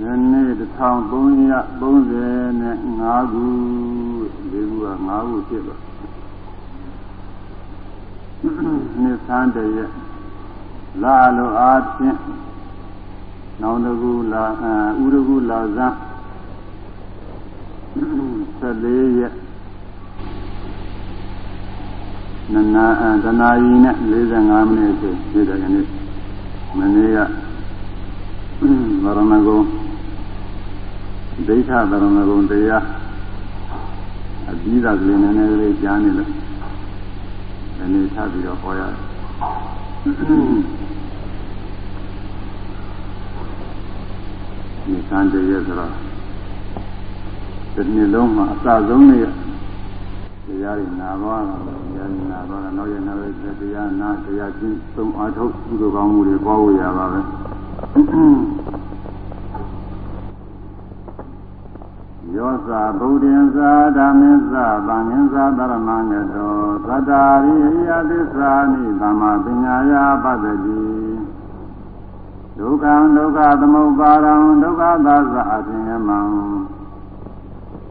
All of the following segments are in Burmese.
ယနေ့1335ခုလေးခုက5ခုဖြစ်တော့နှစ်ဆန်းတည်းရဲ့လာလိုအားဖြင့်နောင်တကူလာဥရကူလာဇန်14ရက်နနာတနာရီနဲ့45မိနစ်ဖြစ်ဖြစ်တယ်ယနေ့မနေ့ကဗရမဂုံ ဒိဋ္ဌဗရမဂုံတရားအပြီးသားကလေးနည်းနည်းလေးကြားနေလို့ဒီနေ့ထပ်ပြီးတော့ဟောရတယ်ဒီစံတည်းရဲ့ဆိုတော့ဒီနေ့လုံးမှာအစဆုံးနေတရားတွေနာသွားတာတရားတွေနာသွားတာနောက်ရနောက်ရတရားနာတရားချင်းသုံးအားထုတ်ကုသိုလ်ကောင်းမှုတွေပွားဖို့ရပါပဲ ယောဇာဗုဒ္ဓံသာဓမ္မင်္သာဗန္ဉ္သာတရမငတောသတ္တာရိယသစ္စာနိသမ္မာပညာယပတ္တိဒုက္ခံဒုက္ခသမုပ္ပါဒံဒုက္ခသစ္စာအပြင်ယမံ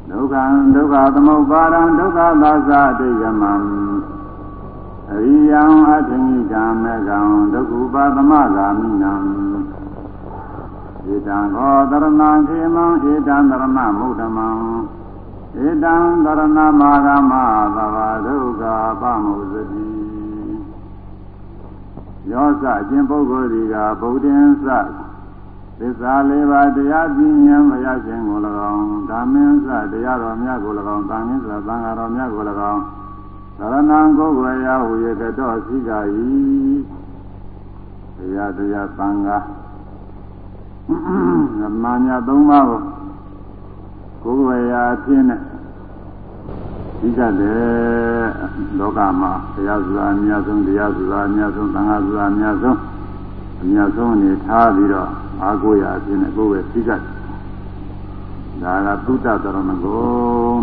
ဒုက္ခံဒုက္ခသမုပ္ပါဒံဒုက္ခသစ္စာအတိယမံအရိယံအထင်ကြီးကံမေကံဒုက္ခပါသမဂာမိနံ ဧတံခောတရဏံခေမံဧတံတရဏမုဒ္ဓမံဧတံတရဏမာဂမသဘာဒုက္ခပမုဇတိယောစအရှင်ပုဂ္ဂိုလ်ဒီကဗုဒ္ဓံစသစ္စာလေးပါးတရားပြဉာဏ်မရခြင်းကို၎င်းဓမ္မင်းစတရားတော်များကို၎င်းသံဃင်းစသံဃာတော်များကို၎င်းသရဏံကိုယ်ွယ်ရာဟူ၍တတော်ရှိကြ၏တရားတရားသံဃာ ဓမ္မညာ၃ပါးကိုကိုယ်ဝေရာအဖြစ်နဲ့ဒီကတဲ့လောကမှာတရားစွာအများဆုံးတရားစွာအများဆုံးသံဃာစွာအများဆုံးအများဆုံးအနေထားပြီးတော့အာကိုရာအဖြစ်နဲ့ကိုယ်ဝေသိကဒါကသုတ္တတရဏဂုံ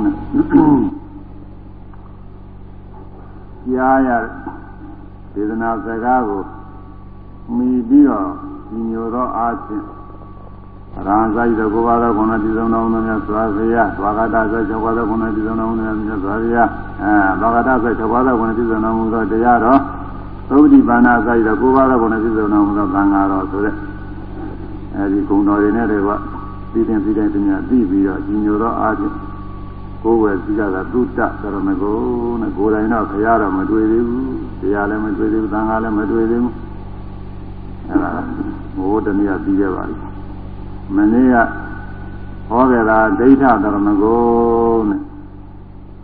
နဲ့ကြားရဒေသနာစကားကိုမိပြီးတော့ညီညွတ်သောအားဖြင့် ရဟန်းဆိုင်တဲ့ကိုပါသောခုနတိဆုံးတော်မူများစွာစေရဘာဂတဆိုင်၆ပါးသောခုနတိဆုံးတော်မူများစွာစေရအဲဘာဂတဆိုင်၆ပါးသောခုနတိဆုံးတော်မူသောတရားတော်သုဒ္ဓိပါဏဆိုင်တဲ့ကိုပါသောခုနတိဆုံးတော်မူသောသံဃာတော်ဆိုတဲ့အဲဒီဂုဏ်တော်တွေနဲ့တွေကသိတဲ့သိတဲ့ပညာသိပြီးတော့ကြီးညိုသောအားဖြင့်ကိုယ်ဝယ်သိကြတာသုတ္တကရမဂုနဲ့ကိုယ်တိုင်တော့ခရတော့မတွေ့သေးဘူးတရားလည်းမတွေ့သေးဘူးသံဃာလည်းမတွေ့သေးဘူးအဲဒါဘိုးတနည်းပြီးခဲ့ပါပြီမ နေ့ကဟောကြတာဒိဋ္ဌသရမဂုံနဲ့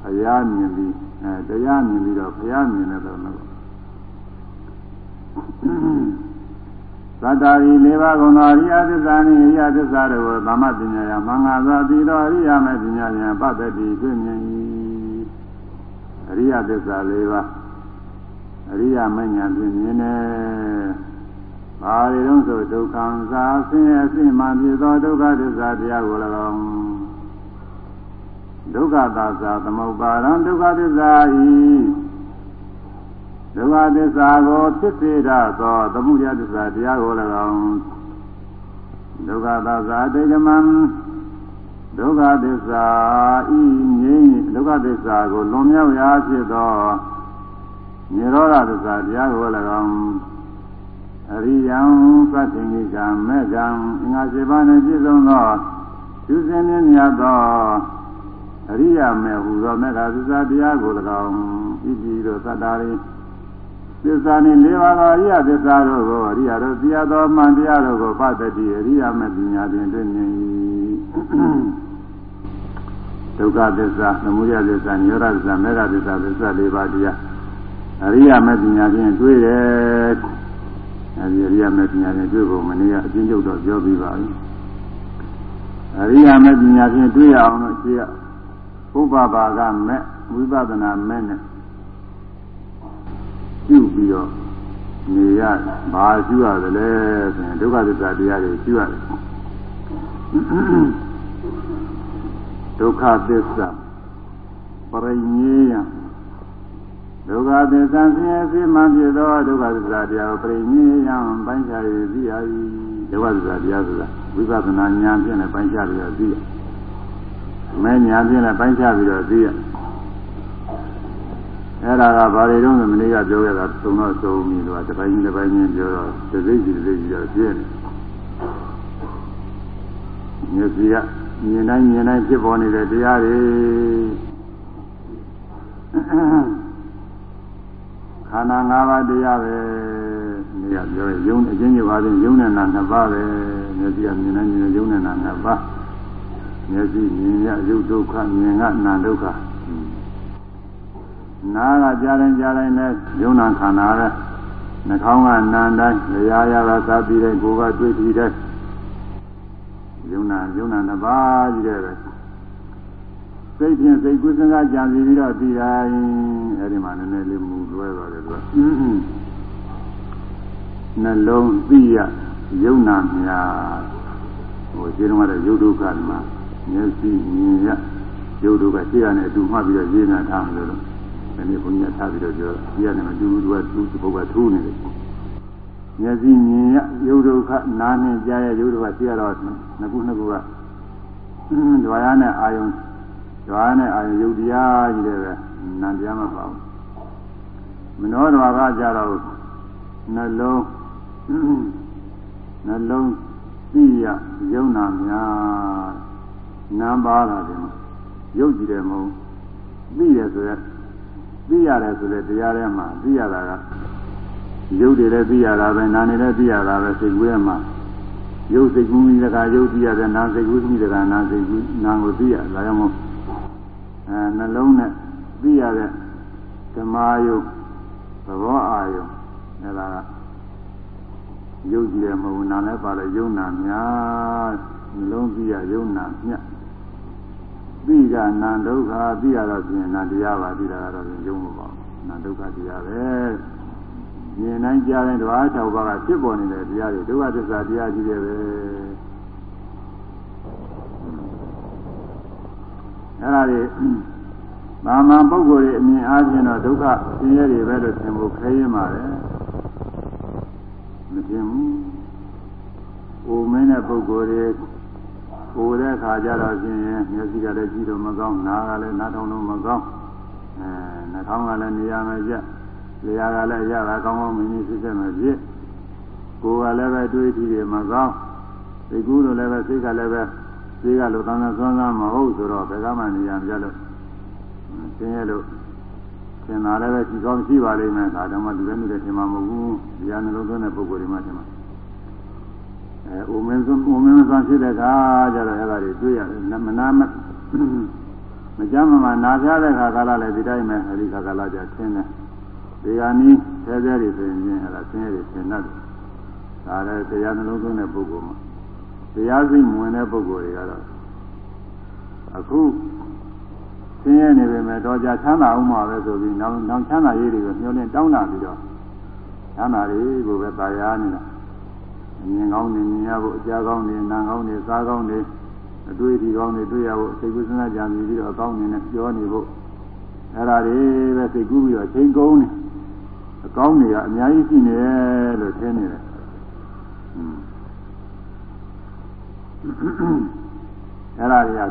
ဘုရားမြင်ပြီးအဲတရားမြင်ပြီးတော့ဘုရားမြင်တဲ့သရမဂုံသတ္တာရီ၄ပါးကုံတော်အရိယသစ္စာနှင့်အရိယသစ္စာတို့ကိုသမပညာယမင်္ဂသာတိတော်အရိယမေပညာယံပတ္တိတွေ့မြင်၏အရိယသစ္စာ၄ပါးအရိယမဉ္ဇဉ်ဖြင့်မြင်တယ် ဘာတွေတုံးဆိုဒုက္ခံသာဆင်းရဲအင့်မှဖြစ်သောဒုက္ခသစ္စာတရားကို၎င်းဒုက္ခသာသာသမုပ္ပါဒံဒုက္ခသစ္စာဤဒုက္ခသစ္စာကိုဖြစ်စေတတ်သောသမှုရသစ္စာတရားကို၎င်းဒုက္ခသာသာအတိတ်မံဒုက္ခသစ္စာဤငြိမ်းဒုက္ခသစ္စာကိုလွန်မြောက်ရာဖြစ်သောនិရောဓသစ္စာတရားကို၎င်း အရိယံသတ္တင်္ဂိကမေကံအင်္ဂါ7ပါးနှင့်ပြည့်စုံသောသူစင်းနှင့်မြတ်သောအရိယာမေဟူသောမေဃသစ္စာတရားကို၎င်းဤပြည်သို့သတ္တာရိသစ္စာနှင့်၄ပါးသောအရိယသစ္စာတို့ကိုအရိယာတို့သိရသောမှန်တရားတို့ကိုပတ္တိအရိယာမေပညာဖြင့်တွေ့မြင်၏ဒုက္ခသစ္စာသမုဒယသစ္စာနိရောဓသစ္စာမေဃသစ္စာသစ္စာ၄ပါးတရားအရိယာမေပညာဖြင့်တွေ့တယ် အဲဒီအရိယာမေပညာဖြင့်တွေ့ဖို့မနေ့ကအချင်းချုပ်တော့ပြောပြီးပါပြီအရိယာမေပညာဖြင့်တွေ့ရအောင်လို့ရှိရဥပပါကမဲ့ဝိပဿနာမဲ့နဲ့ပြုပြီးတော့နေရဘာရှိရတယ်လဲဆိုရင်ဒုက္ခသစ္စာတရားတွေရှိရတယ်ဒုက္ခသစ္စာပရိညေယ ဒုက္ခသစ္စာဆင်းရဲဖြစ်မှဖြစ်သောဒုက္ခသစ္စာတရားကိုပရိညေယပိုင်းခြား၍သိရ၏ဒဒုက္ခသစ္စာတရားဆိုတာဝိပဿနာဉာဏ်ဖြင့်လည်းပိုင်းခြားပြီးတော့သိရမဲဉာဏ်ဖြင့်လည်းပိုင်းခြားပြီးတော့သိရအဲ့ဒါကဘာတွေတော့မနေ့ကပြောခဲ့တာသုံးတော့သုံးပြီလို့တပိုင်းတစ်ပိုင်းချင်းပြောတော့သစိတ်စီသစိတ်စီတော့ပြည့်တယ်မျက်စိကမြင်တိုင်းမြင်တိုင်းဖြစ်ပေါ်နေတဲ့တရားတွေ ခန္ဓာ၅ပါးတရားပဲနေရာပြောရင်ယုံအချင်းချင်းပါချင်းယုံနဲ့နာနှစ်ပါးပဲမျက်စိကမြင်တိုင်းမြင်ယုံနဲ့နာနှစ်ပါးမျက်စိမြင်ရယုတ်ဒုက္ခမြင်ကနာဒုက္ခနာကကြားတိုင်းကြားတိုင်းနဲ့ယုံနာခန္ဓာပဲနှာခေါင်းကနာတိုင်းလျာရကသာပြီးတဲ့ကိုယ်ကတွေ့ပြီးတဲ့ယုံနာယုံနာနှစ်ပါးကြီးတဲ့ပဲ စိတ်ဖြင့်စိတ်ကူးစဉ်းစားကြံစီပြီးတော့ပြီးတိုင်းအဲဒီမှာနည်းနည်းလေးမူလွဲသွားတယ်သူကနှလုံးသိရယုံနာများဟိုခြေတော်ကတော့ယုတ်ဒုက္ခမှာမျက်စိမြင်ရယုတ်ဒုက္ခရှေ့ကနေအတူမှတ်ပြီးတော့ရေးနာထားမယ်လို့ဒီနေ့ဘုန်းကြီးထားပြီးတော့ပြောရှေ့ကနေမတူဘူးသူကသူ့ဘုရားထိုးနေတယ်မျက်စိမြင်ရယုတ်ဒုက္ခနားနဲ့ကြားရယုတ်ဒုက္ခရှေ့ကတော့နှစ်ခုနှစ်ခုကဒွါရနဲ့အာယုံ ဒွါရနဲ့အာယုံယုတ်တရားကြီးတယ်ပဲနာတရားမပါဘူးမနောဒွါကကြတော့နှလုံးနှလုံးသိရယုံနာများနာပါလာတယ်ရုပ်ကြည့်တယ်မဟုတ်သိရဆိုရက်သိရတယ်ဆိုတဲ့တရားထဲမှာသိရတာကရုပ်တွေလည်းသိရတာပဲနာနေလည်းသိရတာပဲစိတ်ကူးရမှာရုပ်စိတ်ကူးမိတကရုပ်သိရတယ်နာစိတ်ကူးမိတကနာစိတ်ကူးနာကိုသိရဒါကြောင့်မို့ အဲနှလုံးနဲ့သိရတဲ့ဓမ္မယုတ်သဘောအာယုတ်အဲဒါကရုပ်ကြည့်ရမဟုတ်နာလည်းပါလေယုံနာများနှလုံးသိရယုံနာမြတ်သိကနာဒုက္ခသိရတော့ပြင်နာတရားပါသိတာကတော့ပြင်ယုံမပေါ့နာဒုက္ခတရားပဲမြင်နိုင်ကြတဲ့ဓဝါ၆ပါးကဖြစ်ပေါ်နေတဲ့တရားတွေဒုက္ခသစ္စာတရားကြီးတွေပဲ အဲ့ဒါတွေဘာမှပုဂ္ဂိုလ်တွေအမြင်အားဖြင့်တော့ဒုက္ခဆင်းရဲတွေပဲလို့သင်ဖို့ခဲရင်ပါတယ်မတင်ဘူး။အိုမင်းတဲ့ပုဂ္ဂိုလ်တွေိုတဲ့ခါကျတော့ဖြင့်မျက်စိကလည်းကြည့်လို့မကောင်းနားကလည်းနားထောင်လို့မကောင်းအဲနှာခေါင်းကလည်းနေရာမကျလျှာကလည်းရတာကောင်းကောင်းမင်းကြီးစစ်စစ်မဖြစ်ကိုယ်ကလည်းပဲတွေးကြည့်တယ်မကောင်းစိတ်ကူးလို့လည်းပဲစိတ်ကလည်းပဲ စိတ်ကလို့သံသဆွမ်းသားမဟုတ်ဆိုတော့ဘယ်ကမှနေရာမကျလို့သင်ရလို့သင်တာလည်းပဲကြည်ကောင်းရှိပါလိမ့်မယ်ဒါတော့မှလူလည်းလူလည်းထင်မှာမဟုတ်ဘူးဒီဟာနှလုံးသွင်းတဲ့ပုဂ္ဂိုလ်တွေမှထင်မှာအဲအိုမင်းစွန်းအိုမင်းစွန်းဖြစ်တဲ့အခါကျတော့အဲ့ဒါတွေတွေ့ရတယ်မနာမမကြမ်းမမနာပြတဲ့ခါကာလလည်းဒီတိုင်းပဲအဲဒီခါကာလကျဆင်းတယ်ဒီကနီးဆဲဆဲတွေဆိုရင်အဲ့ဒါဆင်းရဲတွေဆင်းတတ်တယ်ဒါလည်းတရားနှလုံးသွင်းတဲ့ပုဂ္ဂိုလ်မှာ တရားစိတ်ဝင်တဲ့ပုဂ္ဂိုလ်တွေကတော့အခုဆင်းရဲနေပေမဲ့တော့ကြာချမ်းသာအောင်မှာပဲဆိုပြီးနောက်နောက်ချမ်းသာရေးတွေကိုမျှော်လင့်တောင်းတာပြီးတော့ချမ်းသာတွေကိုပဲတာယာနေတာမြင်ကောင်းနေမြင်ရဖို့အကြားကောင်းနေနားကောင်းနေစားကောင်းနေအတွေ့အထိကောင်းနေတွေ့ရဖို့စိတ်ကူးစဉ်းစားကြံပြီးတော့အကောင်းနေနဲ့ပြောနေဖို့အဲ့ဒါတွေပဲစိတ်ကူးပြီးတော့ချိန်ကုန်နေအကောင်းတွေကအများကြီးရှိနေတယ်လို့ထင်နေတယ် အဲ့ဒါတွေက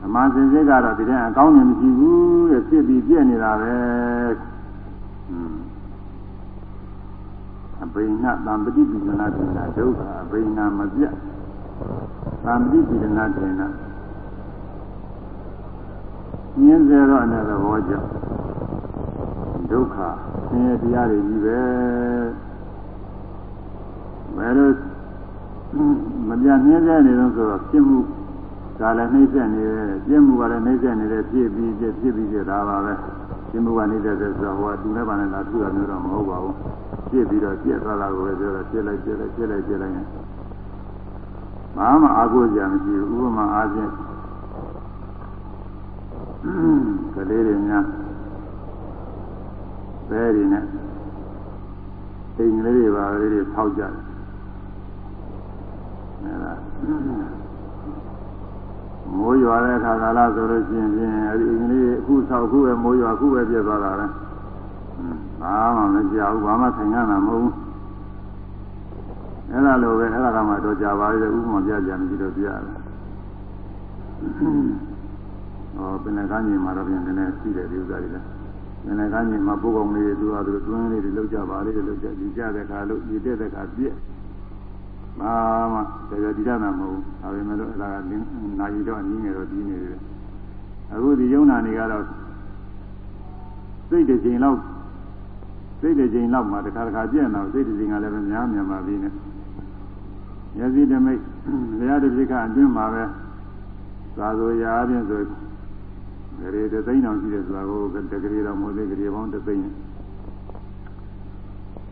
ဓမ္မစင်စစ်ကတော့ဒီတဲ့အကောင်းနေမရှိဘူးတဲ့ဖြစ်ပြီးပြည့်နေတာပဲအဘိနသံပတိပိဒနာတေနဒုက္ခအဘိနမပြတ်သံပတိပိဒနာတေနညင်းစေတော့အနေသဘောကြောင့်ဒုက္ခဆင်းရဲတရားတွေကြီးပဲဘယ်လို မပြတ်ညင်းစေနေတော့ဆိုတော့ပြစ်မှုဒါလည်းနှိမ့်ဆက်နေတယ်ပြစ်မှုကလည်းနှိမ့်ဆက်နေတယ်ပြစ်ပြီးပြစ်ပြစ်ပြီးပြစ်တာပါပဲပြစ်မှုကနှိမ့်ဆက်တယ်ဆိုတော့ဟိုကသူလည်းပါနဲ့လာထူတာမျိုးတော့မဟုတ်ပါဘူးပြစ်ပြီးတော့ပြက်သွားတာကိုပဲပြောတော့ပြက်လိုက်ပြက်လိုက်ပြက်လိုက်ပြက်လိုက်ရင်ဘာမှအာကိုကြမရှိဘူးဥပမာအားဖြင့်ကလေးတွေများဘဲတွေနဲ့အိမ်ကလေးတွေပါလေးတွေဖောက်ကြတယ်အဲဒါ မိုးရွာတဲ့အခါကာလဆိုလို့ရှိရင်ဖြင့်အဲဒီအိမ်ကလေးအခုဆောက်အခုပဲမိုးရွာအခုပဲပြက်သွားတာပဲဘာမှမကြောက်ဘာမှဆိုင်ရတာမဟုတ်ဘူးအဲ့ဒါလိုပဲအဲ့ဒါကမှတော့ကြာပါလေဥပမာပြကြမရှိတော့ပြရတယ်ဟောပင်လည်းကမ်းကြီးမှာတော့ပြန်နည်းနည်းရှိတယ်ဒီဥစ္စာတွေလည်းပင်လည်းကမ်းကြီးမှာပုဂ္ဂိုလ်လေးတွေသူကသူတွင်းလေးတွေလောက်ကြပါလေလောက်ကြဒီကြတဲ့ခါလို့ဒီတဲ့တဲ့ခါပြည့် မာမတရားဒီရနာမဟုတ်ဒါပေမဲ့လို့အဲ့ဒါကနာရီတော့အနည်းငယ်တော့ဒီနေတယ်အခုဒီယုံနာနေကတော့စိတ်တစ်ချိန်လောက်စိတ်တစ်ချိန်လောက်မှတစ်ခါတစ်ခါပြည့်အောင်စိတ်တစ်ချိန်ကလည်းပဲများများပါပြီနဲ့မျက်စိတမိတ်ဘုရားတစ်ပြစ်ကအတွင်းမှာပဲသာဆိုရာအပြင်ဆိုဂရေတသိန်းတောင်ရှိတယ်ဆိုတာကိုတကရေတော်မိုးသေးဂရေပေါင်းတသိန်း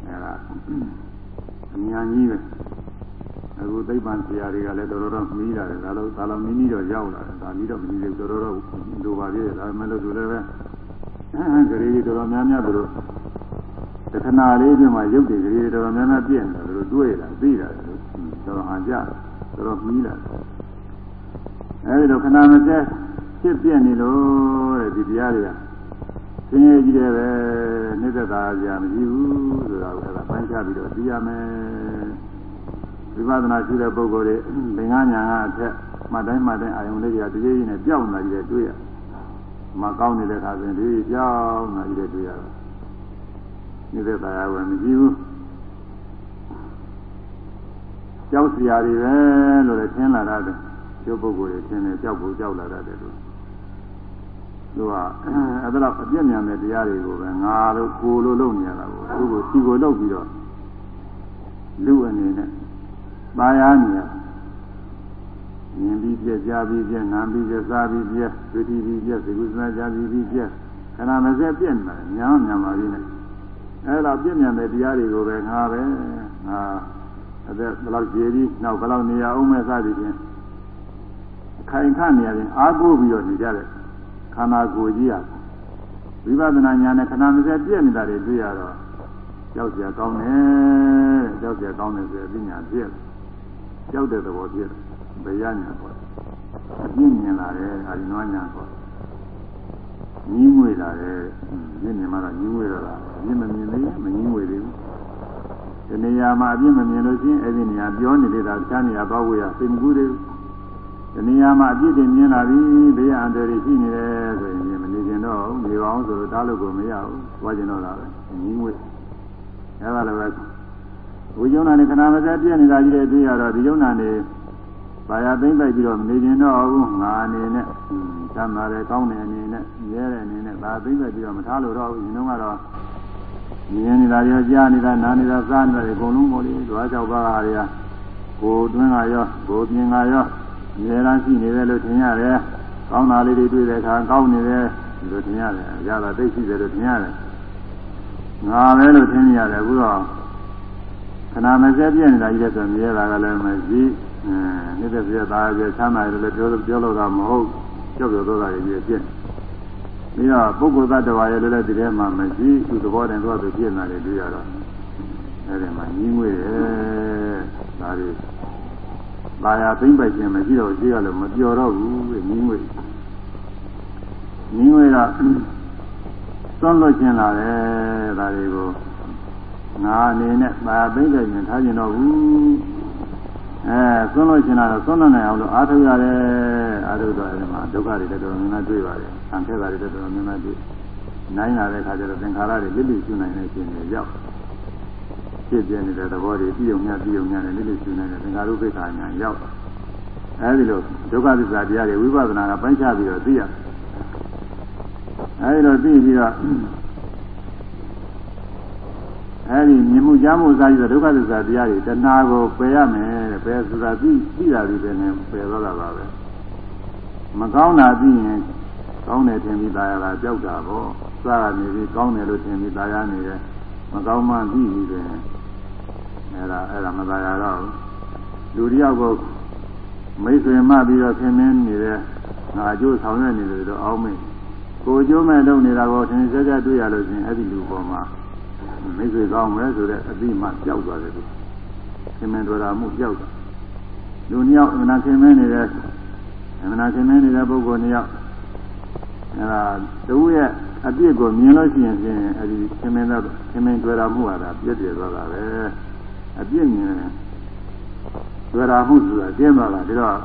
အဲဒါအများကြီးပဲ အခုသိပ္ပံဆရာတွေကလည်းတော်တော်တော့မီးလာတယ်ဒါလို့ဒါလို့မီးမီးတော့ရောက်လာတယ်ဒါမီးတော့မီးသေးတော်တော်တော့လိုပါသေးတယ်ဒါပေမဲ့လို့သူလည်းပဲဂရေတော်တော်များများသူတို့တခဏလေးပြမှာရုပ်တွေဂရေတော်တော်များများပြည့်နေတယ်သူတို့တွေးတာသိတာတော်တော်ဟန်ကြတော်တော်မီးလာတယ်အဲဒီတော့ခဏမစဲဖြစ်ပြနေလို့တဲ့ဒီတရားတွေကဆင်းရဲကြီးတယ်ပဲနှိမ့်သက်သာကြမရှိဘူးဆိုတာကိုအဲဒါပိုင်းခြားပြီးတော့သိရမယ် ဝိပဿနာရှိတဲ့ပုဂ္ဂိုလ်တွေဘင်္ဂညာကအထက်မှတ်တိုင်းမှတ်တိုင်းအာယုံလေးတွေကတကြီးကြီးနဲ့ပြောင်းလာကြည့်တွေ့ရမကောင်းနေတဲ့ခါဆိုရင်ဒီပြောင်းလာကြည့်တွေ့ရတော့နှိမ့်သက်သာရဝယ်မရှိဘူးကြောက်စရာတွေပဲလို့လည်းထင်လာတယ်ကျုပ်ပုဂ္ဂိုလ်တွေထင်တယ်ကြောက်ဖို့ကြောက်လာတတ်တယ်လို့သူကအဲ့ဒါတော့အပြည့်မြန်တဲ့တရားတွေကိုပဲငါတို့ကိုလိုလုပ်နေရတာကိုသူ့ကိုစီကိုလုပ်ပြီးတော့လူအနေနဲ့ ပါရနေရမြင်ပြီးပြက်ကြားပြီးပြက်နားပြီးပြက်စားပြီးပြက်သိတိပြီးပြက်သိကုသနာကြားပြီးပြက်ခဏမစက်ပြက်နေတယ်ညာညာပါပြီနဲ့အဲ့ဒါပြည့်မြန်တဲ့တရားတွေကိုပဲငါပဲငါအဲ့ဒါဘယ်လောက်ကျေပြီးနောက်ဘယ်လောက်နေရအောင်မဲ့စသည်ဖြင့်ခိုင်ခန့်နေရတယ်အားကိုးပြီးတော့နေကြတဲ့ခန္ဓာကိုယ်ကြီးอ่ะဝိပဿနာဉာဏ်နဲ့ခဏမစက်ပြည့်နေတာတွေတွေ့ရတော့ကြောက်ကြကောင်းတယ်ကြောက်ကြကောင်းတယ်ဆိုရင်ပညာပြည့် ကြောက်တဲ့သဘောပြည့်ဘယ်ရညာပေါ့အပြင်းမြင်လာတယ်အာရိနွားညာပေါ့ညီးငွေလာတယ်ညင်မြင်မှတော့ညီးငွေတော့လားညင်မမြင်သေးမညီးငွေသေးဘူးဒီနေရာမှာအပြင်းမမြင်လို့ချင်းအဲ့ဒီနေရာပြောနေသေးတာတခြားနေရာသွားဝေးရသိမကူးသေးဘူးဒီနေရာမှာအပြစ်တွေမြင်လာပြီဘေးအန္တရာယ်ရှိနေတယ်ဆိုရင်မနေကျင်တော့နေပါအောင်ဆိုတော့တားလို့ကိုမရဘူးသွားကျင်တော့တာပဲညီးငွေအဲဒါလည်းပဲ ဝိဇုံနာနဲ့ခဏမစက်ပြည့်နေတာကြီးတဲ့တွေ့ရတော့ဒီယုံနာနေဘာယာသိမ့်ပိုက်ပြီးတော့မနေကျင်တော့ဘူးငါအနေနဲ့သမ်းသာတယ်ကောင်းတယ်အနေနဲ့ရဲတဲ့အနေနဲ့ဒါသိမ့်ပိုက်ပြီးတော့မထားလို့တော့ဘူးဒီတော့ကတော့မြင်နေတာရောကြားနေတာနားနေတာစားနေတာအကုန်လုံးပေါ်လေဓဝါကြောက်ပါးဟာတွေကကိုယ်တွင်းကရောကိုယ်ပြင်ကရောအများအားရှိနေတယ်လို့ထင်ရတယ်။ကောင်းတာလေးတွေတွေ့တဲ့အခါကောင်းနေတယ်လို့ထင်ရတယ်။ရတာသိရှိတယ်လို့ထင်ရတယ်။ငါပဲလို့ထင်ရတယ်အခုတော့ ခဏမစက်ပြည့်နေတာကြီးတဲ့ဆိုမြဲတာကလည်းမရှိ။အဲနေတဲ့ပြည့်သားပြည့်ချမ်းသာတယ်လည်းပြောပြောလို့ကမဟုတ်ကြောက်ကြောက်တော့တာကြီးပြည့်ပြီးတော့ပုဂ္ဂိုလ်သတ္တဝါရဲ့လည်းဒီထဲမှာမရှိသူသဘောတည်းသူကသူပြည့်နေတယ်တွေ့ရတော့အဲဒီမှာညီးငွေတယ်ဒါတွေ။ဘာယာသိမ့်ပိုက်ခြင်းမရှိတော့ရှိရလို့မပြောတော့ဘူးတဲ့ညီငွေ။ညီငွေကသွန်းလွတ်ခြင်းလာတယ်ဒါတွေကို ငါအနေနဲ့ဘာယာသိမ့်ပိုက်ခြင်းထားခြင်းတော့ဘူး။အဲသွန်းလွတ်ခြင်းလာတော့သွန်းလွတ်နိုင်အောင်လို့အားထုတ်ရတယ်အားထုတ်တော့အဲဒီမှာဒုက္ခတွေတော်တော်များများတွေ့ပါတယ်။ဆံခဲ့တာတွေတော်တော်များများတွေ့။နိုင်လာတဲ့အခါကျတော့သင်္ခါရတွေလိလိရှုနိုင်တဲ့ခြင်းတွေရောက်ဖြစ်ပြနေတဲ့သဘောတွေပြည့်ုံများပြည့်ုံများနဲ့လိလိရှုနေတဲ့သင်္ခါရုပ္ပခာညာရောက်အဲဒီလိုဒုက္ခသစ္စာတရားတွေဝိပဿနာကပိုင်းခြားပြီးတော့သိရအဲဒီလိုသိပြီးတော့ အဲဒီမြင်မှုကြားမှုစားပြီးတော့ဒုက္ခသစ္စာတရားတွေတဏှာကိုပယ်ရမယ်တဲ့ပယ်ဆိုတာသိသိတာဒီပဲနဲ့ပယ်တော့တာပါပဲမကောင်းတာသိရင်ကောင်းတယ်ထင်ပြီးตายရတာကြောက်တာပေါ့စားရနေပြီးကောင်းတယ်လို့ထင်ပြီးตายရနေတယ်မကောင်းမှသိပြီးတယ်အဲ့ဒါအဲ့ဒါမသာရတော့လူတယောက်ကိုမိတ်ဆွေမှပြီးတော့ခင်မင်းနေတဲ့ငါအကျိုးဆောင်ရွက်နေတယ်တော့အောင်းမင်းကိုအကျိုးမဲ့လုပ်နေတာကိုသင်စကြတွေ့ရလို့ရှင်အဲ့ဒီလူပေါ်မှာ မိတ်ဆွေကောင်းမယ်ဆိုတဲ့အသိမှကြောက်သွားတယ်သူခင်မင်းတော်တာမှုကြောက်တာလူနှစ်ယောက်အမှန်ခင်မင်းနေတဲ့အမှန်ခင်မင်းနေတဲ့ပုဂ္ဂိုလ်နှစ်ယောက်အဲ့ဒါတူရဲ့အပြစ်ကိုမြင်လို့ရှိရင်ဖြင့်အဲဒီခင်မင်းတော့ခင်မင်းတွေ့တာမှုဟာဒါပြည့်ပြည့်သွားတာပဲအပြစ်မြင်တယ်တွေ့တာမှုဆိုတာကျင်းသွားတာဒါတော့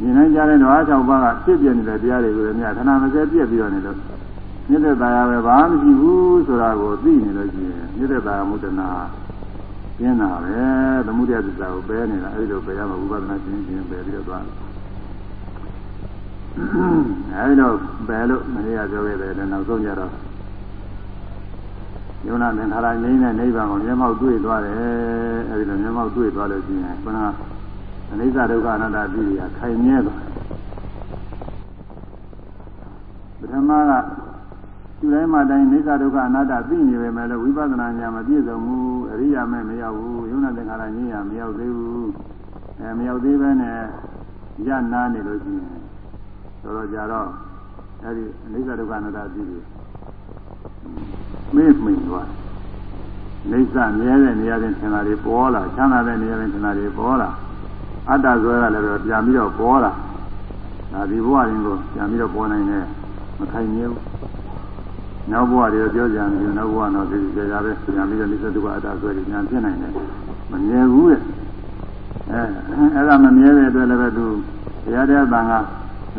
မြင်နိုင်ကြတဲ့ဓဝါ၆ပါးကဖြစ်ပြနေတဲ့တရားတွေကိုလည်းမြတ်ခဏမစဲပြည့်ပြီးတော့နေလို့ မြစ်သက်တရားပဲဘာမှမရှိဘူးဆိုတာကိုသိနေလို့ရှိရင်မြစ်သက်တရားမုဒ္ဒနာကျင်းတာပဲသမုဒယသစ္စာကိုပဲနေတာအဲဒီလိုပဲရမှာဝိပဿနာကျင်းကျင်းပဲပြီးတော့သွားအဲဒီတော့ပဲလို့မင်းရပြောခဲ့တယ်နောက်ဆုံးကြတော့ယုံနာသင်္ခါရငြိမ်းတဲ့နိဗ္ဗာန်ကိုမျက်မှောက်တွေ့သွားတယ်အဲဒီလိုမျက်မှောက်တွေ့သွားလို့ရှိရင်ခန္ဓာအနိစ္စဒုက္ခအနတ္တပြည်ရခိုင်မြဲသွားတယ်ပထမက ဒီတိုင်းမှတိုင်းအိစ္ဆဒုက္ခအနတ္တသိနေပေမဲ့လို့ဝိပဿနာဉာဏ်မပြည့်စုံဘူးအရိယာမဲ့မရောက်ဘူးယုံနာသင်္ခါရငြိမ်းရမရောက်သေးဘူးအဲမရောက်သေးပဲနဲ့ရနာနေလို့ရှိရင်တော်တော်ကြာတော့အဲဒီအိစ္ဆဒုက္ခအနတ္တသိတယ်မေ့မိန်သွားနေစာမြဲတဲ့နေရာချင်းထင်တာတွေပေါ်လာချမ်းသာတဲ့နေရာချင်းထင်တာတွေပေါ်လာအတ္တဇွဲကလည်းပြန်ပြီးတော့ပေါ်လာဒါဒီဘဝရင်ကိုပြန်ပြီးတော့ပေါ်နိုင်တယ်မခိုင်မြဲဘူး နောက်ဘဝတွေပြောကြတယ်နောက်ဘဝတော့ဒီကြကြပဲပြန်ပြီးတော့နိစ္စဒုက္ခအတ္တဇွဲတွေပြန်ဖြစ်နိုင်တယ်မမြဲဘူးတဲ့အဲအဲ့ဒါမမြဲတဲ့အတွက်လည်းပဲသူတရားတရားတန်ခါ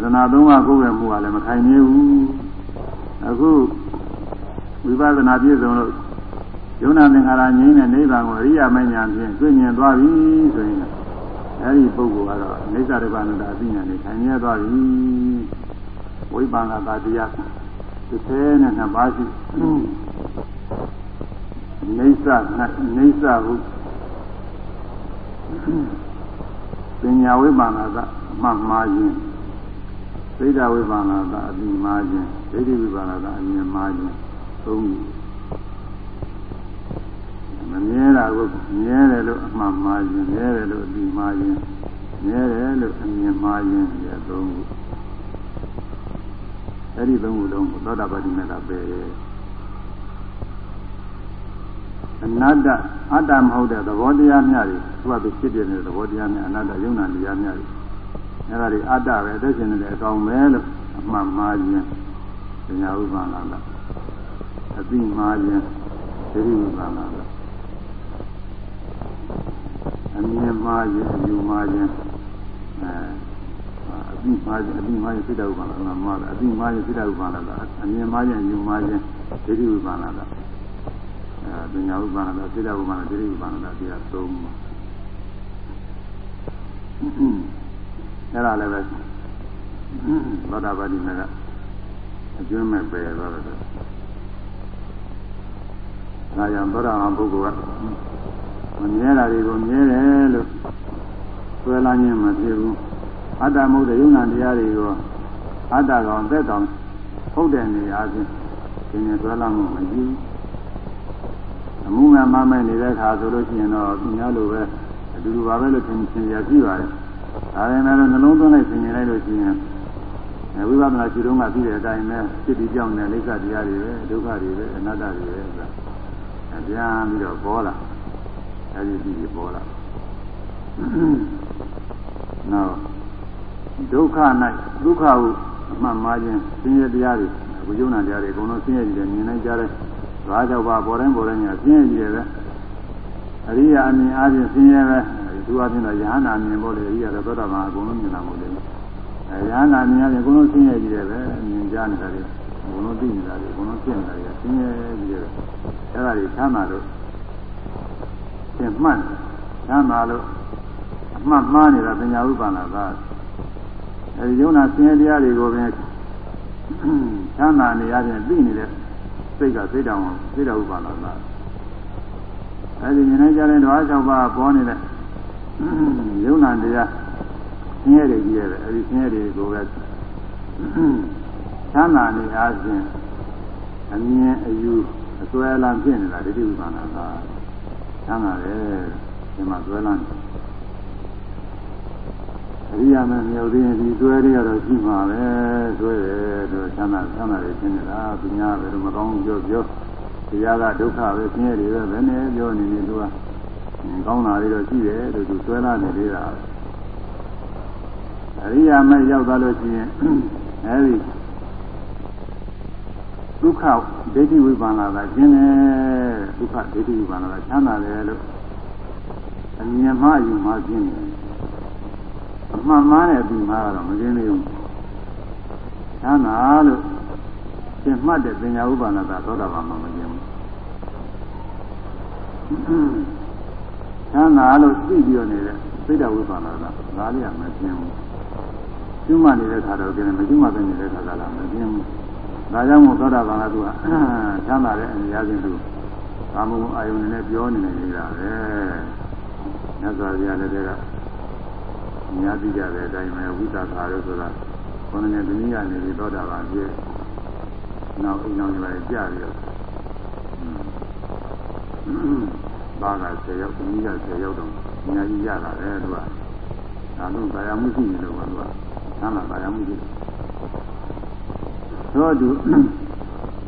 သနာသုံးပါးကိုယ်ပဲမှုကလည်းမခိုင်မြဲဘူးအခုဝိပဿနာပြည့်စုံလို့ယုံနာသင်္ခါရငြိမ်းတဲ့နိဗ္ဗာန်ကိုအရိယာမဉ္ဇဉ်ဖြင့်တွေ့မြင်သွားပြီဆိုရင်အဲဒီပုဂ္ဂိုလ်ကတော့အိစ္ဆဒုက္ခနတာအသိဉာဏ်နဲ့ခံရသွားပြီဝိပန္နတာတရား တစ်ဆယ်နဲ့နှစ်ပါးရှိအိစ္ဆအိစ္ဆဟုပညာဝိပန္နတာအမှတ်မှားခြင်းသိဒ္ဓဝိပန္နတာအပြီးမှားခြင်းဒိဋ္ဌိဝိပန္နတာအမြင်မှားခြင်းသုံးခုမမြဲတာကိုမြဲတယ်လို့အမှန်မှားခြင်းမြဲတယ်လို့အပြီးမှားခြင်းမြဲတယ်လို့အမြင်မှားခြင်းဒီသုံးခု အဲ့ဒီသုံးခုလုံးကိုသောတာပတိမေတ္တာပဲအနတ္တအတ္တမဟုတ်တဲ့သဘောတရားများတွေသူကသူဖြစ်ပြနေတဲ့သဘောတရားများအနတ္တယုံနာတရားများတွေအဲ့ဒါတွေအတ္တပဲအသက်ရှင်နေတဲ့အကောင်ပဲလို့အမှန်မှားခြင်းပညာဥပ္ပန္နလားအသိမှားခြင်းဒိဋ္ဌိဝိပါဒလားအမြင်မှားခြင်းအယူမှားခြင်းအဲ အသိမှားခြင်းအသိမှားခြင်းစိတ္တဥပါဒလားမှားတယ်အသိမှားခြင်းစိတ္တဥပါဒလားအမြင်မှားခြင်းအယူမှားခြင်းဒိဋ္ဌိဝိပါဒလားအဲပညာဥပါဒလားစိတ္တဥပါဒဒိဋ္ဌိဝိပါဒလားတရားသုံးပါအဲ့ဒါလည်းပဲသောတာပတိမေကအကျွမ်းမဲ့ပယ်သွားတယ်ဒါကြောင့်သောတာပန်ပုဂ္ဂိုလ်ကမမြဲတာတွေကိုမြဲတယ်လို့ဆွဲလာခြင်းမဖြစ်ဘူး အတ္တမဟုတ်တဲ့ယုံနာတရားတွေကိုအတ္တကောင်သက်ကောင်ဟုတ်တဲ့နေရာချင်းသင်္ကေတဆွဲလာမှုမရှိဘူးအမှုမဲ့မမဲ့နေတဲ့အခါဆိုလို့ရှိရင်တော့သူများလိုပဲအတူတူပါပဲလို့သင်သင်ရရှိပါတယ်ဒါပေမဲ့နှလုံးသွင်းလိုက်သင်ရင်လိုက်လို့ရှိရင်ဝိပဿနာရှိတော့ကပြီးတဲ့အတိုင်းပဲဖြစ်ပြီးကြောင်းတဲ့လိစ္ဆတရားတွေပဲဒုက္ခတွေပဲအနတ္တတွေပဲဆိုတာပြန်ပြီးတော့ပေါ်လာအဲဒီပြီးပေါ်လာနောက် ဒုက္ခ၌ဒုက္ခဟုအမှန်မှားခြင်းဆင်းရဲတရားတွေဝိယုံနာတရားတွေအကုန်လုံးဆင်းရဲကြည့်တယ်မြင်နိုင်ကြတယ်။ဘာကြောင့်ပါပေါ်တိုင်းပေါ်တိုင်းညာဆင်းရဲကြည့်တယ်ပဲ။အရိယာအမြင်အားဖြင့်ဆင်းရဲပဲသူအချင်းတော့ယဟနာမြင်ဖို့လေအရိယာတော့သောတာပန်အကုန်လုံးမြင်တာမဟုတ်လေ။အဲယဟနာမြင်ရရင်အကုန်လုံးဆင်းရဲကြည့်တယ်ပဲမြင်ကြနေတာတွေအကုန်လုံးသိနေတာတွေအကုန်လုံးဖြစ်နေတာတွေဆင်းရဲကြည့်တယ်။အဲဒါတွေချမ်းသာလို့သင်မှတ်ချမ်းသာလို့အမှတ်မှားနေတာပညာဥပ္ပန္နသာ အဲဒီယုံနာဆင်းရဲတရားတွေကိုပင်ချမ်းသာနေရခြင်းသိနေတဲ့စိတ်ကစိတ်တောင်စိတ်တော်ဥပ္ပန္နသာအဲဒီမြင်နေကြတဲ့ဓဝါ၆ပါးပေါ်နေတဲ့ယုံနာတရားဆင်းရဲတွေကြီးရတယ်အဲဒီဆင်းရဲတွေကိုပဲချမ်းသာနေအားဖြင့်အမြင်အယူအစွဲလမ်းဖြစ်နေတာဒိဋ္ဌိဥပ္ပန္နသာချမ်းသာတယ်ဒီမှာစွဲလမ်း အရိယာမမြောက်သေးရင်ဒီစွဲတွေကတော့ရှိမှာပဲစွဲတယ်ဆိုချမ်းသာချမ်းသာတယ်ရှင်းနေတာပညာပဲတော့မကောင်းပြောပြောတရားကဒုက္ခပဲဆင်းရဲတွေပဲဘယ်နဲ့ပြောနေနေသူကကောင်းတာတွေတော့ရှိတယ်လို့သူစွဲလာနေသေးတာအရိယာမရောက်သွားလို့ရှိရင်အဲဒီဒုက္ခဒိဋ္ဌိဝိပန္နာကကျင်းတယ်ဒုက္ခဒိဋ္ဌိဝိပန္နာကချမ်းသာတယ်လို့အအမြင်မှအယူမှပြင်းနေ အမှန်မှန်တဲ့အပြီးမှတော့မပြင်းသေးဘူးချမ်းသာလို့သင်မှတ်တဲ့ပညာဥပါဒနာသောတာပန်မှာမပြင်းဘူးချမ်းသာလို့သိပြီးတော့နေတဲ့စိတ်တဝိပါဒနာဒါလေးကမပြင်းဘူးကျွမ်းမနေတဲ့ခါတော့ကျတယ်မကျွမ်းမပဲနေတဲ့ခါကလည်းမပြင်းဘူးဒါကြောင့်မို့သောတာပန်ကသူကချမ်းသာတဲ့အနေအချင်းသူကာမဂုဏ်အာယုန်နဲ့ပြောနေနေတာပဲမြတ်စွာဘုရားလည်းတည်း ကမြတ်တိကြတဲ့အတိုင်းပဲဝိသခါလို့ဆိုတာဘုန်းကြီးသမီးကနေပြီးသောတာပန်ပြည့်နောက်အိမ်အောင်တွေကြာပြီးတော့ဘာက10ရောက်သမီးက10ရောက်တော့အများကြီးရတာလေသူကဒါလို့ဗာယမှုရှိနေလို့ကသူကဆန်းလာဗာယမှုရှိတယ်သောသူ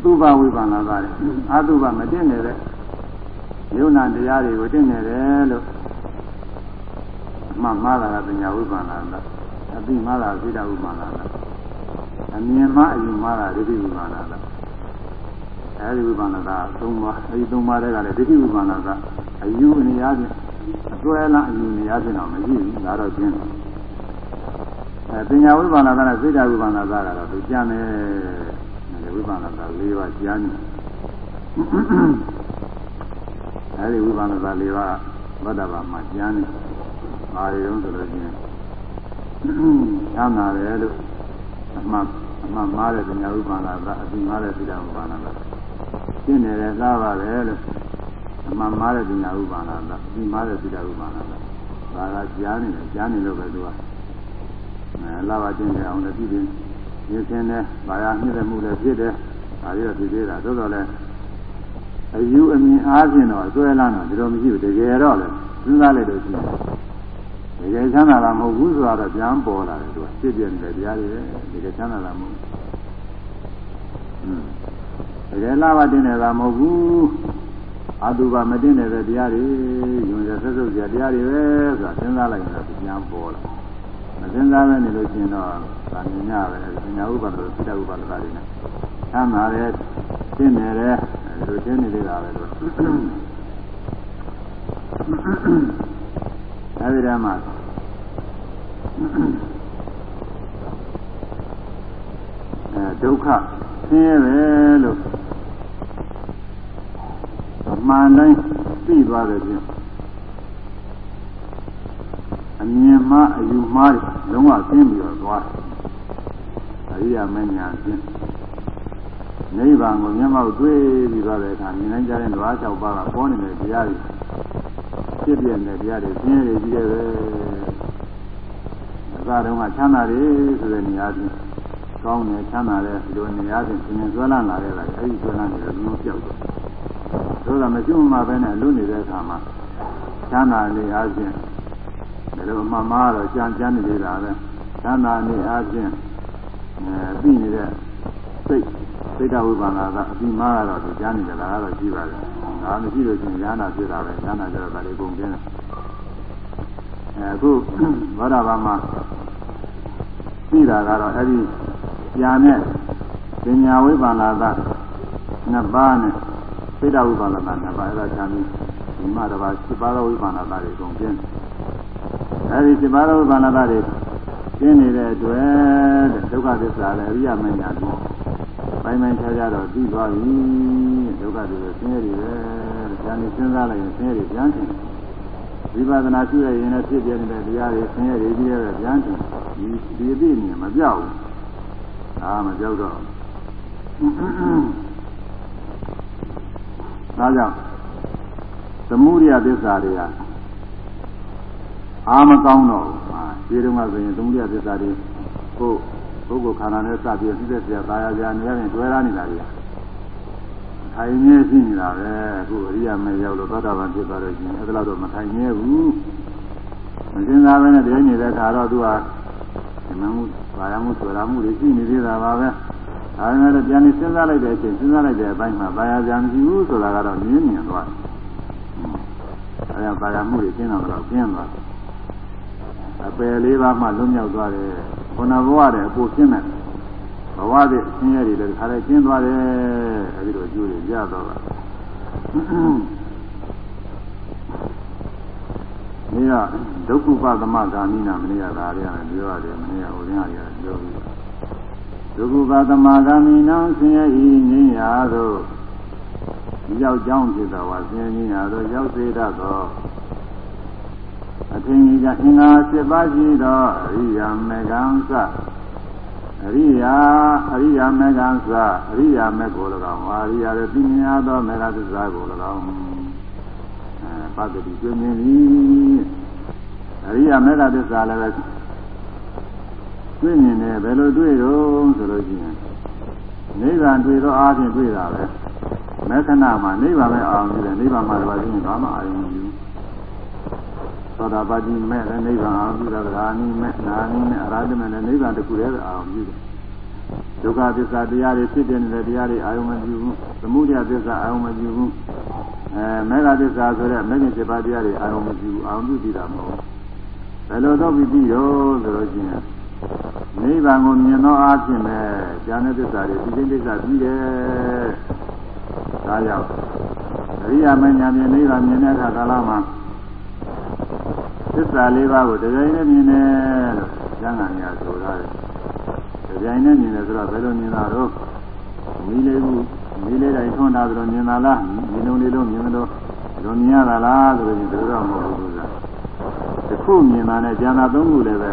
သူ့ဘဝိပန္နာပါတယ်အတုပမတင်နေတဲ့ယုံနာတရားတွေကိုတင်နေတယ်လို့ အမှမှားတာကပညာဝိပန္နာလားအသိမှားတာသိတာဝိပန္နာလားအမြင်မှားအယူမှားတာဒိဋ္ဌိဝိပန္နာလားအဲဒီဝိပန္နာကသုံးပါးအဲဒီသုံးပါးတွေကလည်းဒိဋ္ဌိဝိပန္နာကအယူအနေအချင်းအတွဲလားအယူအနေအချင်းတော့မရှိဘူးဒါတော့ကျင်းတယ်အဲပညာဝိပန္နာကနဲ့သိတာဝိပန္နာကတော့သူကျမ်းတယ်ဝိပန္နာက၄ပါးကျမ်းတယ်အဲဒီဝိပန္နာက၄ပါးဗဒ္ဒဘာမှာကျမ်းတယ် ဘာတွေတုံးဆိုလို့ချင်းချမ်းသာတယ်လို့အမှန်အမှန်မှားတဲ့ပညာဝိပန္နာကအပြီးမှားတဲ့သိတာဝိပန္နာကရှင်းနေတယ်လားပါတယ်လို့အမှန်မှားတဲ့ပညာဥပါဒနာအပြီးမှားတဲ့သိတာဥပါဒနာဒါကကြားနေတယ်ကြားနေလို့ပဲသူကအဲလာပါချင်းကြအောင်လည်းပြီးပြီးရင်းစင်းနဲ့ဗာယာမြင့်တဲ့မှုလည်းဖြစ်တယ်ဒါရီတော့ဒီသေးတာသို့တော်လည်းအယူအမြင်အားဖြင့်တော့ဆွဲလန်းတော့ဒီလိုမရှိဘူးတကယ်တော့လေစဉ်းစားလိုက်လို့ရှိရင်တ ကယ်ချမ်းသာတာမဟုတ်ဘူးဆိုတော့ပြန်ပေါ်လာတယ်သူကဖြစ်ပြနေတဲ့တရားတွေတကယ်ချမ်းသာတာမဟုတ်ဘူးတကယ်လာပါတင်နေတာမဟုတ်ဘူးအတုပါမတင်နေတဲ့တရားတွေယုံရဆက်စုပ်စရာတရားတွေပဲဆိုတာစဉ်းစားလိုက်ရင်တော့ပြန်ပေါ်လာမစဉ်းစားပဲနေလို့ရှိရင်တော့သာမြင်ရပဲပညာဥပါဒ်သိတဥပါဒ်တွေနဲ့သမ်းသာတယ်သိနေတယ်ဒီလိုသိနေသေးတာပဲလို့ အဲဒီတည်းမှာအဲဒုက္ခဆင်းရဲပဲလို့အမှန်တိုင်းသိသွားတယ်ဖြင့်အမြင်မှအယူမှားလုံးဝသိပြီးတော့သွားတယ်အရိယာမဉ္ဇဉ်ဖြင့်နိဗ္ဗာန်ကိုမျက်မှောက်တွေ့ပြီးသွားတဲ့အခါမြင်နိုင်ကြတဲ့ဓဝါ၆ပါးကပေါ်နေတဲ့တရားတွေ ဖြစ်ပြတဲ့တရားတွေသိရကြီးတယ်ပဲအစတုန်းကချမ်းသာတယ်ဆိုတဲ့နေရာချင်းကောင်းတယ်ချမ်းသာတယ်ဒီလိုနေရာချင်းသင်္င်ဆွဲလန်းလာတဲ့အခါအဲဒီဆွဲလန်းနေတဲ့လုံးပြောက်သွားဆိုတော့မကျွမ်းမှပဲနဲ့လွတ်နေတဲ့အခါမှာချမ်းသာနေအားဖြင့်ဒီလိုအမှန်မှားတော့ကြံကြမ်းနေသေးတာပဲချမ်းသာနေအားဖြင့်အဲပြီးနေတဲ့စိတ် စိတ်တဝိပန္နာကအပြီးမှားတော့သူကြားနေကြတာကတော့ရှိပါတယ်ဒါမရှိလို့ရှိရင်ဉာဏ်နာဖြစ်တာပဲဉာဏ်နာကြတော့ဒါလေးကုန်ပြင်းတယ်အဲအခုဘောဓဘာမှာပြီးတာကတော့အဲ့ဒီညာနဲ့ပညာဝိပန္နာကနှစ်ပါးနဲ့စိတ်တဝိပန္နာနှစ်ပါးအဲ့ဒါခြားပြီးဒီမှာတစ်ပါးစိပါးသောဝိပန္နာတွေကုန်ပြင်းတယ်အဲ့ဒီစိပါးသောဝိပန္နာတွေကျင်းနေတဲ့အတွက်ဒုက္ခသစ္စာလည်းအရိယာမညာပြီး ပိုင်းပိုင်းခြားခြားတော့ပြီးသွားပြီဒုက္ခတွေဆင်းရဲတွေပဲဉာဏ်နဲ့စဉ်းစားလိုက်ရင်ဆင်းရဲတွေပြန်ထင်ဝိပဿနာရှိရရင်လည်းဖြစ်ပြနေတဲ့တရားတွေဆင်းရဲတွေကြီးရဲပြန်ထင်ဒီဒီအပြည့်မြင်မပြောက်ဘူးဒါမပြောက်တော့ဒါကြောင့်သမုဒိယသစ္စာတွေကအာမကောင်းတော့ဘူးဒီတုန်းကဆိုရင်သမုဒိယသစ္စာတွေကို ပုဂ္ဂိုလ်ခန္ဓာနဲ့စပြီးသိတဲ့ဆရာသာယာကြာနေရရင်တွဲရနေတာကြီးထိုင်နေရှိနေတာပဲအခုအရိယာမေရောက်လို့သောတာပန်ဖြစ်သွားလို့ရှိရင်အဲ့ဒါတော့မထိုင်နေဘူးမစင်စားပဲနဲ့တည်းနေတဲ့ခါတော့သူကဓမ္မမှုဘာယမှုဆိုတာမှုတွေရှိနေသေးတာပါပဲဒါပေမဲ့လည်းပြန်ပြီးစဉ်းစားလိုက်တဲ့အချိန်စဉ်းစားလိုက်တဲ့အပိုင်းမှာဘာယာပြန်မရှိဘူးဆိုတာကတော့မြင်မြင်သွားတယ်အဲဒါဘာယာမှုတွေကျင်းတော့ကျင်းသွားအပယ်လေးပါးမှလွတ်မြောက်သွားတယ် ခန္ဓာဘဝတဲ့အဖို့ကျင်းတယ်ဘဝတဲ့ဆင်းရဲတွေလည်းခါလဲကျင်းသွားတယ်အဲဒီလိုအကျိုးတွေရတော့တာနေ့ကဒုက္ခပသမဂာမိနာမနေ့ကဒါလေးရတယ်ပြောရတယ်မနေ့ကဟိုရင်းရတယ်ပြောပြီးဒုက္ခပသမဂာမိနာဆင်းရဲဤငြိမ်းရာသို့ရောက်ကြောင်းဖြစ်သောဝဆင်းရဲငြိမ်းရာသို့ရောက်စေတတ်သော အထင်ကြီးကအင်္ဂါ7ပါးရှိသောအရိယာမေကံသအရိယာအရိယာမေကံသအရိယာမေကို၎င်းအရိယာရဲ့ပြညာသောမေဃသစ္စာကို၎င်းအဲပတ္တိကျွင်းခြင်းသည်အရိယာမေဃသစ္စာလည်းပဲတွေ့မြင်တယ်ဘယ်လိုတွေ့တော့ဆိုလို့ရှိရင်နိဗ္ဗာန်တွေ့တော့အားဖြင့်တွေ့တာပဲမေခဏမှာနိဗ္ဗာန်ပဲအောင်ကြည့်တယ်နိဗ္ဗာန်မှာတော့သိရင်ဘာမှအာရုံမယူ သောတာပတိမဲ့လည်းနိဗ္ဗာန်အောင်ပြုတာဗราနိမဲ့နာနိမဲ့အရဟတမဲ့လည်းနိဗ္ဗာန်တခုတည်းအောင်ပြုတယ်ဒုက္ခသစ္စာတရားတွေဖြစ်တဲ့တရားတွေအာရုံမပြုဘူးသမုဒယသစ္စာအာရုံမပြုဘူးအဲမေဃသစ္စာဆိုတဲ့မေဃ7ပါးတရားတွေအာရုံမပြုအောင်ပြုပြီးတာမဟုတ်ဘယ်လိုတော့ပြီးပြီးရောဆိုလို့ရှိရင်နိဗ္ဗာန်ကိုမြင်သောအားဖြင့်ပဲဉာဏ်နဲ့သစ္စာတွေသိခြင်းသစ္စာပြီးတယ်ဒါကြောင့်အရိယာမဉာဏ်မြင်နိဗ္ဗာန်မြင်တဲ့အခါကာလမှာ သစ္စာလေးပါးကိုတရားနဲ့မြင်တယ်လို့ကျမ်းဂန်ညာဆိုထားတယ်တရားနဲ့မြင်တယ်ဆိုတော့ဘယ်လိုမြင်တာတော့မီးလေးခုမီးလေးတိုင်းထွန်းတာဆိုတော့မြင်တာလားမီးလုံးလေးလုံးမြင်လို့ဒီလိုမြင်ရတာလားဆိုရင်ဒီလိုတော့မဟုတ်ဘူးလားတစ်ခုမြင်တာနဲ့ကျန်တာသုံးခုလည်းပဲ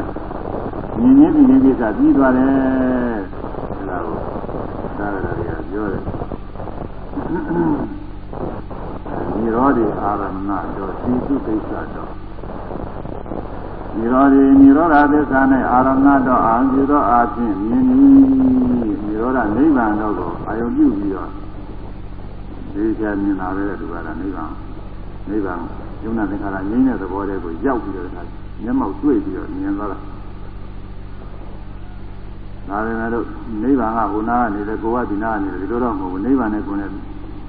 မြင်ရင်းဒီနေ့ကိစ္စပြီးသွားတယ်ဒါကိုသာရတွေကပြောတယ်ဒီရောဒီအာရမဏတော့ဒီစုကိစ္စတော့ ဒီရောဒီနိရောဓသစ္စာနဲ့အာရမဏတော့အာရုံတော့အာဖြင့်မြင်ပြီးနိရောဓနိဗ္ဗာန်တော့ကိုအာယုပြုပြီးတော့ဒီချာမြင်လာတဲ့သူကလည်းနိဗ္ဗာန်နိဗ္ဗာန်ယုံနာသင်္ခါရငြိမ်းတဲ့သဘောတည်းကိုရောက်ပြီးတော့မျက်မှောက်တွေ့ပြီးတော့မြင်သွားတာဒါပေမဲ့လို့နိဗ္ဗာန်ကဘုနာကနေတယ်ကိုယ်ကဒီနာကနေတယ်ဒီလိုတော့မဟုတ်ဘူးနိဗ္ဗာန်နဲ့ကိုယ်နဲ့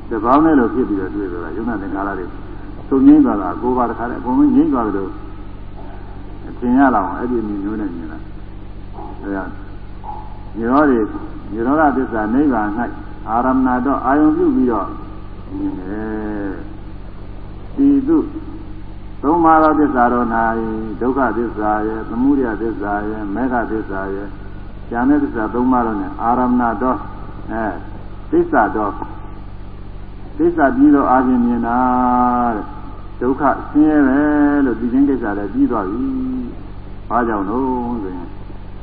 တပေါင်းနဲ့လို့ဖြစ်ပြီးတော့တွေ့သွားတာယုံနာသင်္ခါရတွေသုံးငိမ့်သွားတာကိုယ်ပါတခါတည်းအကုန်လုံးငိမ့်သွားတယ်လို့ သင်ရလောက်အဲ့ဒီမျိုးနဲ့မြင်တာအဲဒါညရောတွေညရောဓသစ္စာနိဗ္ဗာန်၌အာရမဏတော့အာယုံပြုပြီးတော့မြင်တယ်ဒီသူသုံးပါးသောသစ္စာတော်၌ဒုက္ခသစ္စာရဲ့သမုဒယသစ္စာရဲ့မေဃသစ္စာရဲ့ဉာဏ်နဲ့သစ္စာသုံးပါးတော့ ਨੇ အာရမဏတော့အဲသစ္စာတော့သစ္စာပြီးတော့အာခြင်းမြင်တာတဲ့ ဒုက္ခဆင်းရဲပဲလို့ဒီချင်းကိစ္စလည်းပြီးသွားပြီ။ဘာကြောင့်လို့ဆိုရင်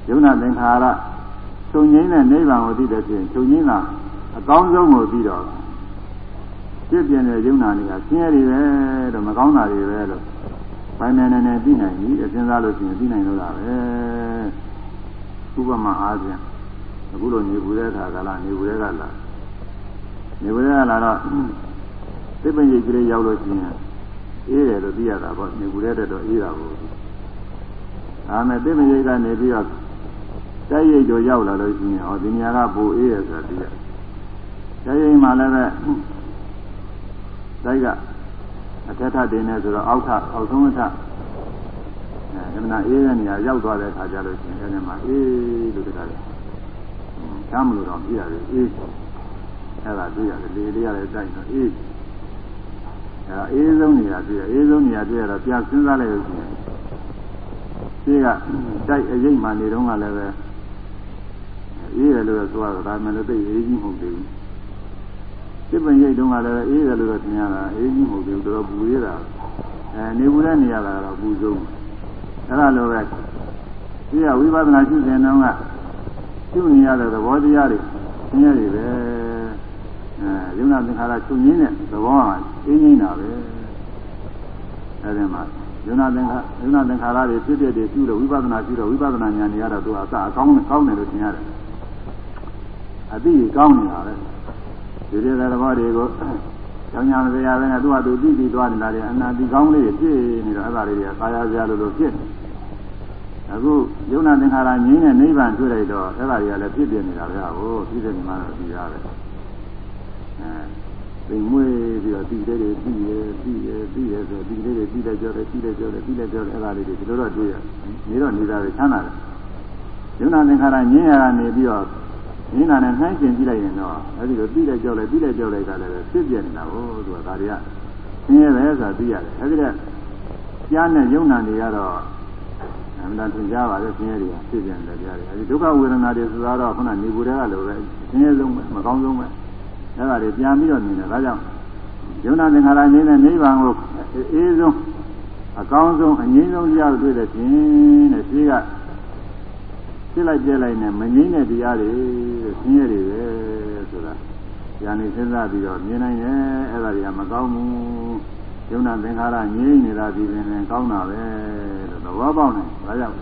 ယုံနာသင်္ခါရချုပ်ငိမ့်တဲ့နိဗ္ဗာန်ကိုသိတဲ့ဖြင့်ချုပ်ငိမ့်တာအကောင်းဆုံးကိုပြီးတော့ဖြစ်ပြတဲ့ယုံနာတွေကဆင်းရဲတွေပဲတော့မကောင်းတာတွေပဲလို့ဘိုင်းနေနေနေသိနိုင်ပြီအစဉ်းစားလို့ရှိရင်သိနိုင်လို့တာပဲဥပမာအားဖြင့်အခုလိုနေဘူးတဲ့အခါကလာနေဘူးတဲ့ကလာနေဘူးတဲ့ကလာတော့သိပ္ပံရိပ်ကလေးရောက်လို့ရှိရင် အေးတယ်လို့သိရတာပေါ့နေဘူးတဲ့တော့အေးတာပေါ့ဒါမဲ့သိပ္ပံရိပ်ကနေပြီးတော့တိုက်ရိပ်ကျော်ရောက်လာလို့ရှိရင်ဟောဒီနေရာကပူအေးရဆိုတာသိရတိုက်ရိပ်မှလည်းပဲတိုက်ကအထက်ထတင်နေဆိုတော့အောက်ထအောက်ဆုံးအထအဲဒီမှာအေးတဲ့နေရာရောက်သွားတဲ့အခါကျလို့ရှိရင်အဲဒီမှာအေးလို့တခါလေချမ်းမလို့တော့ပြရတယ်အေးအဲ့ဒါတွေ့ရတယ်လေလေးရတယ်တိုက်တော့အေးအဲ့ ဒါအေးဆုံးနေရာတွေ့ရအေးဆုံးနေရာတွေ့ရတော့ပြန်စဉ်းစားလိုက်လို့ရှိရင်ရှင်းကတိုက်အရိပ်မှနေတော့ကလည်းပဲအေးတယ်လို့ဆိုရတာဒါမှလည်းသိအေးကြီးမဟုတ်သေးဘူးစိတ်ပင်ရိပ်တုန်းကလည်းအေးတယ်လို့တော့သင်ရတာအေးကြီးမဟုတ်သေးဘူးတော်တော်ပူရတာအဲနေဘူးတဲ့နေရာကတော့ပူဆုံးအဲ့ဒါလိုပဲဒီကဝိပဿနာရှုစဉ်တုန်းကရှုနေရတဲ့သဘောတရားတွေသင်ရတယ်ပဲအဲယုံနာသင်္ခါရချုပ်ငင်းတဲ့သဘောက အေးငင်းတာပဲအဲဒီမှာယုံနာသင်္ခါယုံနာသင်္ခါရတွေဖြစ်ဖြစ်တွေရှုလို့ဝိပဿနာရှုတော့ဝိပဿနာဉာဏ်တွေကတော့သူအစအကောင်းကောင်းတယ်လို့ထင်ရတယ်အသိကောင်းနေတာပဲဒီလိုသဘောတွေကိုကျောင်းညာမစရာပဲနဲ့သူ့ဟာသူသိပြီးသွားနေတာလေအနာတိကောင်းလေးတွေဖြစ်နေတော့အဲ့ဒါလေးတွေကသာယာစရာလိုလိုဖြစ်နေအခုယုံနာသင်္ခါရငြင်းတဲ့နိဗ္ဗာန်တွေ့လိုက်တော့အဲ့ဒါတွေကလည်းဖြစ်ပြနေတာပဲဟိုဖြစ်တဲ့ဒီမှာတော့ဒီရတယ်အဲ သိမွေးပြီးတော့ဒီလေးတွေပြီးရပြီးရပြီးရဆိုဒီလေးတွေပြီးလိုက်ကြောတယ်ပြီးလိုက်ကြောတယ်ပြီးလိုက်ကြောတယ်အဲ့ဒါလေးတွေဒီလိုတော့တွေ့ရနေတော့နေတာပဲချမ်းသာတယ်ယုံနာသင်္ခါရငြင်းရတာနေပြီးတော့ငင်းတာနဲ့နှိုင်းကျင်ကြည့်လိုက်ရင်တော့အဲဒီလိုပြီးလိုက်ကြောက်လိုက်ပြီးလိုက်ကြောက်လိုက်ကလည်းဖြစ်ပြနေတာဟိုသူကဒါတွေကဆင်းရဲပဲဆိုတာသိရတယ်အဲဒီကကြားနဲ့ယုံနာတွေကတော့အမှန်တန်သင်ကြားပါလေဆင်းရဲတွေကဖြစ်ပြန်တယ်ကြားတယ်အဲဒီဒုက္ခဝေဒနာတွေဆိုတာတော့ခုနနေဘူးတွေကလိုပဲဆင်းရဲဆုံးပဲမကောင်းဆုံးပဲ အဲဒါတွေပြန်ပြီးတော့နေတယ်ဒါကြောင့်ယုံနာသင်္ခါရငြိမ်းတဲ့နိဗ္ဗာန်ကိုအေးဆုံးအကောင်းဆုံးအငြိမ်းဆုံးကြားတွေ့တဲ့ခြင်းတဲ့ရှိကဖြစ်လိုက်ပြလိုက်နဲ့မငြိမ်းတဲ့တရားတွေဆင်းရဲတွေပဲဆိုတာညာနေစဉ်းစားပြီးတော့မြင်နိုင်တယ်အဲ့ဒါတွေကမကောင်းဘူးယုံနာသင်္ခါရငြိမ်းနေတာဒီပင်လည်းကောင်းတာပဲလို့သဘောပေါက်နေဒါကြောင့်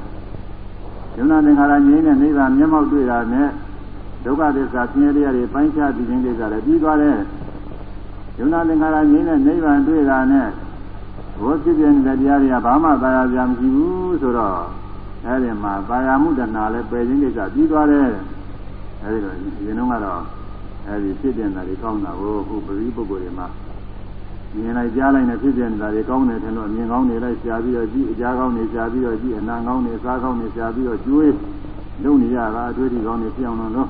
ယုံနာသင်္ခါရငြိမ်းတဲ့နိဗ္ဗာန်မျက်မှောက်တွေ့တာနဲ့ ဒုက္ခသစ္စာဆင်းရဲတရားတွေပိုင်းခြားသိခြင်းကိစ္စလည်းပြီးသွားတယ်ယုံနာသင်္ခါရငြိမ်းတဲ့နိဗ္ဗာန်တွေ့တာနဲ့ဘောဖြစ်ပြနေတဲ့တရားတွေကဘာမှသာယာစရာမရှိဘူးဆိုတော့အဲ့ဒီမှာသာယာမှုတဏှာလည်းပယ်ခြင်းကိစ္စပြီးသွားတယ်အဲ့ဒီတော့ဒီနှုန်းကတော့အဲ့ဒီဖြစ်ပြန်တာတွေကောင်းတာကိုခုပရိပုဂ္ဂိုလ်တွေမှာမြင်လိုက်ကြားလိုက်နဲ့ဖြစ်ပြန်တာတွေကောင်းတယ်ထင်လို့အမြင်ကောင်းနေလိုက်ရှားပြီးတော့ကြည့်အကြားကောင်းနေရှားပြီးတော့ကြည့်အနာကောင်းနေစားကောင်းနေရှားပြီးတော့ကျွေးလုပ်နေရတာအတွေ့အထိကောင်းနေဖြစ်အောင်လို့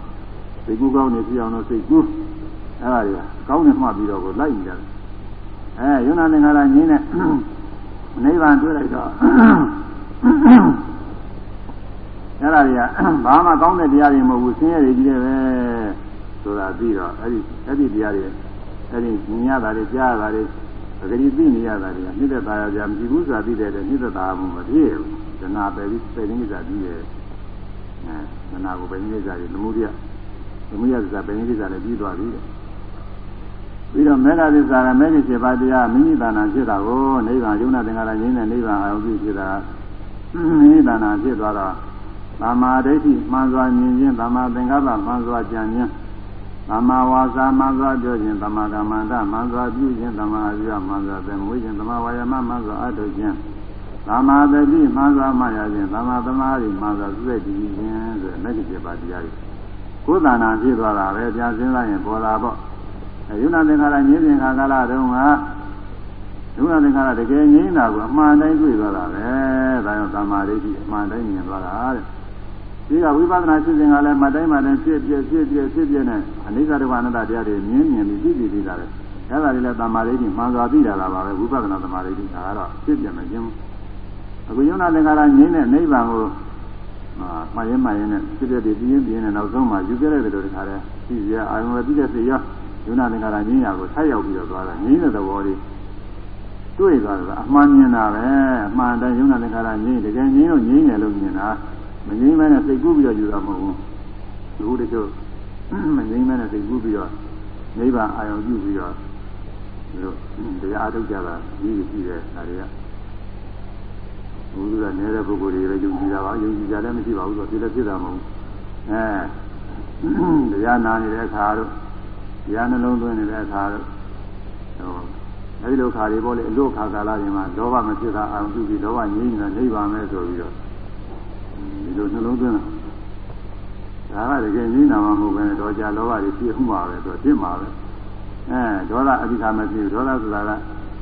စိတ်ကူးကောင်းနေဖြစ်အောင်လို့စိတ်ကူးအဲ့ဒါတွေကကောင်းနေမှပြီးတော့ကိုလိုက်နေတယ်အဲယုံနာသင်္ခါရငင်းတဲ့နိဗ္ဗာန်တွေ့လိုက်တော့အဲ့ဒါတွေကဘာမှကောင်းတဲ့တရားတွေမဟုတ်ဘူးဆင်းရဲတွေကြီးတယ်ပဲဆိုတာပြီးတော့အဲ့ဒီအဲ့ဒီတရားတွေအဲ့ဒီမြင်ရတာတွေကြားရတာတွေပဂတိသိနေရတာတွေကနှိမ့်သက်သာရကြမရှိဘူးဆိုတာသိတဲ့နှိမ့်သက်သာမှုမဖြစ်ဘူးဇနာပဲပြီးစိတ်ရင်းကိစ္စပြီးတယ်အဲဇနာကိုပဲရင်းကိစ္စတွေသမု ဒိယသမုဒိယကိစ္စပဲရင်းကိစ္စလည်းပြီးသွားပြီတဲ့ပြီးတော့မေဃသစ္စာကမေဃ7ပါးတရားမိမိတဏ္ဍာဖြစ်တာကိုနိဗ္ဗာန်ယုံနာသင်္ခါရငြိမ်းတဲ့နိဗ္ဗာန်အာရုံပြုဖြစ်တာမိမိတဏ္ဍာဖြစ်သွားတော့သမ္မာဒိဋ္ဌိမှန်စွာမြင်ခြင်းသမ္မာသင်္ကပ္ပမှန်စွာကြံခြင်းသမ္မာဝါစာမှန်စွာပြောခြင်းသမ္မာကမ္မန္တမှန်စွာပြုခြင်းသမ္မာအာရုံမှန်စွာသင်မွေးခြင်းသမ္မာဝါယာမမှန်စွာအထုတ်ခြင်းသမ္မာတတိမှန်စွာမှရခြင်းသမ္မာသမာဓိမှန်စွာသုစိတ်တည်ခြင်းဆိုတဲ့လက်ရှိပါတရားတွေ ကိုယ်တဏ္ဍာဖြစ်သွားတာပဲပြန်စဉ်းစားရင်ပေါ်လာပေါ့ယုဏသင်္ခါရငြင်းစဉ်ခါကာလတုန်းကယုဏသင်္ခါရတကယ်ငြင်းတာကိုအမှန်တိုင်းတွေ့သွားတာပဲဒါကြောင့်သမ္မာဒိဋ္ဌိအမှန်တိုင်းမြင်သွားတာတဲ့ဒီကဝိပဿနာရှင်းစဉ်ကလည်းမတိုင်းမတိုင်းဖြစ်ပြဖြစ်ပြဖြစ်ပြနဲ့အနိစ္စဒုက္ခအနတ္တတရားတွေမြင်မြင်ပြီးသိသိသိတာလေအဲ့ဒါတွေလည်းသမ္မာဒိဋ္ဌိမှန်စွာသိတာလားပါပဲဝိပဿနာသမ္မာဒိဋ္ဌိဒါကတော့ဖြစ်ပြမခြင်းအခုယုံနာသင်္ခါရငြင်းတဲ့နိဗ္ဗာန်ကိုအာ မှရင်မှရင်နဲ့ဖြစ်ပြပြီးပြင်းပြင်းနဲ့နောက်ဆုံးမှယူခဲ့တဲ့လိုတခါတည်းသိရအာယုံပဲပြီးတဲ့စိတ်ရောယုံနာသင်္ခါရငြင်းရာကိုဆက်ရောက်ပြီးတော့သွားတာငြင်းတဲ့သဘောလေးတွေ့သွားတာအမှန်မြင်တာပဲအမှန်တန်ယုံနာသင်္ခါရငြင်းတကယ်ငြင်းလို့ငြင်းတယ်လို့မြင်တာမငြိမ်းမဲနဲ့စိတ်ကူးပြီးတော့ယူတာမဟုတ်ဘူးလူတချို့မငြိမ်းမဲနဲ့စိတ်ကူးပြီးတော့နိဗ္ဗာန်အာရုံပြုပြီးတော့ဒီလိုတရားအထုတ်ကြတာကြီးကြီးတယ်ဒါတွေက ဘုရားကနေတဲ့ပုဂ္ဂိုလ်တွေပဲယုံကြည်တာပါယုံကြည်ကြလည်းမရှိပါဘူးဆိုတော့ဒီလည်းဖြစ်တာမဟုတ်ဘူးအဲတရားနာနေတဲ့အခါတို့တရားနှလုံးသွင်းနေတဲ့အခါတို့ဟိုအဲဒီလိုခါတွေပေါ့လေအလို့ခါကာလတွေမှာလောဘမဖြစ်တာအာရုံပြုပြီးလောဘငြိမ်းနေတာနိဗ္ဗာန်ပဲဆိုပြီးတော့ဒီလိုနှလုံးသွင်းတာဒါကတကယ်ကြီးနာမှာမဟုတ်ပဲတော့ကြာလောဘတွေပြည့်မှုပါပဲဆိုတော့ပြစ်မှာပဲအဲဒေါသအဓိကမဖြစ်ဘူးဒေါသဆိုတာက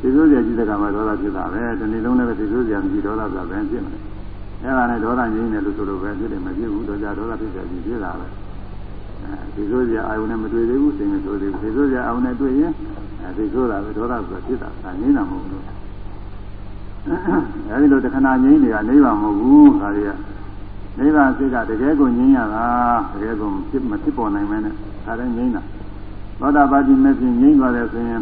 သိစိုးစရာကြီးတဲ့ကမှာဒေါသဖြစ်တာပဲဒီနေ့လုံးလည်းသိစိုးစရာမရှိဒေါသဆိုတာပဲဖြစ်မယ်အဲဒါနဲ့ဒေါသငြိမ်းတယ်လို့ဆိုလို့ပဲဖြစ်တယ်မဖြစ်ဘူးတော့ကြာဒေါသဖြစ်တယ်ကြီးဖြစ်တာပဲအဲဒီဆိုစရာအာယုန်နဲ့မတွေ့သေးဘူးစိတ်မဆိုသေးဘူးဒီဆိုစရာအာယုန်နဲ့တွေ့ရင်အဲဒီဆိုတာပဲဒေါသဆိုတာဖြစ်တာဒါငြိမ်းတာမဟုတ်ဘူးအဲဒီလိုတခဏငြိမ်းနေတာနိဗ္ဗာန်မဟုတ်ဘူးဒါတွေကနိဗ္ဗာန်စိတ်ကတကယ်ကိုငြိမ်းရတာတကယ်ကိုဖြစ်မဖြစ်ပေါ်နိုင်မဲနဲ့ဒါလည်းငြိမ်းတာသောတာပတိမဲ့ဖြင့်ငြိမ်းသွားတယ်ဆိုရင်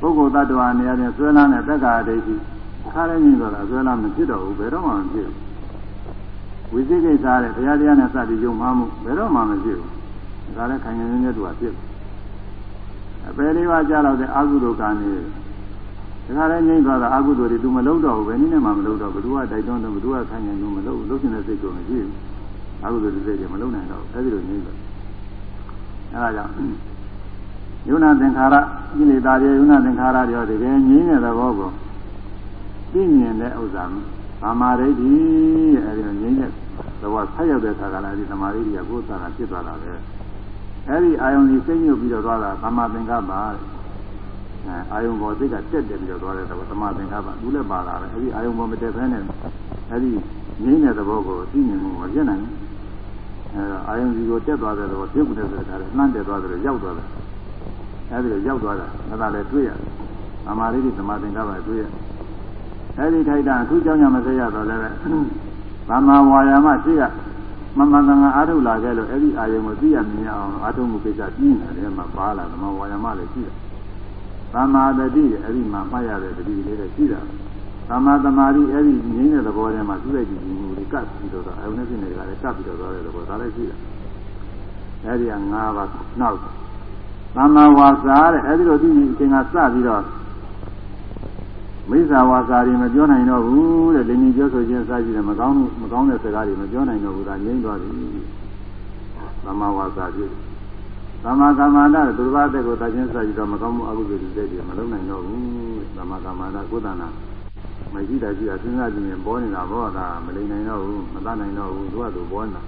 ပုဂ္ဂိုလ်တ attva နေရာချင်းဆွဲလန်းတဲ့တက္ကာဒိဋ္ဌိခါလည်းငြိမ်းသွားတာဆွဲလန်းမဖြစ်တော့ဘူးဘယ်တော့မှမဖြစ်ဘူးဝိသိကိစ္စတဲ့တရားတရားနဲ့စပြီးယုံမှမှုဘယ်တော့မှမဖြစ်ဘူးဒါလည်းခိုင်ခိုင်ရင်းရင်းတူတာဖြစ်အပယ်လေးပါးကြားတော့တဲ့အာဟုဒုက္ခနေဒါကြလည်းငြိမ့်သွားတာအကုသိုလ်တွေ तू မလုပ်တော့ဘူးဘယ်နည်းနဲ့မှမလုပ်တော့ဘယ်သူကတိုက်တွန်းတယ်ဘယ်သူကခိုင်းရင် तू မလုပ်ဘူးလုပ်နေတဲ့စိတ်ကိုမရှိဘူးအကုသိုလ်တွေစိတ်တွေမလုပ်နိုင်တော့အဲဒီလိုငြိမ့်သွားအဲဒါကြောင့် ယုံနာသင်္ခါရကိလေသာတွေယုံနာသင်္ခါရတွေတကယ်ငြိမ့်တဲ့သဘောကိုသိမြင်တဲ့ဥစ္စာမာမာရိဋ္ဌိအဲဒီလိုငြိမ့်တဲ့သဘောဆက်ရောက်တဲ့ခါကလည်းဒီသမာဓိတွေကကိုယ်သာဖြစ်သွားတာပဲအဲဒီအာယုန်ကြီးစိတ်ညှို့ပြီးတော့သွားတာသမာသင်္ကပ္ပါတဲ့အာယုံပေါ်စိတ်ကတက်တက်ပြီးတော့သွားတဲ့သဘောသမာသင်္ကပ္ပသူလည်းပါလာတယ်အဲဒီအာယုံပေါ်မတက်ဘဲနဲ့အဲဒီငြိမ်းတဲ့သဘောကိုသိမြင်မှုမဖြစ်နိုင်ဘူးအဲအာယုံစီကိုတက်သွားတဲ့သဘောပြုတ်တဲ့ဆိုတာလည်းနှမ်းတက်သွားတယ်ရောက်သွားတယ် အဲဒီလိုရောက်သွားတာအဲ့ဒါလည်းတွေ့ရတယ်သမာဓိတိသမာသင်္ကပ္ပတွေ့ရအဲဒီထိုက်တာအခုကြောင်းကြမဆက်ရတော့လည်းဗမာဝါယာမရှိကမမကငါအားထုတ်လာခဲ့လို့အဲ့ဒီအာယုံကိုသိရမြင်အောင်အားထုတ်မှုကိစ္စပြီးနေတယ်မှာပါလာသမဝါယာမလည်းရှိတယ်။သမာဓိအဲ့ဒီမှာမှတ်ရတဲ့တတိလေးလည်းရှိတာ။သမာသမာဓိအဲ့ဒီငြင်းတဲ့သဘောထဲမှာသူ့ရဲ့ကြည်မှုတွေကပ်ပြီးတော့အာယုံနဲ့ဖြစ်နေတာလည်းကပ်ပြီးတော့သွားတဲ့သဘောဒါလည်းရှိတယ်။အဲ့ဒီက၅ပါးနောက် သမာဝါစာတဲ့အဲ့ဒီလိုသိရင်အချိန်ကစပြီးတော့မိစ္ဆာဝါစာတွေမပြောနိုင်တော့ဘူးတဲ့လင်းကြီးပြောဆိုခြင်းစကြည့်တယ်မကောင်းမကောင်းတဲ့စကားတွေမပြောနိုင်တော့ဘူးဒါငြိမ့်သွားပြီသမဝါစာပြုသမကမ္မန္တသူတစ်ပါးတဲ့ကိုတာချင်းစကြည့်တော့မကောင်းမှုအကုသိုလ်တွေတွေမလုံးနိုင်တော့ဘူးသမကမ္မန္တကိုယ်တဏ္ဍမရှိတာရှိတာစဉ်းစားကြည့်ရင်ပေါ်နေတာဘောဒါမလိမ့်နိုင်တော့ဘူးမတတ်နိုင်တော့ဘူးသူကသူပေါ်နေတာ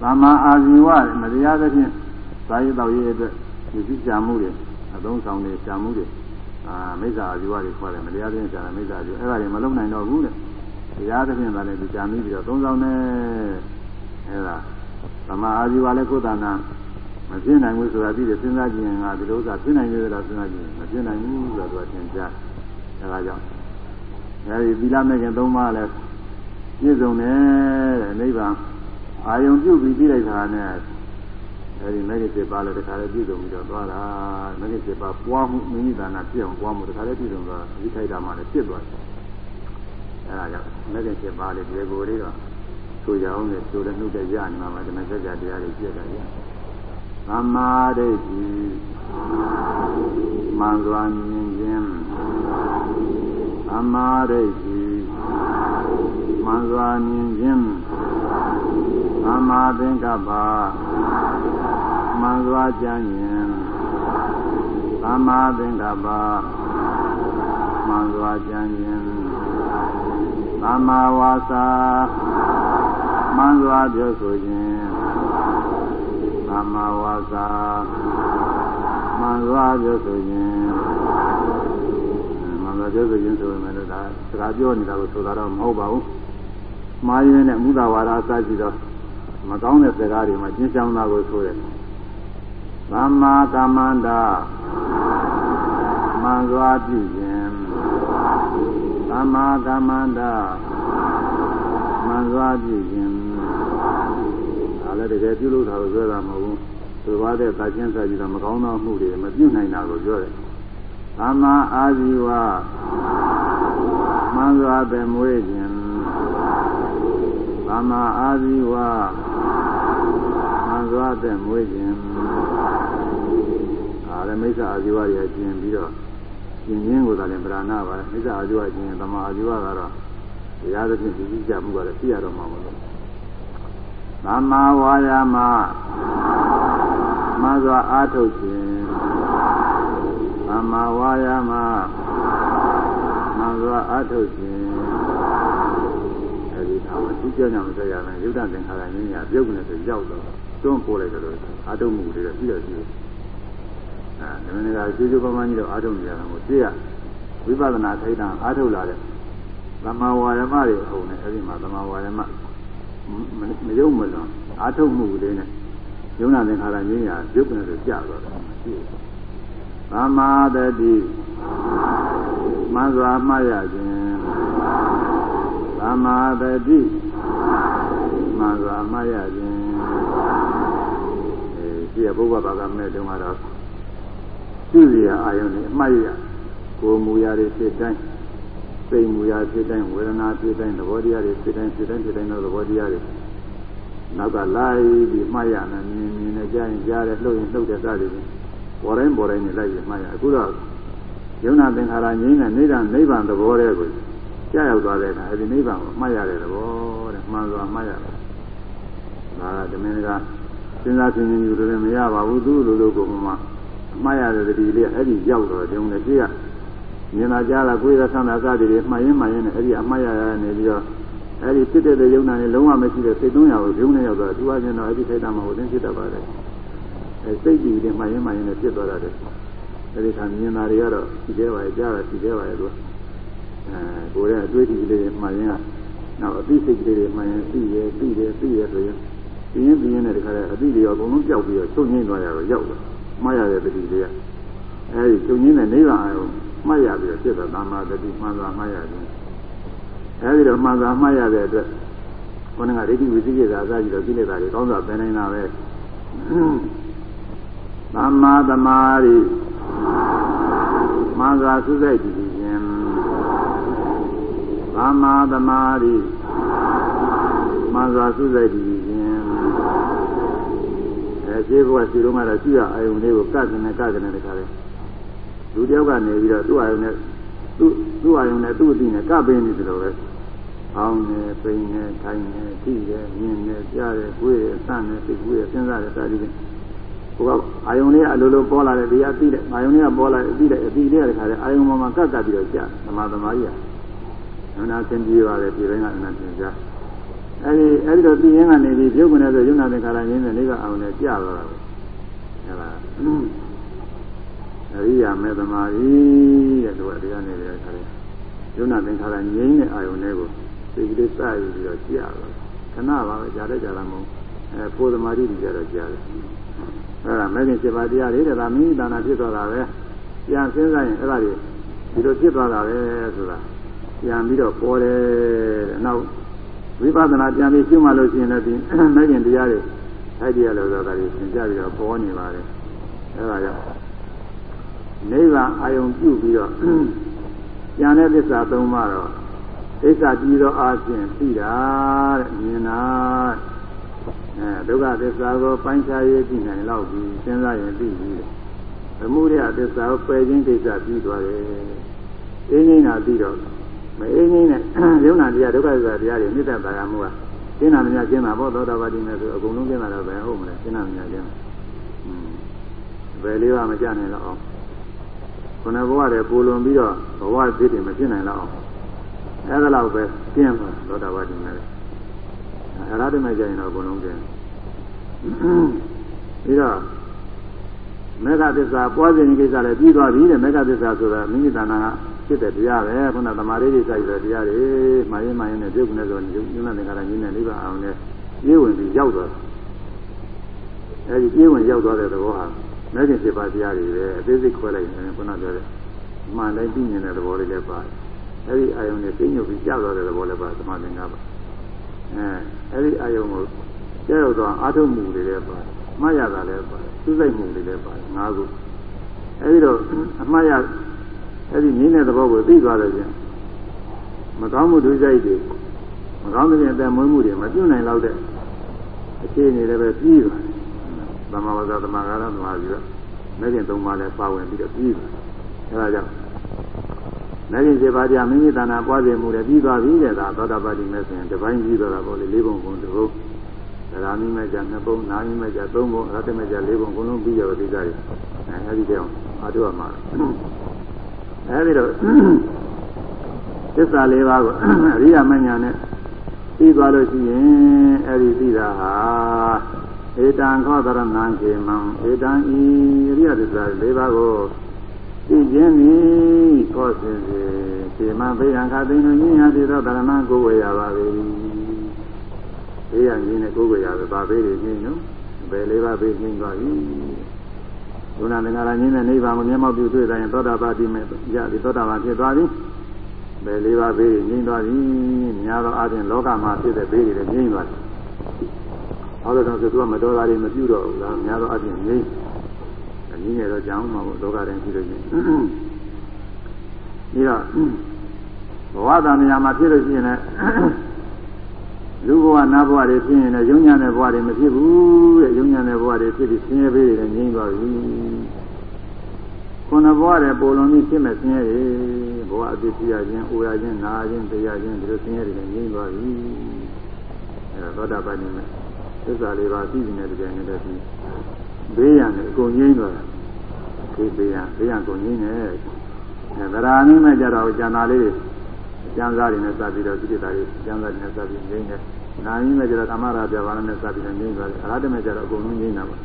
သမ္မာအာဇီဝမတရားသဖြင့် သာယတော်ရဲ့အတွက်ဒီကြည့်ကြမှုတွေအသုံးဆောင်တွေရှာမှုတွေအာမိစ္ဆာအာဇီဝတွေခေါ်တယ်မတရားသဖြင့်ရှာတယ်မိစ္ဆာအာဇီဝအဲ့ဒါတွေမလုံနိုင်တော့ဘူးတဲ့တရားသဖြင့်သာလည်းဒီကြာမိပြီးတော့သုံးဆောင်နေအဲ့ဒါသမာအာဇီဝလည်းကိုယ်တဏ္ဍမဖြစ်နိုင်ဘူးဆိုတာပြီးတယ်စဉ်းစားကြည့်ရင်ကဒီလိုဥစ္စာဖြစ်နိုင်သေးတယ်လားစဉ်းစားကြည့်ရင်မဖြစ်နိုင်ဘူးဆိုတာသူကသင်ကြားဒါကကြောင့်အဲဒီသီလမဲ့ခင်သုံးပါးလည်းပြည့်စုံတယ်တဲ့နိဗ္ဗာန်အာယုံပြုတ်ပြီးပြည့်လိုက်တာနဲ့ အဲဒီမဂ္ဂင်7ပါးလည်းတခါလေးပြည့်စုံပြီးတော့သွားတာမဂ္ဂင်7ပါးပွားမှုမိမိသာနာပြည့်အောင်ပွားမှုတခါလေးပြည့်စုံသွားဒီထိုက်တာမှလည်းပြည့်သွားတယ်အဲဒါကြောင့်မဂ္ဂင်7ပါးလေးဒီကိုလေးတော့ဆိုကြအောင်လေဆိုတဲ့နှုတ်တဲ့ရနေမှာပါဓမ္မစကြာတရားတွေပြည့်တယ်ရသမ္မာဒိဋ္ဌိမှန်စွာမြင်ခြင်းသမ္မာဒိဋ္ဌိမှန်စွာမြင်ခြင်းသ မ္မာသင်္ကပ္ပမှန်စွာကြံ့ရင်သမ္မာသင်္ကပ္ပမှန်စွာကြံ့ရင်သမ္မာဝါစာမှန်စွာပြောဆိုခြင်းသမ္မာဝါစာမှန်စွာပြောဆိုခြင်းမှန်စွာပြောဆိုခြင်းဆိုရင်လည်းဒါစကားပြောနေတာကိုဆိုတာတော့မဟုတ်ပါဘူးမှားရင်းနဲ့မူတာဝါဒအစရှိတော့ မကောင်းတဲ့စကားတွေမှာကျင်းချောင်းတာကိုဆိုတယ်သမ္မာကမ္မန္တာမှန်စွာပြုခြင်းသမ္မာကမ္မန္တာမှန်စွာပြုခြင်းဒါလည်းတကယ်ပြုလို့တာကိုပြောတာမဟုတ်ဘူးသူဘာတဲ့သာချင်းစားကြည့်တော့မကောင်းသောမှုတွေမပြုနိုင်တာကိုပြောတယ်သမ္မာအာဇီဝမှန်စွာပဲမွေးခြင်းသမ္မာအာဇီဝ မှန်စွာတဲ့မွေးခြင်းအာရမိစ္ဆာအာဇီဝရကျင်ပြီးတော့ကျင်ခြင်းကိုသာလည်းပဓာနာပါမိစ္ဆာအာဇီဝကျင်သမ္မာအာဇီဝကတော့တရားသဖြင့်ဒီကြမှုကတော့သိရတော့မှာမဟုတ်ဘူးသမ္မာဝါယာမမှန်စွာအားထုတ်ခြင်းသမ္မာဝါယာမမှန်စွာအားထုတ်ခြင်း အဲဒီထားမှာသူကြောင့်ကြောင့်မဆက်ရမယ်ယုဒ္ဓသင်္ခါရဉာဏ်ညာပြုတ်နေဆိုရောက်တော့တွန်းပို့လိုက်တယ်လို့အားထုတ်မှုတွေတော့ပြီးတော့ရှိတယ်အဲနမင်းကကျေးဇူးပမာကြီးတော့အားထုတ်နေရတာကိုသိရဝိပဿနာထိုက်တာအားထုတ်လာတဲ့သမ္မာဝါယာမတွေအုံနဲ့အဲဒီမှာသမ္မာဝါယာမမယုံမလွန်အားထုတ်မှုလေးနဲ့ယုံနာသင်္ခါရဉာဏ်ညာပြုတ်နေဆိုကြာတော့တယ်ရှိတယ်သမာဓိမှန်စွာမှတ်ရခြင်းသမာဓိ မှန်စွာမှတ်ရခြင်းအဲရှိရဘုရားဘာသာမဲ့တုန်းကတော့ရှိစီရအာယုန်နဲ့အမှတ်ရကိုယ်မူရာတွေဖြစ်တိုင်းစိတ်မူရာဖြစ်တိုင်းဝေဒနာဖြစ်တိုင်းသဘောတရားတွေဖြစ်တိုင်းဖြစ်တိုင်းဖြစ်တိုင်းသောသဘောတရားတွေနောက်ကလိုက်ပြီးမှတ်ရမယ်မြင်မြင်နဲ့ကြားရင်ကြားတယ်လှုပ်ရင်လှုပ်တယ်စသည်ဖြင့်ပေါ်တိုင်းပေါ်တိုင်းနဲ့လိုက်ပြီးမှတ်ရအခုတော့ယုံနာသင်္ခါရငြိမ်းတဲ့နိဗ္ဗာန်နိဗ္ဗာန်သဘောတွေကိုကြာရောက်သွားတဲ့အခါအဲဒီနိဗ္ဗာန်ကိုမှတ်ရတဲ့သဘောတဲ့ မှန်စွာမှတ်ရတာဒါကဓမင်းကစဉ်းစားဆင်ခြင်ယူတယ်မရပါဘူးသူ့လိုလိုကိုမှမှတ်ရတဲ့တတိလေးအဲ့ဒီရောက်တော့တုံးနဲ့ကြည့်ရမြင်လာကြတာကိုယ်ရဆန္ဒစသည်တွေမှတ်ရင်မှတ်ရင်နဲ့အဲ့ဒီအမှတ်ရရနေပြီးတော့အဲ့ဒီဖြစ်တဲ့ယုံနာနဲ့လုံးဝမရှိတဲ့စိတ်သုံးရာကိုယုံနေရောက်တော့သူအချင်းတော့အဲ့ဒီထိုက်တာမှဟိုသင်ဖြစ်တတ်ပါတယ်အဲစိတ်ကြည့်တယ်မှရင်မှရင်နဲ့ဖြစ်သွားတာတဲ့အဲဒီခါမြင်တာတွေကတော့ဒီသေးပါရဲ့ကြားတာဒီသေးပါရဲ့သူအဲကိုယ်ရဲ့အတွေ့အထိလေးမှရင်က နောက်အသိစိတ်ကလေးတွေမှရင်သိရသိတယ်သိရဆိုရင်ပြင်းပြင်းနဲ့တခါတည်းအသိတွေရောအကုန်လုံးပျောက်ပြီးတော့ချုပ်ငိမ့်သွားရတော့ရောက်တယ်မှားရတဲ့တတိလေးကအဲဒီချုပ်ငိမ့်တဲ့နိဗ္ဗာန်ကိုမှတ်ရပြီးတော့ဖြစ်တဲ့သမာဓိမှန်စွာမှတ်ရခြင်းအဲဒီတော့မှန်စွာမှတ်ရတဲ့အတွက်ဘုန်းကဒိဋ္ဌိဝိသိကိစ္စအစရှိတော့ကိလေသာတွေကောင်းစွာပယ်နိုင်တာပဲသမ္မာသမာဓိမှန်စွာသုစိတ်ကြည့်ခြင်း သမ္မာသမာဓိမှန်စွာသုစိတ်ကြည့်ခြင်းအဲခြေဘဝရှိတော့မှတော့ရှိရအာယုန်လေးကိုကတ်ကနေကတ်ကနေတခါလဲလူတယောက်ကနေပြီးတော့သူ့အာယုန်နဲ့သူ့သူ့အာယုန်နဲ့သူ့အသိနဲ့ကပ်ပေးနေတယ်လို့ပဲ။အောင်းနေ၊ပိန်နေ၊ထိုင်နေ၊ကြည့်နေ၊မြင်နေ၊ကြားနေ၊ကိုယ်နေ၊စမ်းနေ၊သိကူးနေ၊စဉ်းစားနေစသည်ဖြင့်ဟိုကအာယုန်လေးအလိုလိုပေါ်လာတယ်ဒီအသိတဲ့အာယုန်လေးကပေါ်လာတယ်အသိတဲ့အသိလေးရတဲ့ခါကျအာယုန်ပေါ်မှာကပ်ကပ်ပြီးတော့ကြာသမာသမာကြီးက နာသင်ပြေပါတယ်ဒီတိုင်းကအနာသင်ကြအဲဒီအဲဒီတော့သိရင်ကနေပြီးပြုတ်ကနေဆိုယုံနာသင်္ခါရရင်းနဲ့လေးကအောင်နဲ့ကြာသွားတာပဲအဲဒါအရိယာမေသမာဓိတဲ့သူကတရားနေတယ်ခါတယ်ယုံနာသင်္ခါရငြိမ်းတဲ့အာယုန်လေးကိုသိကလေးစရပြီးတော့ကြာတော့ခဏပါပဲကြာတဲ့ကြာတာမဟုတ်အဲပိုသမာဓိကြီးကြတော့ကြာတယ်အဲဒါမဲခင်7ပါးတရားတွေတဲ့ဒါမိမိတဏ္ဍာဖြစ်သွားတာပဲပြန်စဉ်းစားရင်အဲ့ဒါတွေဒီလိုဖြစ်သွားတာပဲဆိုတာ ပြန်ပြီးတော့ပေါ်တယ်တဲ့နောက်ဝိပဿနာပြန်ပြီးရှုမှလို့ရှိရင်လည်းဒီမဲခင်တရားတွေအဲ့ဒီရလို့ဆိုတာတွေသင်ကြပြီးတော့ပေါ်နေပါတယ်အဲ့ဒါကြောင့်နိဗ္ဗာန်အာယုံပြုပြီးတော့ဉာဏ်နဲ့သစ္စာသုံးပါတော့သစ္စာကြည့်တော့အားဖြင့်သိတာတဲ့မြင်တာအဲဒုက္ခသစ္စာကိုပိုင်းခြားရေးသိနိုင်တော့ပြီးစဉ်းစားရင်သိပြီသမုဒယသစ္စာကိုပယ်ခြင်းကိစ္စပြီးသွားတယ်အင်းငိမ့်တာပြီးတော့ မအင်းငိမ့်နဲ့ယုံနာတရားဒုက္ခသစ္စာတရားတွေမြစ်သက်ပါရမှုကရှင်းတာမများရှင်းတာဘောသောတာပတိနဲ့ဆိုအကုန်လုံးရှင်းတာတော့ဘယ်ဟုတ်မလဲရှင်းတာမများရှင်းဘယ်လေးပါမကြနိုင်တော့အောင်ခုနဘဝတွေပူလွန်ပြီးတော့ဘဝသစ်တွေမဖြစ်နိုင်တော့အောင်အဲဒါတော့ပဲကျင်းသွားသောတာပတိနဲ့အရဟတမေကြရင်တော့အကုန်လုံးကျင်းပြီးတော့မေဃသစ္စာပွားစဉ်ကိစ္စလည်းပြီးသွားပြီတဲ့မေဃသစ္စာဆိုတာမိမိတဏ္ဍာက ဖြစ်တဲ့တရားပဲခုနသမာဓိတွေစိုက်တဲ့တရားတွေမှာရင်မှာရင်နဲ့ပြုတ်ကနေဆိုညဉ့်နဲ့ခါတိုင်းညဉ့်နဲ့နိဗ္ဗာန်အောင်နဲ့ပြေးဝင်ပြီးရောက်သွားတယ်အဲဒီပြေးဝင်ရောက်သွားတဲ့သဘောဟာမဲခင်ဖြစ်ပါတရားတွေပဲအသေးစိတ်ခွဲလိုက်ရင်ခုနပြောတဲ့မှန်တိုင်းသိမြင်တဲ့သဘောလေးလည်းပါတယ်အဲဒီအာယုန်နဲ့သိညွတ်ပြီးကြောက်သွားတဲ့သဘောလည်းပါသမာသင်္ကပ္ပအဲအဲဒီအာယုန်ကိုကြောက်ရောက်သွားအာထုမှုတွေလည်းပါတယ်မှတ်ရတာလည်းပါတယ်သိစိတ်မှုတွေလည်းပါတယ်ငါးခုအဲဒီတော့အမှတ်ရ အဲဒီနင်းတဲ့သဘောကိုသိသွားတယ်ပြန်မကောင်းမှုဒုစရိုက်တွေမကောင်းတဲ့အတမွေးမှုတွေမပြုတ်နိုင်တော့တဲ့အခြေအနေလည်းပဲပြီးသွားတယ်သမဝဇ္ဇသမဂါရသမာဓိကမဲ့ခင်သုံးပါးလည်းပါဝင်ပြီးတော့ပြီးသွားတယ်အဲဒါကြောင့်မဲ့ခင်စေပါးကြမိမိတဏ္ဍာပွားစေမှုလည်းပြီးသွားပြီတဲ့ဒါသောတာပတိမဲ့ဆိုရင်တစ်ပိုင်းပြီးသွားတာပေါ့လေလေးပုံပုံတစ်ပုံဒါမိမဲ့ကြနှစ်ပုံနာမိမဲ့ကြသုံးပုံရတ္တမဲ့ကြလေးပုံအကုန်လုံးပြီးရောဒီကြရအဲဒီကြောင့်အားထုတ်ရမှာ အဲဒီတော့သစ္စာလေးပါးကိုအရိယာမညာနဲ့ပြီးသွားလို့ရှိရင်အဲဒီသိတာဟာဧတံခောသရဏံခေမံဧတံဤအရိယသစ္စာလေးပါးကိုသိခြင်းသည်ခောစင်စေခေမံဘေးရန်ခသိဉ္ဉ္ညာတိသောတရဏံကိုဝေရပါ၏ဘေးရန်ကြီးနဲ့ကိုဝေရပါဘေးတွေကြီးနော်ဘယ်လေးပါးဘေးကြီးသွားပြီ ဒုနာသင်္ဃာရကြီးနဲ့နိဗ္ဗာန်ကိုမျက်မှောက်ပြုတွေ့တိုင်းသောတာပတိမေရသည်သောတာပန်ဖြစ်သွားပြီဘယ်လေးပါးဘေးကြီးငြိမ်းသွားပြီများသောအားဖြင့်လောကမှာဖြစ်တဲ့ဘေးတွေလည်းငြိမ်းသွားပြီဟောလို့တော့သူကမတော်တာတွေမပြုတော့ဘူးလားများသောအားဖြင့်ငြိမ်းအနည်းငယ်တော့ကြောင်းမှာပေါ့လောကတိုင်းရှိလို့ရှိရင်ပြီးတော့ဘဝတဏ္ဍာမှာဖြစ်လို့ရှိရင်လည်း လူဘဝနတ်ဘဝတွေဖြစ်ရင်လည်းယုံညာတဲ့ဘဝတွေမဖြစ်ဘူးတဲ့ယုံညာတဲ့ဘဝတွေဖြစ်ပြီးဆင်းရဲပေးတယ်ငြိမ်းသွားပြီခုနဘဝတွေပုံလုံးကြီးဖြစ်မဲ့ဆင်းရဲတွေဘဝအသိဖြစ်ရခြင်း၊အိုရခြင်း၊နာခြင်း၊တရားခြင်းဒီလိုဆင်းရဲတွေငြိမ်းသွားပြီအဲဒါသောတာပန်နေမယ်သစ္စာလေးပါးသိနေတဲ့ကြံနေတဲ့ပြီးဘေးရန်နဲ့အကုန်ငြိမ်းသွားတာခေဘေးရန်ဘေးရန်ကုန်ငြိမ်းနေအဲဗရာမင်းမဲ့ကြတော့ကျန်တာလေးကျမ်းစာတွေနဲ့စပ်ပြီးတော့သိတာတွေကျမ်းစာတွေနဲ့စပ်ပြီးငြိမ်းတယ် နာမင်းမဲ့ကြတော့ကာမရာပြဘာနဲ့စပ်ပြီးတော့ငြိမ်းသွားတယ်အရဟတမဲ့ကြတော့အကုန်လုံးငြိမ်းတာပါ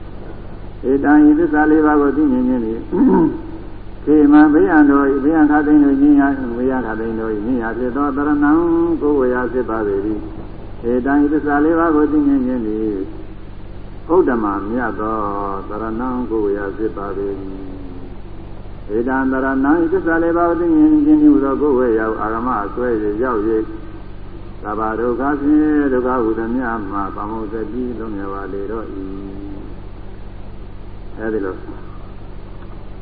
ဧတံဤသစ္စာလေးပါးကိုသိမြင်ခြင်းသည်ခေမံဘေးရန်တို့ဘေးရန်ခသိန်းတို့ညင်ရဝေယခသိန်းတို့ညင်ရဖြစ်သောတရဏံကိုဝေယစစ်ပါပေသည်ဧတံဤသစ္စာလေးပါးကိုသိမြင်ခြင်းသည်ဥဒ္ဓမာမြတ်သောသရဏံကိုဝေယစစ်ပါပေသည်ဧဧတံတရဏံသစ္စာလေးပါးသိမြင်ခြင်းဤဟူသောကိုယ်ဝေရောက်အာရမအစွဲရရောက်၍ သဘာဒုက္ခဖြင့်ဒုက္ခဟူသည်များမှာပမုသတိလုံးမြပါလေတော့ဤအဲဒီလို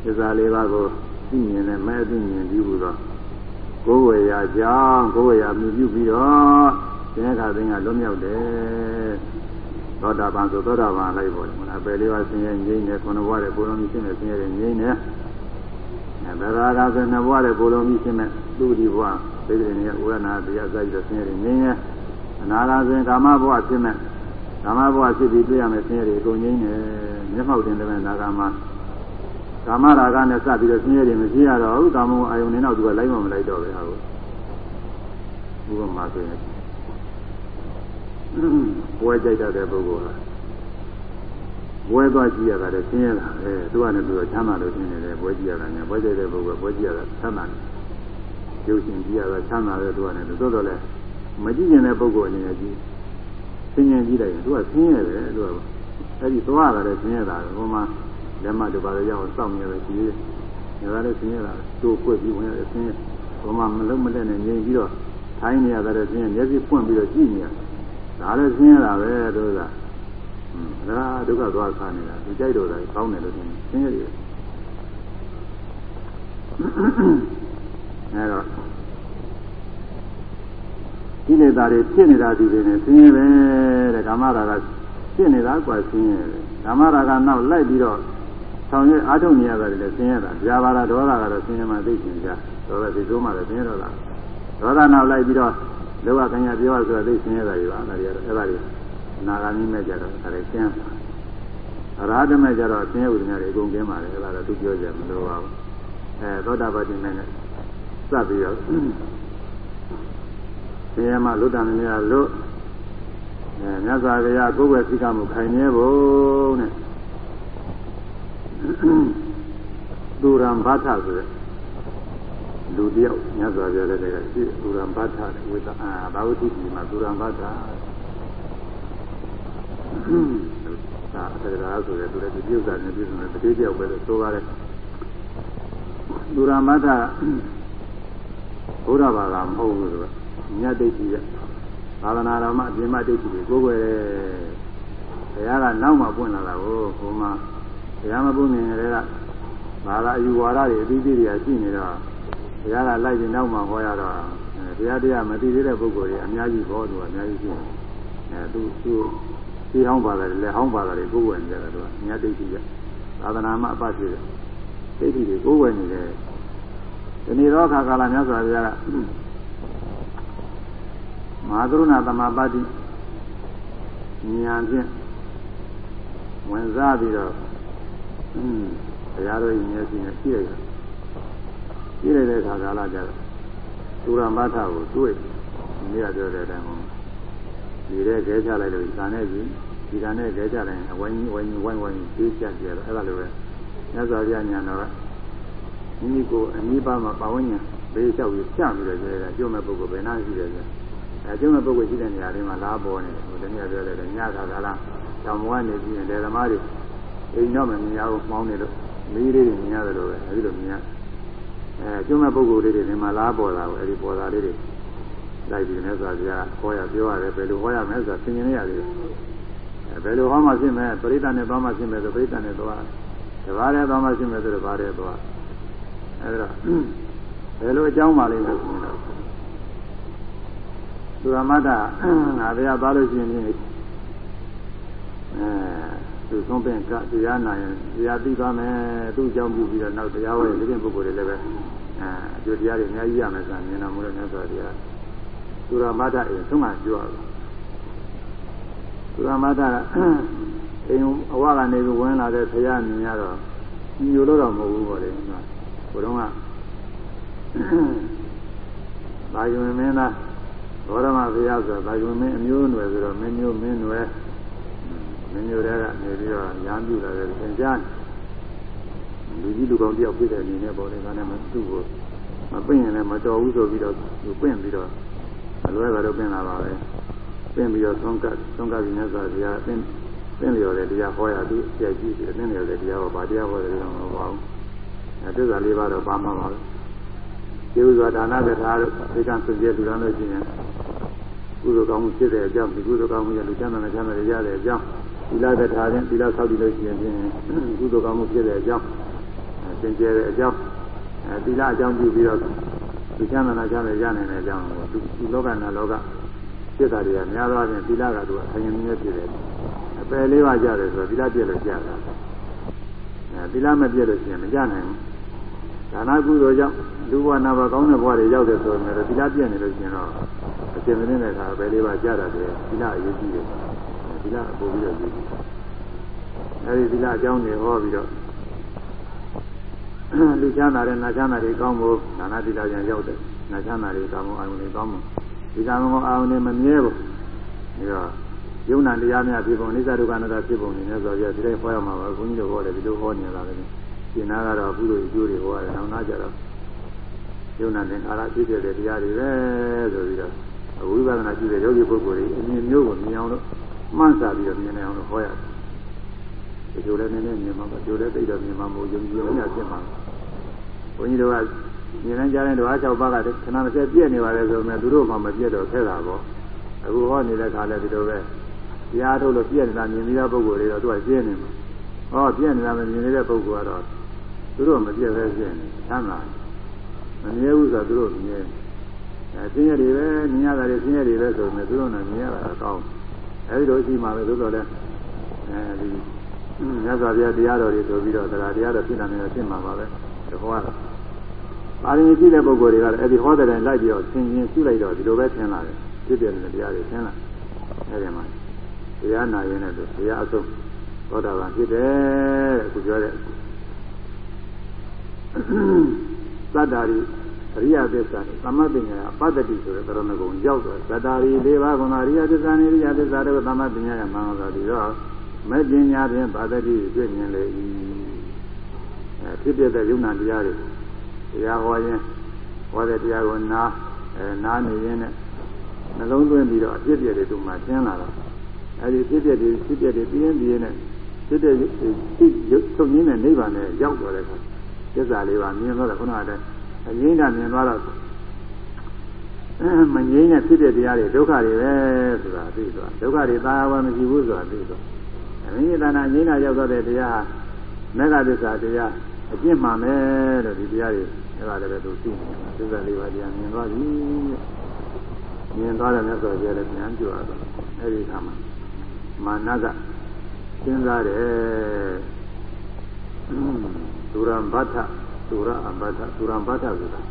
သစ္စာလေးပါးကိုသိမြင်တဲ့မဲ့သိမြင်ပြီးဟူသောကိုယ်ဝေရာကြောင့်ကိုယ်ဝေရာမြည်ပြုပြီးတော့သင်္ခါသိင်္ဂလွတ်မြောက်တယ်သောတာပန်ဆိုသောတာပန်လိုက်ပေါ်တယ်မလားပယ်လေးပါးဆင်းရဲငြိမ်းတယ်ခုနဘဝတဲ့ကိုယ်လုံးကြီးရှင်းတဲ့ဆင်းရဲငြိမ်းတယ်အဲဗရာဂဆိုနှစ်ဘဝတဲ့ကိုယ်လုံးကြီးရှင်းတဲ့သူဒီဘဝ သိတဲ့နေဥရနာတရားစိုက်တဲ့ဆင်းရဲငြိမ်းတယ်အနာဂါဆိုရင်ကာမဘဝဖြစ်မဲ့ကာမဘဝဖြစ်ပြီးတွေ့ရမယ်ဆင်းရဲတွေအကုန်ငြိမ်းတယ်မျက်မှောက်တင်တဲ့နာဂါမှာကာမရာဂနဲ့စပြီးတော့ဆင်းရဲတွေမရှိရတော့ဘူးကာမဂုဏ်အာယုန်နဲ့တော့သူကလိုက်မမလိုက်တော့ပဲဟာကိုဥပမာဆိုရင်ပွဲကြိုက်တတ်တဲ့ပုဂ္ဂိုလ်ဟာပွဲသွားကြည့်ရတာလည်းဆင်းရဲတာပဲသူကလည်းသူကချမ်းသာလို့ရှင်းနေတယ်ပွဲကြည့်ရတာနဲ့ပွဲကြိုက်တဲ့ပုဂ္ဂိုလ်ပွဲကြည့်ရတာချမ်းသာတယ် ရုပ်ရှင်ကြည့်ရတာချမ်းသာတယ်သူကလည်းသို့တော်လည်းမကြည့်ရင်တဲ့ပုဂ္ဂိုလ်အနေနဲ့ကြည့်ဆင်းရဲကြည့်လိုက်ရင်သူကဆင်းရဲတယ်သူကအဲ့ဒီသွားတာလည်းဆင်းရဲတာပဲဟိုမှာလက်မတို့ပါလေရောက်စောင့်နေတယ်ကြည့်ရတာလည်းဆင်းရဲတာတို့ခွေပြီးဝင်ရတယ်ဆင်းရဲဟိုမှာမလုံးမလက်နဲ့ငြိမ်ပြီးတော့ထိုင်းနေရတယ်ဆင်းရဲမျက်စိပွင့်ပြီးတော့ကြည့်နေရတယ်ဒါလည်းဆင်းရဲတာပဲတို့ကဒါဒုက္ခသွားခါနေတာသူကြိုက်တော့တယ်ကောင်းတယ်လို့ထင်ဆင်းရဲတယ် အဲတော့ကိလေသာတွေဖြစ်နေတာဒီတွေနဲ့ဆင်းရဲပဲတဲ့ကာမရာဂဖြစ်နေတာกว่าဆင်းရဲတယ်ကာမရာဂနောက်လိုက်ပြီးတော့ဆောင်ရွက်အားထုတ်နေရတာလည်းဆင်းရဲတာကြာပါလားဒေါသကတော့ဆင်းရဲမှသိချင်ကြဒေါသဒီဆိုမှလည်းဆင်းရဲတော့တာဒေါသနောက်လိုက်ပြီးတော့လောကကညာပြောရဆိုတာသိဆင်းရဲတာတွေပါဒါတွေကတော့အဲ့ဒါတွေနာဂာမိမဲ့ကြတော့ဒါတွေကျင်းပါအရာဓမဲ့ကြတော့ဆင်းရဲဥဒ္ဒနာတွေအကုန်ကျင်းပါတယ်အဲ့ဒါတော့သူပြောကြမလို့ပါဘူးအဲသောတာပတိမဲ့နဲ့ စပ်ပြီးတော့ဆင်းရဲမှလွတ်တာများလွတ်အဲမြတ်စွာဘုရားကိုယ်ပဲသိကမှုခိုင်နေဖို့နဲ့သူရံဘာထဆိုတဲ့လူတယောက်မြတ်စွာဘုရားလည်းတည်းကရှိသူရံဘာထဝိသအာဘာဝတိဒီမှာသူရံဘာထဒါအတရာဆိုတဲ့သူလည်းဒီပြုစာနဲ့ပြည့်စုံတဲ့တတိယယောက်ပဲဆိုပါတယ်သူရံဘာထ ဘုရားဘာသာမဟုတ်ဘူးဆိုတော့မြတ်ဒိဋ္ဌိရသာသနာတော်မှာအပြင်မှာဒိဋ္ဌိကိုကိုယ်ွယ်ဘုရားကနောက်မှပွင့်လာတာကိုဟိုမှာဘုရားမပွင့်ခင်ကလေးကဘာသာအယူဝါဒတွေအသီးသီးတွေရှိနေတော့ဘုရားကလိုက်ပြီးနောက်မှဟောရတော့ဘုရားတရားမသိသေးတဲ့ပုဂ္ဂိုလ်တွေအများကြီးဟောသူကအများကြီးရှိတယ်အဲသူသူဒီဟောင်းပါတယ်လက်ဟောင်းပါတယ်ကိုယ်ဝယ်နေတယ်သူကအများဒိဋ္ဌိရသာသနာမှာအပဖြစ်တယ်ဒိဋ္ဌိတွေကိုယ်ဝယ်နေတယ် ဒီနေ့တော့ခါကာလမြတ်စွာဘုရားကမဟာကရုဏာသမပါတိဉာဏ်ဖြင့်ဝင်စားပြီးတော့อืมဘုရားတော်ရဲ့မျက်စိနဲ့ကြည့်လိုက်တာကြည့်လိုက်တဲ့အခါကာလကျတော့သုရမထကိုတွေ့ဒီနေ့ကပြောတဲ့အတိုင်းပေါ့ဒီတဲ့ခဲချလိုက်လို့ဇာနဲ့ကြီးဒီကနဲ့ခဲချလိုက်အဝိုင်းဝိုင်းဝိုင်းဝိုင်းကြီးချကြတော့အဲ့ဒါလိုပဲမြတ်စွာဘုရားညာတော်က မိမိကိုအနိဗ္ဗာန်မှာပါဝင်ညာဘေးလျှောက်ပြီးဖြန့်ပြီးတော့ကျဲတာကျုံးမဲ့ပုဂ္ဂိုလ်ဘယ်နှရှိတယ်လဲအဲကျုံးမဲ့ပုဂ္ဂိုလ်ရှိတဲ့နေရာတွေမှာလားပေါ်နေတယ်ဟိုတနည်းပြောတယ်ညခါကာလတောင်ဘဝနေပြီးရင်ဓမ္မတွေအိမ်တော့မမြင်ရဘူးမှောင်းနေလို့မီးလေးတွေမြင်ရတယ်လို့ပဲအဲဒီလိုမြင်ရအဲကျုံးမဲ့ပုဂ္ဂိုလ်လေးတွေဒီမှာလားပေါ်လာဘူးအဲဒီပေါ်လာလေးတွေလိုက်ပြီးနေဆိုကြခေါ်ရပြောရတယ်ဘယ်လိုဟောရမလဲဆိုတာသင်မြင်ရတယ်အဲဘယ်လိုဟောမှဖြစ်မယ်ပရိသတ်နဲ့သွားမှဖြစ်မယ်ဆိုပရိသတ်နဲ့သွားတပါးနဲ့သွားမှဖြစ်မယ်ဆိုတပါးနဲ့သွား အဲဒါဘယ်လိုအကြောင်းပါလိမ့်မယ်ဆိုရင်သုရမတ္တငါတရားသွားလို့ရှိရင်အဲသူဆုံးပင်ကတရားနာရင်တရားသိသွားမယ်သူ့အကြောင်းပြုပြီးတော့နောက်တရားဝဲဒီပြင်ပုဂ္ဂိုလ်တွေလည်းပဲအဲအကျိုးတရားတွေအများကြီးရမယ်ဆိုတာမြင်တော်မူတဲ့မြတ်စွာဘုရားသုရမတ္တအိမ်ဆုံးမပြောရသုရမတ္တအိမ်အဝကနေပြီးဝင်လာတဲ့ဘုရားမြင်ရတော့ညိုလို့တော့မဟုတ်ဘူးပေါ့လေ ဘုရားကဘာယုံမင်းသားဘောရမဘုရားဆိုတာဘာယုံမင်းအမျိုးအနွယ်ဆိုတော့မင်းမျိုးမင်းနွယ်မင်းမျိုးတွေကနေပြီးတော့ညာပြုလာတယ်သင်ကြားလူကြီးလူကောင်းတယောက်ပြည့်တဲ့အနေနဲ့ပေါ်တယ်ဒါနဲ့မသူ့ကိုမပင့်ရင်လည်းမတော်ဘူးဆိုပြီးတော့သူပင့်ပြီးတော့အလွဲကတော့ပင့်လာပါပဲပင့်ပြီးတော့သုံးကတ်သုံးကတ်ပြီးမြတ်စွာဘုရားပင့်ပင့်လျော်တဲ့တရားဟောရသူဆရာကြီးတယ်ပင့်လျော်တဲ့တရားဟောဗာတရားဟောတယ်တော့မဟုတ်ပါဘူး အဲသစ္စာလေးပါးတော့ပါမှာပါပဲကျေဥစွာဒါနကထာတို့သိကံစွန့်ကြဲလူတော်လို့ရှိရင်ကုသိုလ်ကောင်းမှုဖြစ်တဲ့အကြောင်းဒီကုသိုလ်ကောင်းမှုရဲ့လူချမ်းသာနဲ့ချမ်းသာရရတဲ့အကြောင်းသီလကထာချင်းသီလဆောက်တည်လို့ရှိရင်ဖြင့်ကုသိုလ်ကောင်းမှုဖြစ်တဲ့အကြောင်းသင်ကျဲတဲ့အကြောင်းအဲသီလအကြောင်းပြုပြီးတော့လူချမ်းသာနဲ့ချမ်းသာရနိုင်တဲ့အကြောင်းကိုဒီလောကနာလောကဖြစ်တာတွေကများသောအားဖြင့်သီလကသူအရင်နည်းဖြစ်တယ်အပယ်လေးပါးကြတယ်ဆိုတော့သီလပြည့်လို့ကြတာအဲသီလမပြည့်လို့ရှိရင်မကြနိုင်ဘူး ဒါနကုသိုလ်ကြောင့်လူဘဝနာဘကောင်းတဲ့ဘဝတွေရောက်တယ်ဆိုရင်လည်းသီလပြည့်နေလို့ရှိရင်တော့အရှင်မင်းတဲ့အခါအပယ်လေးပါးကြတာတယ်သီလအရေးကြီးတယ်သီလအပေါ်ပြီးတော့ရေးကြီးအဲဒီသီလအကြောင်းတွေဟောပြီးတော့လူချမ်းသာတဲ့နာချမ်းသာတွေကောင်းဖို့ဒါနသီလကျန်ရောက်တယ်နာချမ်းသာတွေကောင်းဖို့အာယုန်တွေကောင်းဖို့ဒီကံကောအာရုံနဲ့မမြဲဘူးဒါတော့ယုံနာတရားများဖြစ်ပုံအိသဒုက္ခနာတာဖြစ်ပုံနေနေဆိုပြီးဒီတိုင်းဟောရမှာပါဘုန်းကြီးတို့ဟောတယ်ဒီလိုဟောနေတာလည်း ရှင်နာကတော့အခုလိုအကျိုးတွေဟောရတယ်နောက်နာကြတော့ယုံနာနဲ့အာရဖြစ်တဲ့တရားတွေပဲဆိုပြီးတော့ဝိပဿနာရှိတဲ့ယောဂီပုဂ္ဂိုလ်တွေအမြင်မျိုးကိုမြင်အောင်လို့မှန်းစာပြီးတော့မြင်နေအောင်လို့ဟောရတယ်ဒီလိုလည်းနည်းနည်းမြင်မှာပါဒီလိုလည်းသိတော့မြင်မှာမဟုတ်ယုံကြည်လို့ညဖြစ်မှာဘုန်းကြီးတို့ကမြင်နိုင်ကြတဲ့ဓဝါ၆ပါးကခဏတစ်ဆက်ပြည့်နေပါလေဆိုမှသူတို့မှမပြည့်တော့ခဲ့တာပေါ့အခုဟောနေတဲ့ခါလဲဒီလိုပဲတရားထုတ်လို့ပြည့်နေတာမြင်နေတဲ့ပုဂ္ဂိုလ်တွေတော့သူကရှင်းနေမှာဟောပြည့်နေတာမမြင်နေတဲ့ပုဂ္ဂိုလ်ကတော့ သူတို့မပြည့်ပဲရှင်းနေသမ်းသာမမြဲဘူးဆိုတော့သူတို့မြင်အဲရှင်းရတွေပဲမြင်ရတာတွေရှင်းရတွေပဲဆိုမှသူတို့ကမြင်ရတာကောင်းအဲဒီလိုရှိမှပဲသို့တော်လဲအဲဒီမြတ်စွာဘုရားတရားတော်တွေဆိုပြီးတော့တရားတရားတော်ဖြစ်လာနေတာဖြစ်မှာပါပဲဒီဟောတာပါရမီပြည့်တဲ့ပုဂ္ဂိုလ်တွေကလည်းအဲ့ဒီဟောတဲ့တိုင်းလိုက်ပြီးတော့ဆင်ရင်ရှုလိုက်တော့ဒီလိုပဲသင်လာတယ်ဖြစ်ပြတဲ့တရားတွေသင်လာအဲ့ဒီမှာတရားနာရင်လည်းတရားအဆုံးသောတာပန်ဖြစ်တယ်တဲ့အခုပြောတဲ့ သတ္တာရိအရိယသစ္စာသမပညာပတ္တိဆိုတဲ့သရဏဂုံရောက်တော့သတ္တာရိ၄ပါးကအရိယသစ္စာနဲ့အရိယသစ္စာတို့သမပညာရမှန်တော်ပြီးတော့မဲ့ပညာဖြင့်ပတ္တိတွေ့မြင်လေ၏အဲဖြစ်ပြတဲ့ယုံနာတရားတွေတရားဟောရင်ဟောတဲ့တရားကိုနားအဲနားနေရင်းနဲ့နှလုံးသွင်းပြီးတော့အဖြစ်ပြည့်တွေသူမှသင်လာတော့အဲဒီဖြစ်ပြည့်တွေဖြစ်ပြည့်တွေပြင်းပြင်းနဲ့ဖြစ်တဲ့ဖြစ်ချုပ်ရင်းတဲ့နိဗ္ဗာန်နဲ့ရောက်တော့တဲ့အခါ သစ္စာလေးပါမြင်တော့ခုနကတည်းကအရင်းကမြင်သွားတော့မငြိမ်းတဲ့ဖြစ်တဲ့တရားတွေဒုက္ခတွေပဲဆိုတာသိသွားဒုက္ခတွေသာဝမရှိဘူးဆိုတာသိသွားအမိဉာဏငြိမ်းတာရောက်တော့တဲ့တရားမေဃသစ္စာတရားအကျင့်မှန်မယ်လို့ဒီတရားတွေအဲ့ဒါလည်းပဲသူသိနေတာသစ္စာလေးပါးတရားမြင်သွားပြီမြင်သွားတယ်မြတ်စွာဘုရားလည်းပြန်ကြွတော့အဲ့ဒီခါမှာမာနကစဉ်းစားတယ် သူရံဘတ်ထသူရအဘတ်ထသူရံဘတ်ထဆိုတာ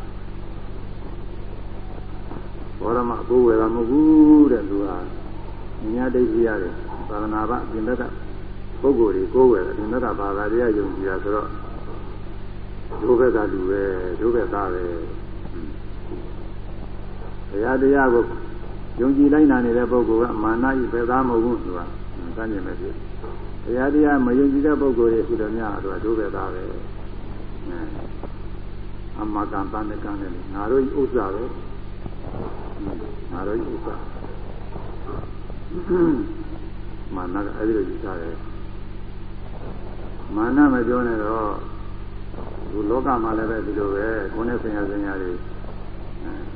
ဘောရမအကိုဝေကမဟုတ်ဘူးတဲ့သူကညာဒိဋ္ဌိရတယ်သာသနာ့ဘအပြင်ဘက်ကပုဂ္ဂိုလ်တွေကိုယ်ဝယ်တယ်အပြင်ဘက်ကဘာသာတရားယုံကြည်တာဆိုတော့ဒုဘက်ကလူပဲဒုဘက်သားပဲတရားတရားကိုယုံကြည်လိုက်နာနေတဲ့ပုဂ္ဂိုလ်ကမာနဤဘယ်သားမဟုတ်ဘူးဆိုတာစမ်းကြည့်မယ်ဖြစ် တရားတရားမယုံကြည်တဲ့ပုဂ္ဂိုလ်တွေခုတော်များတော့ဒုဘက်သားပဲအမကံတန်တဲ့ကံနဲ့ငါတို့ဥစ္စာပဲငါတို့ဥစ္စာမာနကအဲ့ဒီလိုယူထားတယ်မာနမပြောနဲ့တော့ဒီလောကမှာလည်းပဲဒီလိုပဲကိုယ်နဲ့ဆင်ရဆင်ရတွေ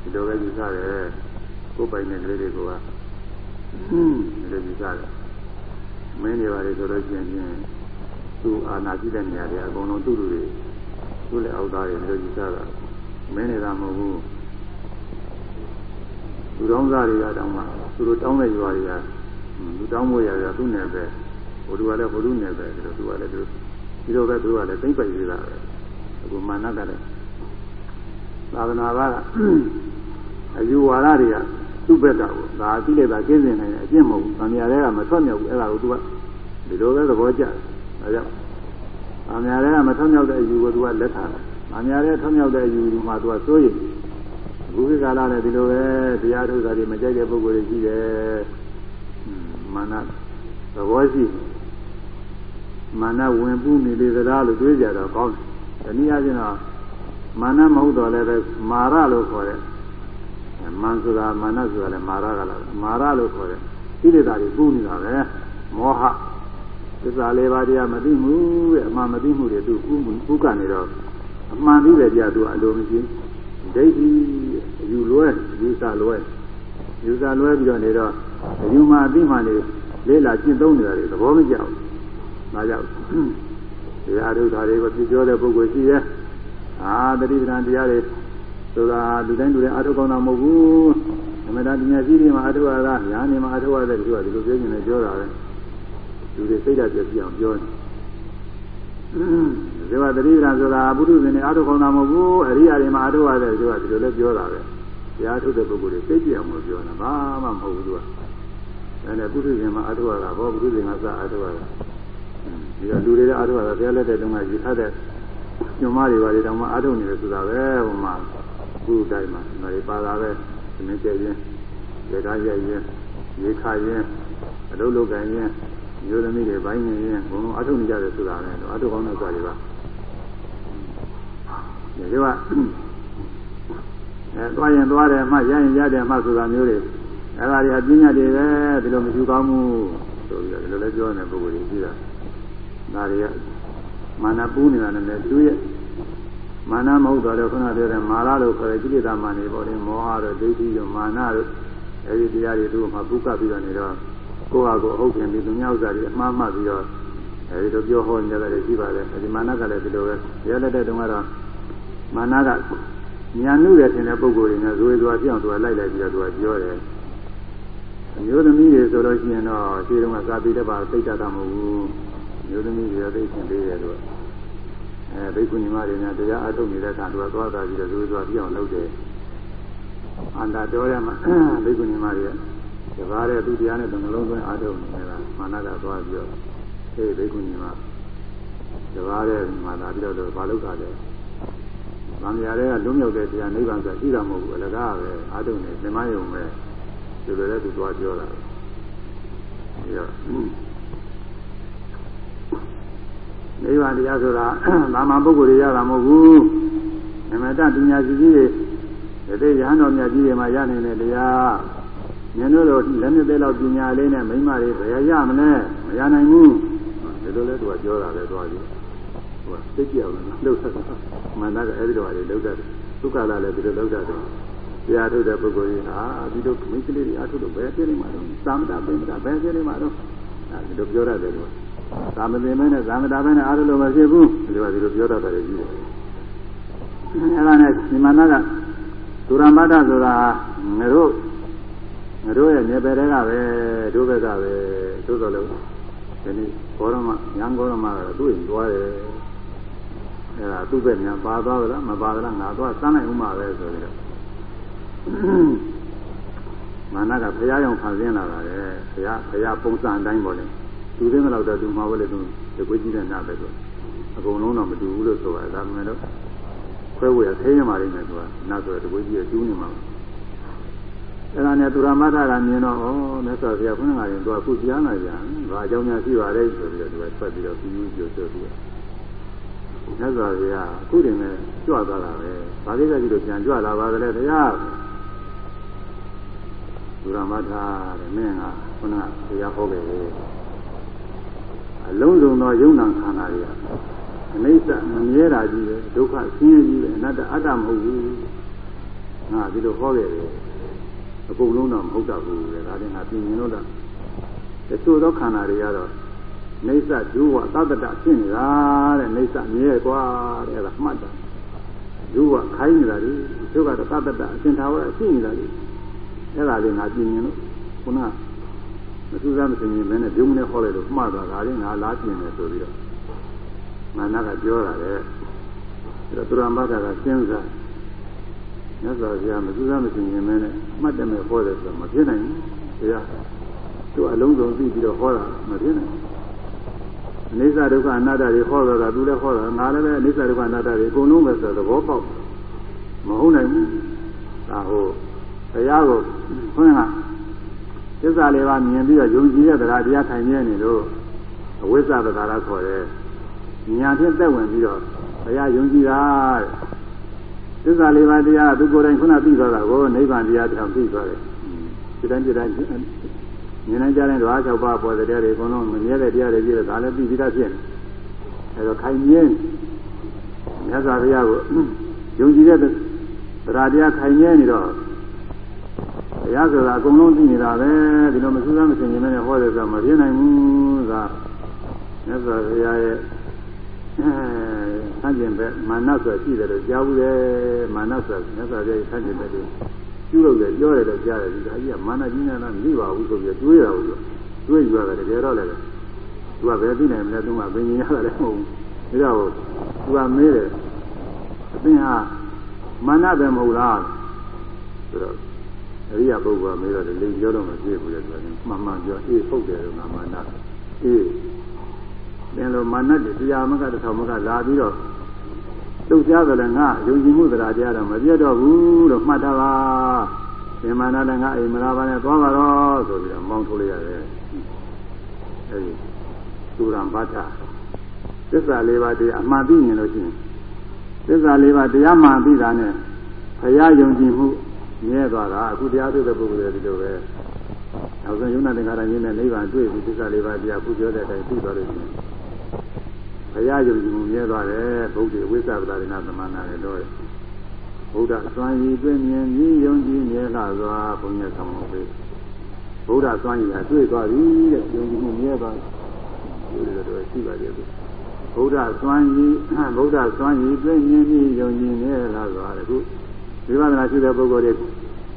ဒီလိုပဲယူဆတယ်ကိုယ်ပိုင်တဲ့ကလေးတွေကဒီလိုယူဆတယ် မင်းတွေပါလေဆိုတော့ကျင်ချင်းသူ့အာနာကြည့်တဲ့နေရာတွေအကုန်လုံးသူ့လူတွေသူ့လည်းအောက်သားတွေဒီလိုယူဆတာမင်းနေတာမဟုတ်ဘူးလူတောင်းစားတွေကတောင်းမှသူတို့တောင်းတဲ့ရွာတွေကလူတောင်းဖို့ရတယ်သူ့နယ်ပဲဘုသူကလည်းဘုသူနယ်ပဲဒီလိုသူကလည်းသူဒီလိုပဲသူကလည်းသိမ့်ပိုက်နေတာပဲအခုမာနကလည်းသာသနာ့ဘာကအယူဝါဒတွေက သူ့ဘက်ကကိုဒါသိလိုက်တာကျင်းစင်နိုင်တဲ့အကျင့်မဟုတ်ဘူး။ဗာမြာတွေကမထွက်မြောက်ဘူးအဲ့ဒါကိုသူကဒီလိုပဲသဘောကျတယ်။ဒါကြောင့်ဗာမြာတွေကမထွက်မြောက်တဲ့အယူကိုသူကလက်ခံတယ်။ဗာမြာတွေထွက်မြောက်တဲ့အယူဒီမှာသူကစိုးရိမ်ဘုရားကာလနဲ့ဒီလိုပဲတရားထုတ်တာတွေမကြိုက်တဲ့ပုဂ္ဂိုလ်တွေရှိတယ်။မာနသဘောရှိမာနဝင်ပူးနေလေသလားလို့တွေးကြတော့ကောင်းတယ်။ဒီနည်းအားဖြင့်တော့မာနမဟုတ်တော့လည်းပဲမာရလို့ခေါ်တဲ့ မန်ဆိုတာမာနဆိုတာလည်းမာရကလာမာရလို့ခေါ်တယ်ကိလေသာတွေပူးနေတာပဲမောဟသစ္စာလေးပါးတရားမသိမှုတဲ့အမှန်မသိမှုတွေသူပူးပူးကနေတော့အအမှန်သိတဲ့တရားသူအလိုမရှိဒိဋ္ဌိယူလွဲယူဆလွဲယူဆလွဲပြီးတော့နေတော့ယူမှအသိမှနေလေးလာကျင့်သုံးနေတာတွေသဘောမကျဘူး။ဒါကြောင့်တရားထုတ်တာတွေကိုပြပြောတဲ့ပုဂ္ဂိုလ်ရှိရဲ့။အာတတိပ္ပံတရားတွေ ဆိုတာလူတိုင်းလူတိုင်းအထုကောင်းတာမဟုတ်ဘူး။အမှန်တရားပညာရှိတွေမှာအထုရတာညာနေမှာအထုရတဲ့သူကဒီလိုပြောနေတယ်ပြောတာပဲ။လူတွေစိတ်ဓာတ်ပြည့်အောင်ပြောနေ။ဒီမှာတတိပ္ပံဆိုတာဘုရုဇင်နဲ့အထုကောင်းတာမဟုတ်ဘူး။အရိယာတွေမှာအထုရတဲ့သူကဒီလိုလည်းပြောတာပဲ။တရားထုတ်တဲ့ပုဂ္ဂိုလ်တွေစိတ်ပြည့်အောင်ပြောတာဘာမှမဟုတ်ဘူးသူက။အဲနဲ့ပုထုဇဉ်မှာအထုရတာဘောပုထုဇဉ်ကစအထုရတာ။ဒီတော့လူတွေလည်းအားထုတ်ရတာဘုရားလက်တဲ့တုန်းကယူထားတဲ့ညွန်မတွေပါလေတောင်မှအားထုတ်နေတယ်ဆိုတာပဲဟိုမှာ ခုတိုင်းမှာဒီမှာပါတာပဲဒီနေ့ကျရင်ဒေတာရရင်ရေခါရင်အလုပ်လုပ်ကန်ရင်မျိုးသမီးတွေဘိုင်းနေရင်ဘုံလုံးအားထုတ်နေကြတယ်ဆိုတာပဲအားထုတ်ကောင်းတဲ့စာတွေပါဒီလိုကအဲသွားရင်သွားတယ်မှရရင်ရတယ်မှဆိုတာမျိုးတွေအဲဒါတွေအပညာတွေပဲဒီလိုမရှိကောင်းဘူးဆိုပြီးတော့ဒီလိုလည်းပြောနေတဲ့ပုဂ္ဂိုလ်တွေရှိတာဒါတွေကမာနပူးနေတာနဲ့သူရဲ့ မာနမဟုတ်တော့လေခုနပြောတဲ့မာရလို့ခေါ်တဲ့ကိလေသာမာနေပေါ့လေမောဟတို့ဒိဋ္ဌိတို့မာနတို့အဲဒီတရားတွေသူ့မှာပုကပြီးတော့နေတော့ကိုယ့်ဟာကိုယ်အဟုတ်ခင်ပြီးသူများဥစ္စာတွေအမှားမှပြီးတော့အဲဒီလိုပြောဟောနေကြတယ်ရှိပါတယ်အဲဒီမာနကလည်းဒီလိုပဲရလက်တဲ့တုန်းကတော့မာနကညာနုရထင်တဲ့ပုံကိုယ်တွေနဲ့ဇွေဇွာပြောင်းသူကလိုက်လိုက်ပြီးတော့သူကပြောတယ်အမျိုးသမီးတွေဆိုလို့ရှိရင်တော့ခြေတုံးကသာပြီးတဲ့ပါသိတတ်တာမဟုတ်ဘူးမျိုးသမီးတွေသိချင်းသေးတယ်လို့ အဲဘိက္ခုနီမတွေနဲ့တရားအထုတ်နေတဲ့အခါသူကသွားတာပြီးတော့သူတို့ပြောင်းလုပ်တယ်အန္တာတော်ရမှာဘိက္ခုနီမတွေတပါးတဲ့သူတရားနဲ့တမလုံးသွင်းအထုတ်နေတာမာနကသွားပြီးတော့အေးဘိက္ခုနီမတပါးတဲ့မာနာပြီးတော့ဘာလုပ်တာလဲ။ဗာမယာတွေကလုံးမြောက်တဲ့တရားနိဗ္ဗာန်ဆိုရှိတာမဟုတ်ဘူးအလကားပဲအာထုံနေသင်မယုံပဲဒီလိုလည်းသူသွားပြောတာ။ပြီးတော့ နိဗ္ဗာန်တရားဆိုတာသာမန်ပုဂ္ဂိုလ်တွေရတာမဟုတ်ဘူးနမတပညာရှိကြီးတွေဒီရဟန်းတော်မြတ်ကြီးတွေမှာရနေတဲ့တရားမြင်လို့လက်နှစ်သက်လောက်ပညာလေးနဲ့မိမတွေဘယ်ရမလဲမရနိုင်ဘူးဒီလိုလဲသူကပြောတာပဲသွားပြီးဟိုသိကြအောင်လှုပ်ဆက်မန္တကအဲ့ဒီတော့လေလှုပ်တတ်တယ်ဒုက္ခလာလည်းဒီလိုလှုပ်တတ်တယ်တရားထုတ်တဲ့ပုဂ္ဂိုလ်ကြီးဟာဒီလိုမိတ်ကလေးတွေအထုတ်လို့ဘယ်ပြည့်နေမှာတော့သာမတာပိမတာဘယ်ပြည့်နေမှာတော့အဲဒီလိုပြောရတယ်ကွာ သာမသိမဲနဲ့သာမတာပဲနဲ့အားလုံးမဖြစ်ဘူးဒီလိုဒီလိုပြောတတ်တယ်ကြီးတယ်အဲဒါနဲ့ဒီမနာကဒုရမတ္တဆိုတာငါတို့ငါတို့ရဲ့နေပယ်တွေကပဲတို့ဘက်ကပဲတို့တော်လို့ဒီနေ့ဘောရမရန်ဘောရမကသူ့ရင်သွားတယ်အဲဒါသူ့ဘက်များပါသွားကြလားမပါကြလားငါသွားစမ်းလိုက်ဥမှာပဲဆိုပြီးတော့မာနကဘုရားကြောင့်ဖန်ဆင်းလာတာလေဘုရားဘုရားပုံစံအတိုင်းပေါ့လေ သူသိမလို့တော့သူမှာပဲလေသူဒီကိုကြည့်တဲ့နာပဲဆိုအကုန်လုံးတော့မတူဘူးလို့ဆိုတာဒါပေမဲ့တော့ခွဲဝေသိရမှာလိမ့်မယ်ဆိုတာနာဆိုဒီကိုကြည့်ရတူးနေမှာအဲ့ဒါနဲ့သူရမထကမြင်တော့ဩမြတ်စွာဘုရားခုနကရင်သူကခုကြားလာကြ။ဘာအကြောင်းများရှိပါလဲဆိုပြီးတော့သူကထွက်ပြီးတော့ပြီးပြီးပြောဆိုပြီးတော့မြတ်စွာဘုရားအခုတင်နဲ့ကြွသွားတာပဲ။ဘာလေးကကြီးလို့ပြန်ကြွလာပါသလဲတရား။သူရမထတဲ့မင်းကခုနကတရားဟောခဲ့တယ်။ အလုံးစုံသောယုံနာခန္ဓာတွေကအနိစ္စမမြဲတာကြီးပဲဒုက္ခဆင်းရဲကြီးပဲအနတ္တအတ္တမဟုတ်ဘူး။ငါဒီလိုဟောခဲ့တယ်။အကုန်လုံးတော့မဟုတ်တော့ဘူးလေဒါတင်ငါပြင်ရင်လို့တော့တချို့သောခန္ဓာတွေကတော့နေသဒုဝသတ္တတဖြစ်နေတာတဲ့နေသမြဲกว่าတဲ့အဲ့ဒါမှတ်တာဒုဝခိုင်းနေတာလေသူကတော့သတ္တတအရှင်သာဝရရှိနေတာလေအဲ့ဒါလေးငါပြင်ရင်လို့ခုန မသူစားမသိရင်မင်းနဲ့ပြုံးနေဟောလိုက်လို့မှားသွားတာလေငါလားပြင်တယ်ဆိုပြီးတော့မာနကပြောတာလေအဲ့တော့သူရမဘကကစဉ်းစားမြတ်စွာဘုရားမစူးစမ်းမသိရင်မဲနဲ့အမှတ်တမဲ့ဟောတယ်ဆိုတော့မဖြစ်နိုင်ဘူးဘုရားသူအလုံးစုံသိပြီးတော့ဟောတာမဖြစ်နိုင်ဘူးအနိစ္စဒုက္ခအနတ္တတွေဟောတော့တာသူလည်းဟောတာငါလည်းပဲအနိစ္စဒုက္ခအနတ္တတွေအကုန်လုံးပဲဆိုတော့သဘောပေါက်မဟုတ်နိုင်ဘူးဒါဟိုဘုရားကိုခွန်းက သစ္စာလေးပါမြင်ပြီးတော့ယုံကြည်တဲ့တရားတရားထိုင်နေနေလို့အဝိဇ္ဇာတရားခေါ်တယ်ဉာဏ်ဖြင့်သက်ဝင်ပြီးတော့ဘုရားယုံကြည်တာတဲ့သစ္စာလေးပါးတရားသူကိုယ်တိုင်ခုနသိသွားတာကိုနိဗ္ဗာန်တရားတောင်သိသွားတယ်။ဒီတိုင်းဒီတိုင်းမြင်နိုင်ကြတဲ့ဓဝါ၆ပါးပေါ်တဲ့တရားတွေအကုန်လုံးမမြဲတဲ့တရားတွေပြည့်တယ်ဒါလည်းသိပြီးသားဖြစ်နေ။အဲတော့ခိုင်မြဲမြတ်စွာဘုရားကိုယုံကြည်တဲ့တရားတရားခိုင်နေနေတော့ ဘုရားဆိုတာအကုန်လုံးသိနေတာပဲဒီလိုမစူးစမ်းမစင်ကြနဲ့ဟောတယ်ဆိုမပြနိုင်ဘူးသာမြတ်စွာဘုရားရဲ့အဲဆန့်ကျင်ဘက်မာနဆိုရှိတယ်လို့ကြားဘူးလေမာနဆိုမြတ်စွာဘုရားရဲ့ဆန့်ကျင်ဘက်တွေကျူးလို့လည်းပြောတယ်လို့ကြားတယ်ဒီကကြီးကမာနကြီးနေတာမပြီးပါဘူးဆိုပြီးတွေးရဘူးဆိုတွေးယူရတယ်တကယ်တော့လည်းသူကဘယ်သိနိုင်မလဲသူကဘယ်ရင်ရတယ်မဟုတ်ဘူးဒါတော့သူကမေးတယ်အသင်ဟာမာနပဲမဟုတ်လားဆိုတော့ အရိယာပုဂ္ဂိုလ်ကမေးတော့လေပြောတော့မဖြစ်ဘူးလေဆိုတော့မှန်မှန်ပြောအေးဟုတ်တယ်လို့ငါမာနအေးသင်လိုမာနတွေတရားမကတစ်ထောင်မကလာပြီးတော့လှုပ်ရှားတယ်လည်းငါယုံကြည်မှုတရားတရားတော့မပြတ်တော့ဘူးလို့မှတ်ထားပါသင်မာနလည်းငါအိမ်မလာပါနဲ့သွားပါတော့ဆိုပြီးတော့မောင်းထုတ်လိုက်ရတယ်အဲဒီသူရံဘာသာသစ္စာလေးပါးတရားအမှန်သိမြင်လို့ရှိရင်သစ္စာလေးပါးတရားမှန်သိတာနဲ့ဘုရားယုံကြည်မှု မြဲသွားတာအခုတရားတွေ့တဲ့ပုဂ္ဂိုလ်တွေဒီလိုပဲနောက်ဆုံးယုံနာသင်္ခါရကြီးနဲ့နိဗ္ဗာန်တွေ့ပြီးသစ္စာလေးပါးတရားခုပြောတဲ့အတိုင်းသိသွားလို့ရှိရင်ဘုရားယုံကြည်မှုမြဲသွားတယ်ဘုဒ္ဓဝိသဗ္ဗတာရဏသမဏနဲ့တော့ဘုရားစွမ်းရည်တွေ့မြင်ပြီးယုံကြည်မြဲလာစွာဘုန်းကြီးဆောင်ပေးဘုရားစွမ်းရည်ကတွေ့သွားပြီတဲ့ယုံကြည်မှုမြဲသွားတယ်ဒီလိုတော့ရှိပါသေးတယ်ဗုဒ္ဓစွမ်းရည်ဗုဒ္ဓစွမ်းရည်တွေ့မြင်ပြီးယုံကြည်မြဲလာစွာတခု ဝိပဿနာရှိတဲ့ပုဂ္ဂိုလ်တွေ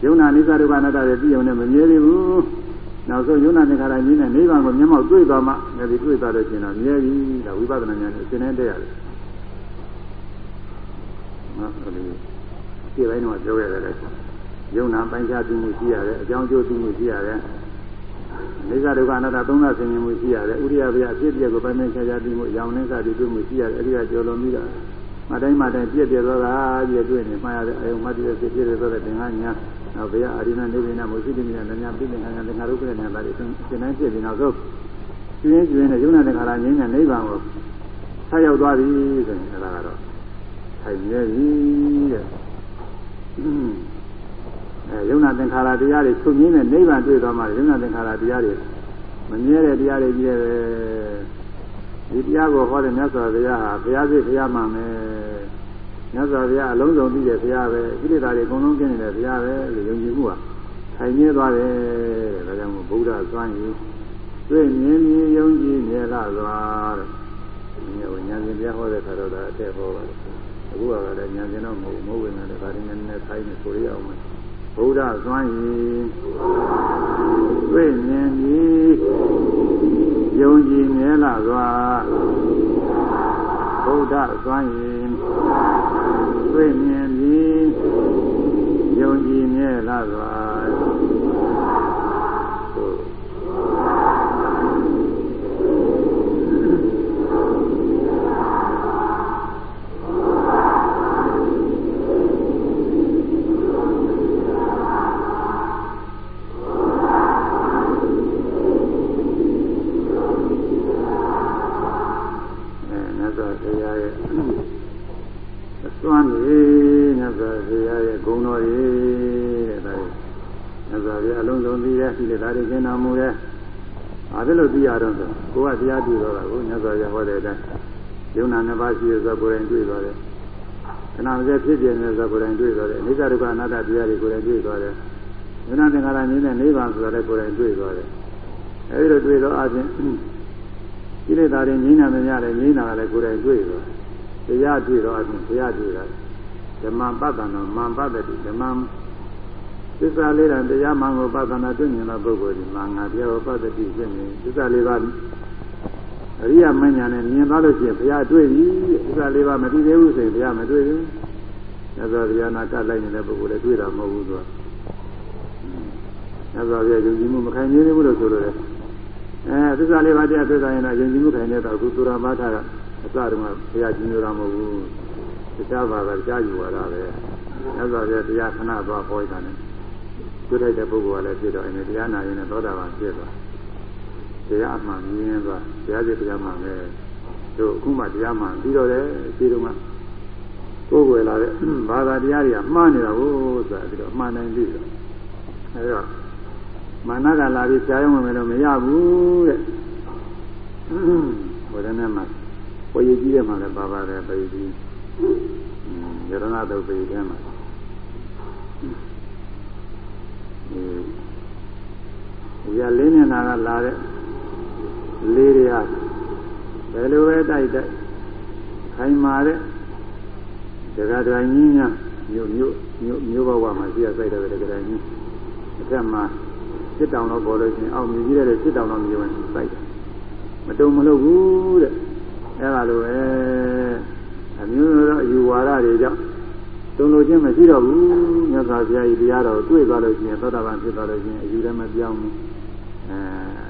ယုံနာနိစ္စဒုက္ခအနတ္တတွေသိုံနဲ့မမြဲသေးဘူးနောက်ဆုံးယုံနာသင်္ခါရကြီးနဲ့နိဗ္ဗာန်ကိုမျက်မှောက်တွေ့သွားမှလည်းဒီတွေ့သွားလို့ရှိရင်တော့မြဲပြီဒါဝိပဿနာဉာဏ်နဲ့သင်နေတဲ့ရတယ်နော်ဒီဒီပိုင်းတော့ပြောရတယ်လေယုံနာပိုင်းခြားသိမှုရှိရတယ်အကြောင်းကျိုးသိမှုရှိရတယ်နိစ္စဒုက္ခအနတ္တသုံးသဆင်ញမှုရှိရတယ်ဥရိယဗျာအဖြစ်အပျက်ကိုပိုင်းပိုင်းခြားခြားသိမှုအယောင်နဲ့စသည်တွေ့မှုရှိရတယ်အဲဒီကကြော်လွန်ပြီးတော့ မတိုင်းမတိုင်းပြည့်ပြည့်သွားတာပြည့်တွေ့နေမှားရတဲ့အယုံမှတ်တဲ့စိတ်ပြည့်သွားတဲ့သင်္ခါညာနောက်ဘေးအာရိဏနေဗိနမုသိတိမြတ်ညာပြည့်နေခံတဲ့သင်္ခါရုပ်ပြည့်နေတာတွေသင်တိုင်းပြည့်ပြီးနောက်ဆုံးကျွင်းကျွင်းနဲ့ယုံနာသင်္ခါရငြိမ်းတဲ့နိဗ္ဗာန်ကိုဆက်ရောက်သွားပြီဆိုရင်အဲဒါကတော့ထိုင်နေပြီတဲ့အဲယုံနာသင်္ခါရတရားတွေချုပ်ငင်းတဲ့နိဗ္ဗာန်တွေ့သွားမှယုံနာသင်္ခါရတရားတွေမမြဲတဲ့တရားတွေကြီးတယ် ဒီတရားကိုဟောတဲ့မြတ်စွာဘုရားဟာဘုရားစိတ်ဘုရားမှန်ပဲမြတ်စွာဘုရားအလုံးစုံသိတဲ့ဘုရားပဲကိလေသာတွေအကုန်လုံးကျင်းနေတဲ့ဘုရားပဲလို့ယုံကြည်မှုဟာထိုင်မြဲသွားတယ်တဲ့ဒါကြောင့်မို့ဗုဒ္ဓစွမ်းရည်တွေ့မြင်မြင်ယုံကြည်မြဲလာစွာတဲ့ဒီနေ့ဝိညာဉ်ရှင်ဘုရားဟောတဲ့ခါတော့ဒါအထက်ဟောပါတယ်အခုကလည်းဉာဏ်ရှင်တော့မဟုတ်မဟုတ်ဝင်တယ်ဒါရင်းနဲ့နဲ့ထိုင်နေဆိုရအောင်မယ်ဗုဒ္ဓစွမ်းရည်တွေ့မြင်ပြီး ယုံကြည်မြဲလာစွာဗုဒ္ဓစွမ်းရည်တွေ့မြင်ပြီးယုံကြည်မြဲလာစွာစွ ရရှိတဲ့ဒါတွေကျင့်တော်မူရဲ့အားဖြင့်လို့သိရတော့ဆိုကိုကတရားတွေ့တော့တာကိုမြတ်စွာဘုရားဟောတဲ့အတိုင်းယုံနာနှစ်ပါးရှိရဆိုကိုယ်တိုင်တွေ့သွားတယ်ခဏမစဲဖြစ်ပြနေဆိုကိုယ်တိုင်တွေ့သွားတယ်အနိစ္စဒုက္ခအနတ္တတရားတွေကိုယ်တိုင်တွေ့သွားတယ်ယုံနာသင်္ခါရမြင်တဲ့နိဗ္ဗာန်ဆိုတာလည်းကိုယ်တိုင်တွေ့သွားတယ်အဲဒီလိုတွေ့တော့အချင်းကိလေသာတွေငြိမ်းတာများလည်းငြိမ်းတာလည်းကိုယ်တိုင်တွေ့သွားတယ်တရားတွေ့တော့အပြင်တရားတွေ့တာဓမ္မပတ္တနာမံပတ္တိဓမ္မ သစ္စာလေးတန်တရားမှန်ကိုပတ္တနာတွေ့မြင်တဲ့ပုဂ္ဂိုလ်ဒီမှာငါတရားကိုပတ္တိဖြစ်နေသစ္စာလေးပါးအရိယာမဉ္ဇဏ်နဲ့မြင်သွားလို့ရှိရင်ဘုရားတွေ့ပြီသစ္စာလေးပါးမသိသေးဘူးဆိုရင်ဘုရားမတွေ့ဘူး။ညဇောဘုရားနာကလိုက်နေတဲ့ပုဂ္ဂိုလ်လည်းတွေ့တာမဟုတ်ဘူးသူက။ညဇောဘုရားယုံကြည်မှုမခိုင်နေဘူးလို့ဆိုလို့လေ။အဲသစ္စာလေးပါးတရားတွေ့တာရင်တော့ယုံကြည်မှုခိုင်နေတဲ့အခုသူရမထာကအစတုန်းကဘုရားကြီးညိုတာမဟုတ်ဘူးတခြားဘာသာကြားယူလာတာပဲမြတ်စွာဘုရားတရားခဏသွားဟောတာနဲ့ တွေ့ထိုက်တဲ့ပုဂ္ဂိုလ်ကလည်းဖြစ်တော့အဲ့ဒီတရားနာရင်လည်းသောတာပန်ဖြစ်သွားတရားအမှန်မြင်သွားတရားစိတ်တရားမှန်ပဲတို့အခုမှတရားမှန်ပြီးတော့လေခြေတုန်းကကိုယ်ွယ်လာတဲ့ဘာသာတရားတွေကမှားနေတာကိုဆိုတာပြီးတော့အမှန်တိုင်းပြီးတော့အဲဒါမာနကလာပြီးဆရာရုံးဝင်လို့မရဘူးတဲ့ဘုရားနဲ့မှာပေါ်ရည်ကြီးတဲ့မှာလည်းပါပါတယ်ပေါ်ရည်ကြီးယရဏတုတ်ပေထဲမှာ ဒီရလေးမျက်နှာကလာတဲ့လေးတွေဟာဘယ်လိုပဲတိုက်တိုက်ခိုင်မာတဲ့ဒကာဒကာကြီးများမြို့မြို့မြို့မြို့ဘဝမှာရှိရစိုက်တဲ့ဒကာဒကာကြီးအထက်မှာစစ်တောင်တော့ပေါ်လို့ရှိရင်အောက်မြည်ကြီးတဲ့စစ်တောင်တော့မြည်ဝင်စိုက်တယ်မတုံမလို့ဘူးတဲ့အဲ့ဒါလိုပဲအမျိုးမျိုးသောအယူဝါဒတွေကြောင့် တုံလို့ချင်းမရှိတော့ဘူးမြတ်စွာဘုရားကြီးတရားတော်တွေ့သွားလို့ရှိရင်သောတာပန်ဖြစ်သွားလို့ရှိရင်အယူလည်းမပြောင်းဘူးအဲ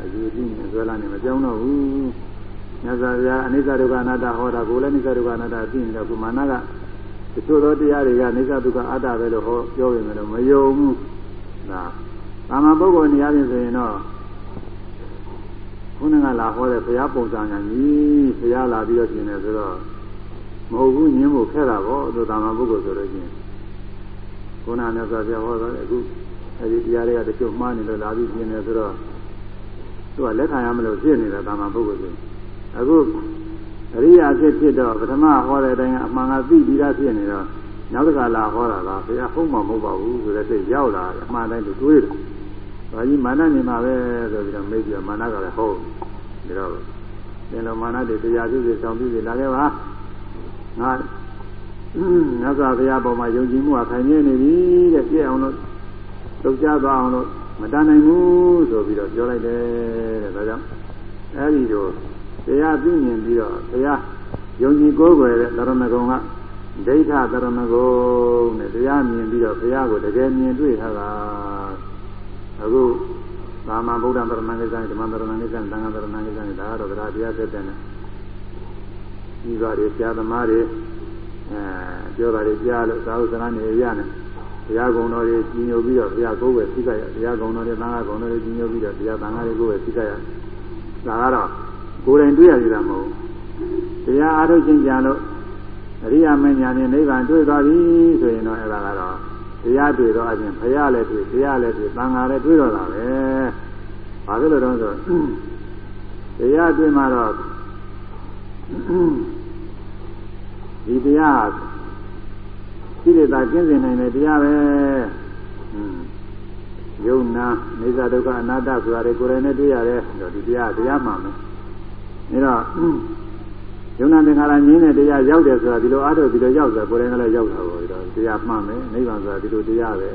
အယူသိနေဇွဲလာနေမပြောင်းတော့ဘူးမြတ်စွာဘုရားအနိစ္စဒုက္ခအနတ္တဟောတာကိုလည်းအနိစ္စဒုက္ခအနတ္တသိနေတော့ကုမာနကတချို့သောတရားတွေကအနိစ္စဒုက္ခအတ္တပဲလို့ဟောပြောပေမဲ့လို့မယုံဘူးဒါကာမပုဂ္ဂိုလ်နေရာချင်းဆိုရင်တော့ခုနကလာဟောတဲ့ဘုရားပုံစံညာကြီးဘုရားလာပြီးတော့ရှင်တယ်ဆိုတော့ မဟုတ်ဘူးညင်းဖို့ခဲတာပေါ့သူတာမပုဂ္ဂိုလ်ဆိုလို့ချင်းခုနကလည်းဆိုပြဟောတော့အခုအဲဒီတရားတွေကတချို့မှားနေလို့လာပြီးရှင်တယ်ဆိုတော့သူကလက်ခံရမလို့ဖြစ်နေတာတာမပုဂ္ဂိုလ်ဆိုအခုအရိယာဖြစ်ဖြစ်တော့ပထမဟောတဲ့အတိုင်းအမှန်ကသိပြီးသားဖြစ်နေတော့နောက်တစ်ခါလာဟောတာကဘုရားဟုတ်မှာမဟုတ်ပါဘူးဆိုတဲ့စိတ်ရောက်လာအမှန်တိုင်းသူတွေးတယ်။ဘာကြီးမာနနေမှာပဲဆိုပြီးတော့မေးပြီးတော့မာနကလည်းဟုတ်ဒီတော့သင်တော်မာနတွေတရားပြုစီဆောင်ပြုစီလာခဲ့ပါ။ ငါမြတ်စွာဘုရားပေါ်မှာယုံကြည်မှုကခိုင်မြဲနေပြီတဲ့ပြည့်အောင်လို့သုတ်ကြသွားအောင်လို့မတန်နိုင်ဘူးဆိုပြီးတော့ပြောလိုက်တယ်တဲ့ဒါကြောင့်အဲဒီလိုတရားသိမြင်ပြီးတော့ဘုရားယုံကြည်ကိုးကွယ်တဲ့သရဏဂုံကဒိဋ္ဌသရဏဂုံနဲ့တရားမြင်ပြီးတော့ဘုရားကိုတကယ်မြင်တွေ့ထားတာအခုသာမန်ဗုဒ္ဓသရဏဂိစ္စဓမ္မသရဏဂိစ္စသံဃာသရဏဂိစ္စဒါကတော့တရားတရားသက်သ က်နဲ့ဒီပါတွေဆရာသမားတွေအဲပြောတာတွေကြားလို့သာဝစနာနေရနဲ့ဘုရားကုံတော်တွေကြီးညိုပြီးတော့ဘုရားကိုယ်ပဲသိကြရဘုရားကုံတော်တွေသံဃာကုံတော်တွေကြီးညိုပြီးတော့ဘုရားသံဃာတွေကိုယ်ပဲသိကြရဒါကတော့ကိုယ်တိုင်တွေ့ရသေးတာမဟုတ်ဘူးတရားအားထုတ်ခြင်းကြံလို့အရိယာမညာနဲ့နိဗ္ဗာန်တွေ့သွားပြီဆိုရင်တော့အဲ့ဒါကတော့တရားတွေ့တော့အပြင်ဘုရားလည်းတွေ့တရားလည်းတွေ့သံဃာလည်းတွေ့တော့တာပဲဘာဖြစ်လို့တော့ဆိုတရားတွေ့မှတော့ ဒီတရားရှိတဲ့သာကျင့်စဉ်နိုင်တဲ့တရားပဲယုံနာနေသဒုက္ခအနာတ္တဆိုတာတွေကိုယ်တိုင်နဲ့တွေ့ရတယ်ဒီတရားတရားမှမယ်အဲတော့ယုံနာသင်္ခါရငြင်းတဲ့တရားရောက်တယ်ဆိုတာဒီလိုအားထုတ်ဒီလိုရောက်တယ်ကိုယ်တိုင်ကလည်းရောက်တာပေါ့ဒီတော့တရားမှန်မယ်နိဗ္ဗာန်ဆိုတာဒီလိုတရားပဲ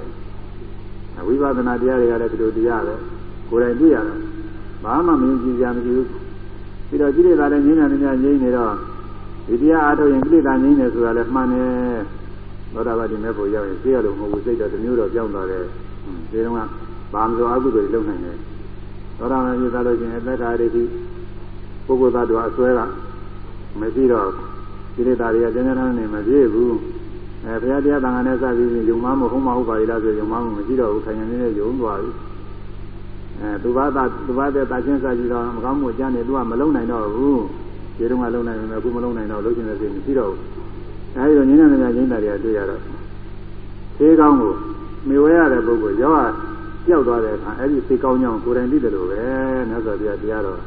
ဝိပဿနာတရားတွေကလည်းဒီလိုတရားပဲကိုယ်တိုင်တွေ့ရတယ်ဘာမှမယုံကြည်ကြမရှိဘူးပြီးတော့ကိလေသာလည်းငြင်းတယ်များငြင်းနေတော့ ဒီတရားအားထုတ်ရင်ကိလေသာငြင်းတယ်ဆိုတာလည်းမှန်တယ်သောတာပတိမဲ့ဖို့ရောက်ရင်သိရလို့မဟုတ်ဘူးစိတ်တော့တစ်မျိုးတော့ပြောင်းသွားတယ်ဒီတော့ကဘာမှမဆိုအကုသိုလ်တွေလုပ်နိုင်တယ်သောတာပန်ဖြစ်သွားလို့ချင်းအသက်္ကာရိတိပုဂ္ဂိုလ်သားတို့အစွဲကမရှိတော့ကိလေသာတွေကကျဉ်းကျဉ်းနဲ့မပြည့်ဘူးအဲဘုရားတရားတန်ခါနဲ့စပြီးယုံမှမဟုတ်မဟုတ်ပါလေလားဆိုယုံမှမရှိတော့ဘူးခိုင်နေနေယုံသွားပြီအဲသူဘာသာသူဘာတဲ့တာချင်းစကြည့်တော့မကောင်းမှုအကျမ်းတွေသူကမလုံနိုင်တော့ဘူး ဒီတော့ကလုံနိုင်တယ်အခုမလုံနိုင်တော့လုံချင်တဲ့စိတ်မရှိတော့ဘူးအဲဒီတော့ညနေနေညင်းတာတွေကတွေ့ရတော့သေကောင်းကိုမေဝဲရတဲ့ပုဂ္ဂိုလ်ရောက်ပြောက်သွားတဲ့အခါအဲဒီသေကောင်းကြောင့်ကိုယ်တိုင်သိတယ်လို့ပဲမြတ်စွာဘုရားတရားတော်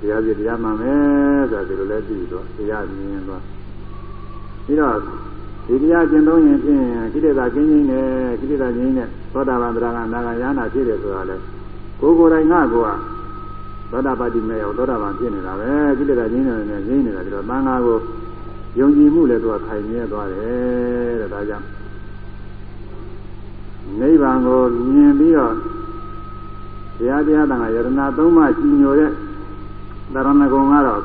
တရားပြတရားမှန်မယ်ဆိုတာဒီလိုလဲသိတော့တရားမြင်သွားပြီးတော့ဒီတရားကျင့်သုံးရင်ဖြင့်ကိလေသာကင်းခြင်းနဲ့ကိလေသာငြိမ်းတဲ့သောတာပန်တရားကနာဂယာနာဖြစ်တယ်ဆိုတာလဲကိုယ်ကိုယ်တိုင်ငါကော သောတာပတိမဲ့ရောက်သောတာပန်ဖြစ်နေတာပဲကိလေသာငြိမ်းတယ်နဲ့ငြိမ်းနေတာဒီတော့သံဃာကိုယုံကြည်မှုလည်းသူကခိုင်မြဲသွားတယ်တဲ့ဒါကြောင့်နိဗ္ဗာန်ကိုမြင်ပြီးတော့တရားတရားတန်ခါယရဏသုံးပါးကြီးညိုတဲ့သရဏဂုံကတော့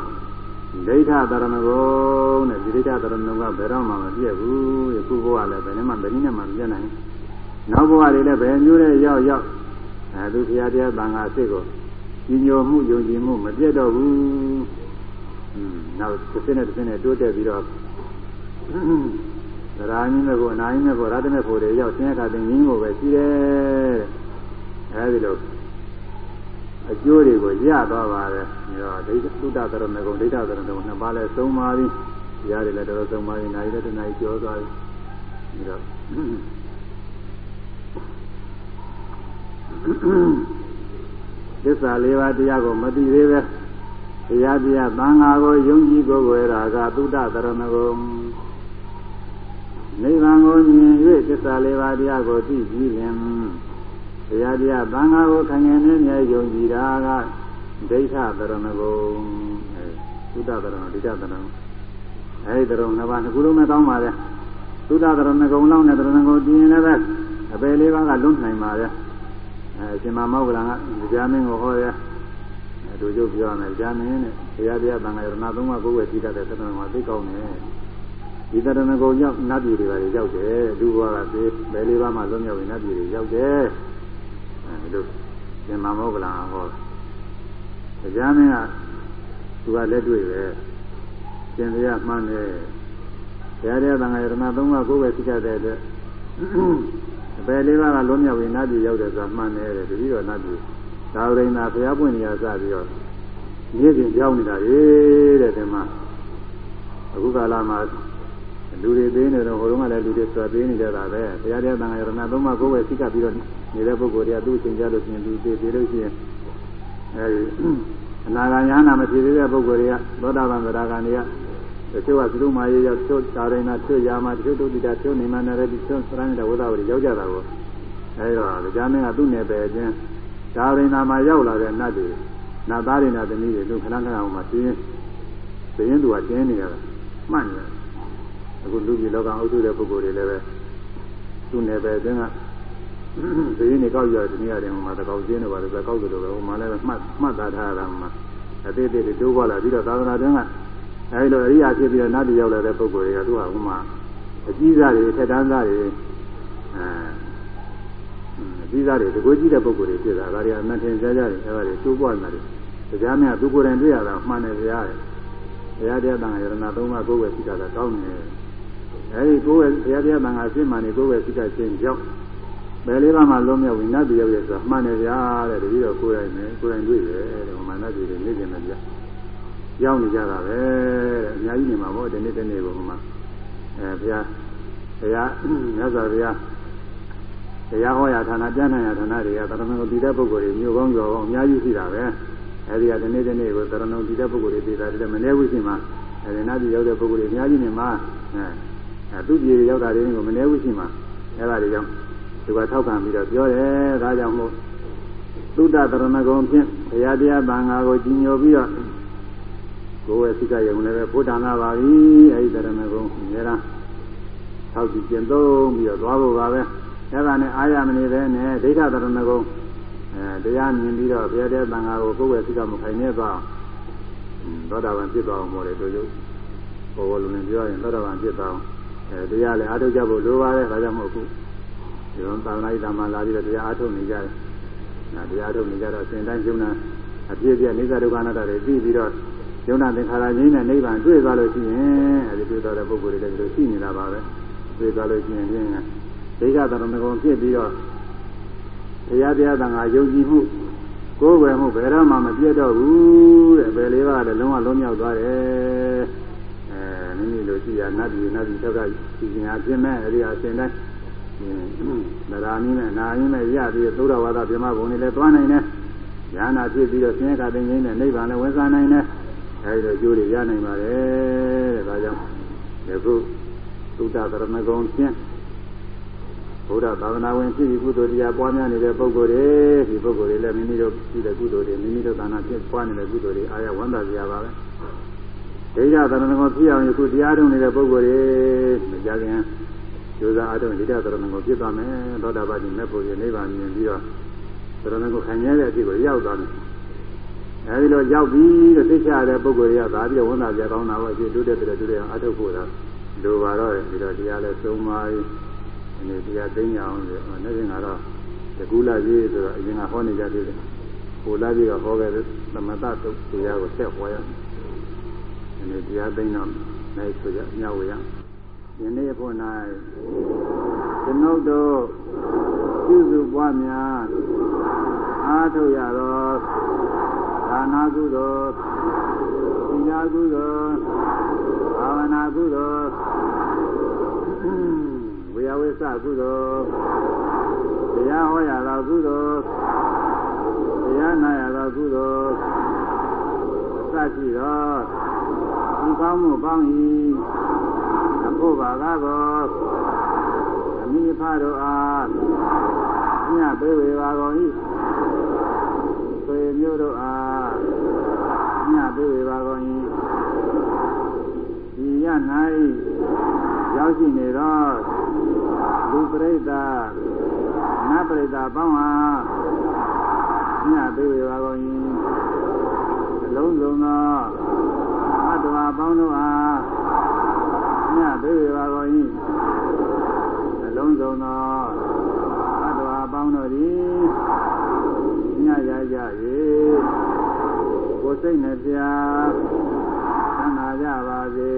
ဒိဋ္ဌသရဏဂုံနဲ့ဒီဒိဋ္ဌသရဏဂုံကဘယ်တော့မှမပြည့်ဘူးယခုဘဝလည်းဘယ်နဲ့မှဘယ်နည်းနဲ့မှမပြည့်နိုင်နောက်ဘဝတွေလည်းဘယ်မျိုးနဲ့ရောက်ရောက်အဲသူဘုရားတရားတန်ခါစိတ်ကို ကြီးညိုမှုယုံကြည်မှုမပြည့်တော့ဘူးอืมနောက်တစ်စင်းနဲ့တစ်စင်းနဲ့တိုးတက်ပြီးတော့သရာညင်းမဲ့ကိုအနာညင်းမဲ့ကိုရတ္တမဲ့ကိုတွေရောက်ဆင်းရဲတာတင်ရင်းကိုပဲရှိတယ်အဲဒီလိုအကျိုးတွေကိုရသွားပါတယ်။ဒါဒိဋ္ဌသုတ္တသရဏဂုံဒိဋ္ဌသရဏဂုံနှစ်ပါးလဲသုံးပါပြီ။တရားတွေလည်းတော်တော်သုံးပါပြီ။နိုင်လည်းတနိုင်ကျော်သွားပြီ။ဒါ သစ္စာလေးပါးတရားကိုမသိသေးပဲတရားတရားသံဃာကိုယုံကြည်ကိုယ်ွယ်တာကသုတ္တသရဏဂုံနိဗ္ဗာန်ကိုမြင်၍သစ္စာလေးပါးတရားကိုသိပြီးရင်တရားတရားသံဃာကိုခံငယ်နဲ့မြဲယုံကြည်တာကဒိဋ္ဌသရဏဂုံအဲသုဒ္ဓသရဏဒိဋ္ဌသရဏအဲဒီသရဏနှစ်ပါးနှစ်ခုလုံးနဲ့တောင်းပါလေသုဒ္ဓသရဏဂုံလောက်နဲ့သရဏဂုံတည်ရင်လည်းအပေလေးပါးကလွတ်နိုင်ပါလေ အဲရှင်မမောဂလန်ကကြာမင်းကိုဟောရအဲတို့ကျုပ်ပြောမယ်ကြာမင်းနဲ့တရားတရားသံဃာယရဏသုံးပါးကိုယ်ဝယ်ကြည့်တတ်တဲ့သရဏဂုံသိကောင်းတယ်ဒီတရဏဂုံရောက်နတ်ပြည်တွေပါရောက်တယ်လူဘဝကသေဘယ်လေးပါးမှလွတ်မြောက်ရင်နတ်ပြည်တွေရောက်တယ်အဲဒီလိုရှင်မမောဂလန်ဟောတရားမင်းကသူကလက်တွေ့ပဲရှင်တရားမှန်းတယ်တရားတရားသံဃာယရဏသုံးပါးကိုယ်ပဲသိတတ်တဲ့အတွက်အ ပယ်လေးပါးကလွတ်မြောက်ရင်နတ်ပြည်ရောက်တယ်ဆိုတာမှန်တယ်တဲ့တတိယနတ်ပြည်သာဝရိန္ဒဘုရားပွင့်နေရစပြီးတော့မြင့်ပြင်ကြောင်းနေတာလေတဲ့ဒီမှာအခုကာလမှာလူတွေသေးနေတော့ဟိုတုန်းကလည်းလူတွေဆွသေးနေကြတာပဲဘုရားတရားသံဃာယရဏသုံးပါးကိုယ်ပဲသိကပ်ပြီးတော့နေတဲ့ပုဂ္ဂိုလ်တွေကသူ့အချိန်ကြလို့ရှိရင်သူသေးသေးလို့ရှိရင်အဲဒီအနာဂါညာနာမဖြစ်သေးတဲ့ပုဂ္ဂိုလ်တွေကသောတာပန်သရဂန်တွေက တချို့ကသုမာရေရောက်ချို့သာရိဏချို့ယာမချို့တုတိတာချို့နေမနာရတိချို့သရဏိတဝဒဝရီရောက်ကြတာကိုအဲဒီတော့ကြာမင်းကသူ့နယ်ပယ်ချင်းသာရိဏမှာရောက်လာတဲ့နတ်တွေနတ်သားတွေနတ်သမီးတွေသူခဏခဏအောင်မှတင်းတင်းသူကတင်းနေရတာမှတ်နေတယ်အခုလူကြီးလောကအုပ်စုတဲ့ပုဂ္ဂိုလ်တွေလည်းပဲသူ့နယ်ပယ်ချင်းကဒီနေ့ကောက်ရတဲ့နေရာတွေမှာတကောက်ကျင်းတွေပါလေကောက်တယ်လို့ပဲဟိုမှာလည်းမှတ်မှတ်သားထားရတာမှာအသေးသေးတွေတိုးပေါ်လာပြီးတော့သာသနာတွင်က အဲဒီလိုအရိယာဖြစ်ပြီးတော့နတ်ပြည်ရောက်လာတဲ့ပုဂ္ဂိုလ်တွေကသူကဟိုမှာအကြီးစားတွေထက်တန်းစားတွေအဲအကြီးစားတွေတကူကြီးတဲ့ပုဂ္ဂိုလ်တွေဖြစ်တာဒါတွေအမှန်တင်ကြကြတယ်အဲဒါတွေတိုးပေါ်လာတယ်တရားများသူကိုယ်တိုင်တွေ့ရတာမှန်တယ်ဗျာဘုရားတရားတန်ခါယရဏသုံးပါးကိုယ်ဝယ်သိတာကောင်းတယ်အဲဒီကိုယ်ဝယ်ဘုရားတရားတန်ခါအစ်မှန်နေကိုယ်ဝယ်သိတာချင်းကြောင့်ဘယ်လေးပါးမှလုံးမြောက်ဝင်နတ်ပြည်ရောက်ရဆိုတာမှန်တယ်ဗျာတဲ့တတိယကိုယ်တိုင်နဲ့ကိုယ်တိုင်တွေ့တယ်တဲ့ဟိုမှာနတ်ပြည်တွေနေကျင်တယ်ဗျာ ရောက်နေကြတာပဲတဲ့အများကြီးနေမှာပေါ့ဒီနေ့တနေ့ကိုဟိုမှာအဲဘုရားဘုရားမြတ်စွာဘုရားတရားဟောရာဌာနကျမ်းနာရာဌာနတွေကသရဏဂုံတည်တဲ့ပုဂ္ဂိုလ်တွေမျိုးကောင်းကြော်ကောင်းအများကြီးရှိတာပဲအဲဒီကဒီနေ့တနေ့ကိုသရဏဂုံတည်တဲ့ပုဂ္ဂိုလ်တွေတည်တာတည်းမနေဘူးရှိမှာအဲဒီနာပြည်ရောက်တဲ့ပုဂ္ဂိုလ်တွေအများကြီးနေမှာအဲအဲသူပြည်ရောက်တာတွေကိုမနေဘူးရှိမှာအဲဒါတွေကြောင့်သူကထောက်ခံပြီးတော့ပြောတယ်ဒါကြောင့်မို့သုဒ္ဓသရဏဂုံဖြင့်ဘုရားတရားတန်ခါကိုကြီးညိုပြီးတော့ ကိုယ်ရဲ့စိတ်ကယုံလည်းပဲဘုဒ္ဓနာပါပြီအဲဒီတရဏဂုံအများအားထောက်ကြည့်ကျင့်သုံးပြီးတော့သွားဖို့ပါပဲအဲဒါနဲ့အာရမနေပဲနဲ့ဒိဋ္ဌသရဏဂုံအဲတရားမြင်ပြီးတော့ဘုရားတရားတန်ခါကိုကိုယ်ရဲ့စိတ်ကမခိုင်နေသွားသောတာပန်ဖြစ်သွားအောင်မို့လေတို့ကျဘောဘောလုံးနဲ့ပြောရင်သောတာပန်ဖြစ်သွားအောင်အဲတရားလည်းအားထုတ်ကြဖို့လိုပါတယ်ဒါကြောင့်မို့အခုဒီလိုသာသနာ့ဓမ္မလာပြီးတော့တရားအားထုတ်နေကြတယ်။ဒါတရားအားထုတ်နေကြတော့စဉ်တိုင်းကျုံနာအပြည့်ပြည့်နိစ္စဒုက္ခအနတ္တတွေသိပြီးတော့ ယုံနာသင်္ခါရကြီးနဲ့နိဗ္ဗာန်တွေ့သွားလို့ရှိရင်အဲဒီတွေ့သွားတဲ့ပုဂ္ဂိုလ်တွေလည်းဒီလိုရှိနေတာပါပဲတွေ့သွားလို့ရှိရင်ချင်းဒိဋ္ဌသရဏဂုံဖြစ်ပြီးတော့တရားတရားသံဃာယုံကြည်မှုကိုယ်ဝယ်မှုဘယ်တော့မှမပြတ်တော့ဘူးတဲ့ဘယ်လေးပါးလည်းလုံးဝလုံးမြောက်သွားတယ်အဲမိမိလိုရှိရနတ်ပြည်နတ်ပြည်သောက်ကစီစဉ်အပြင်းမဲ့အဲဒီအစဉ်တိုင်းနရာမင်းနဲ့နာရင်းနဲ့ရပြီးသုဒ္ဓဝါဒပြမဘုံတွေလည်းသွားနိုင်တယ်ဉာဏ်နာဖြစ်ပြီးတော့ဆင်းရဲကတင်ခြင်းနဲ့နိဗ္ဗာန်လည်းဝင်စားနိုင်တယ် အဲဒီလိုကျိုးတွေရနိုင်ပါတယ်တဲ့ဒါကြောင့်ယခုသုဒ္ဓသရဏဂုံဖြင့်ဘုရားသာသနာဝင်ဖြစ်ပြီးကုသိုလ်တရားပွားများနေတဲ့ပုဂ္ဂိုလ်တွေဒီပုဂ္ဂိုလ်တွေလည်းမိမိတို့ရှိတဲ့ကုသိုလ်တွေမိမိတို့သာနာဖြစ်ပွားနေတဲ့ကုသိုလ်တွေအာရဝန္တာကြရပါပဲဒိဋ္ဌသရဏဂုံဖြစ်အောင်ယခုတရားထုံးနေတဲ့ပုဂ္ဂိုလ်တွေမကြခင်ကျိုးစားအားထုတ်ဒိဋ္ဌသရဏဂုံဖြစ်သွားမယ်သောတာပတိမေဖို့ရနိဗ္ဗာန်မြင်ပြီးတော့သရဏဂုံခံရတဲ့အဖြစ်ကိုရောက်သွားတယ် အဲဒီလိုရောက်ပြီးတော့သိချရတဲ့ပုဂ္ဂိုလ်တွေကသာပြီးတော့ဝန်တာပြကောင်းတာပဲအဖြစ်တိုးတက်တဲ့တိုးတက်အောင်အားထုတ်ဖို့တော့လိုပါတော့တယ်ပြီးတော့တရားလည်းသုံးပါးဒီနေ့တရားသိညာအောင်ဆိုနေ့စဉ်ကတော့တကူလာကြီးဆိုတော့အရင်ကဟောနေကြသေးတယ်။ကိုလာကြီးကဟောခဲ့တဲ့သမတသုတ်တရားကိုဆက်ဟောရမယ်။ဒီနေ့တရားသိတော့နိုင်ဆိုကြညဝေရ။ယနေ့ဖို့၌ကျွန်ုပ်တို့ပြုစုပွားများအားထုတ်ရသော ဒါနာကုသိုလ်သီလကုသိုလ်ဘာဝနာကုသိုလ်ဝေယဝိသကုသိုလ်တရားဟောရသောကုသိုလ်တရားနာရသောကုသိုလ်စရှိသောဒီကောင်းမှုကောင်း၏ဘုဘာကကောအမိဖတို့အားညပေးဝေပါကုန်၏ဆွေမျိုးတို့အားည ပေးဝေပါကုန်၏ဒီရ၌ရောက်ရှိနေသောလူပရိသတ်နတ်ပရိသတ်ပေါင်းအားညပေးဝေပါကုန်၏အလုံးစုံသောအတ္တဝါပေါင်းတို့အားညပေးဝေပါကုန်၏အလုံးစုံသောအတ္တဝါပေါင်းတို့သည်ညရကြ၍ ကိုယ်စိတ်နှပြချမ်းသာကြပါစေ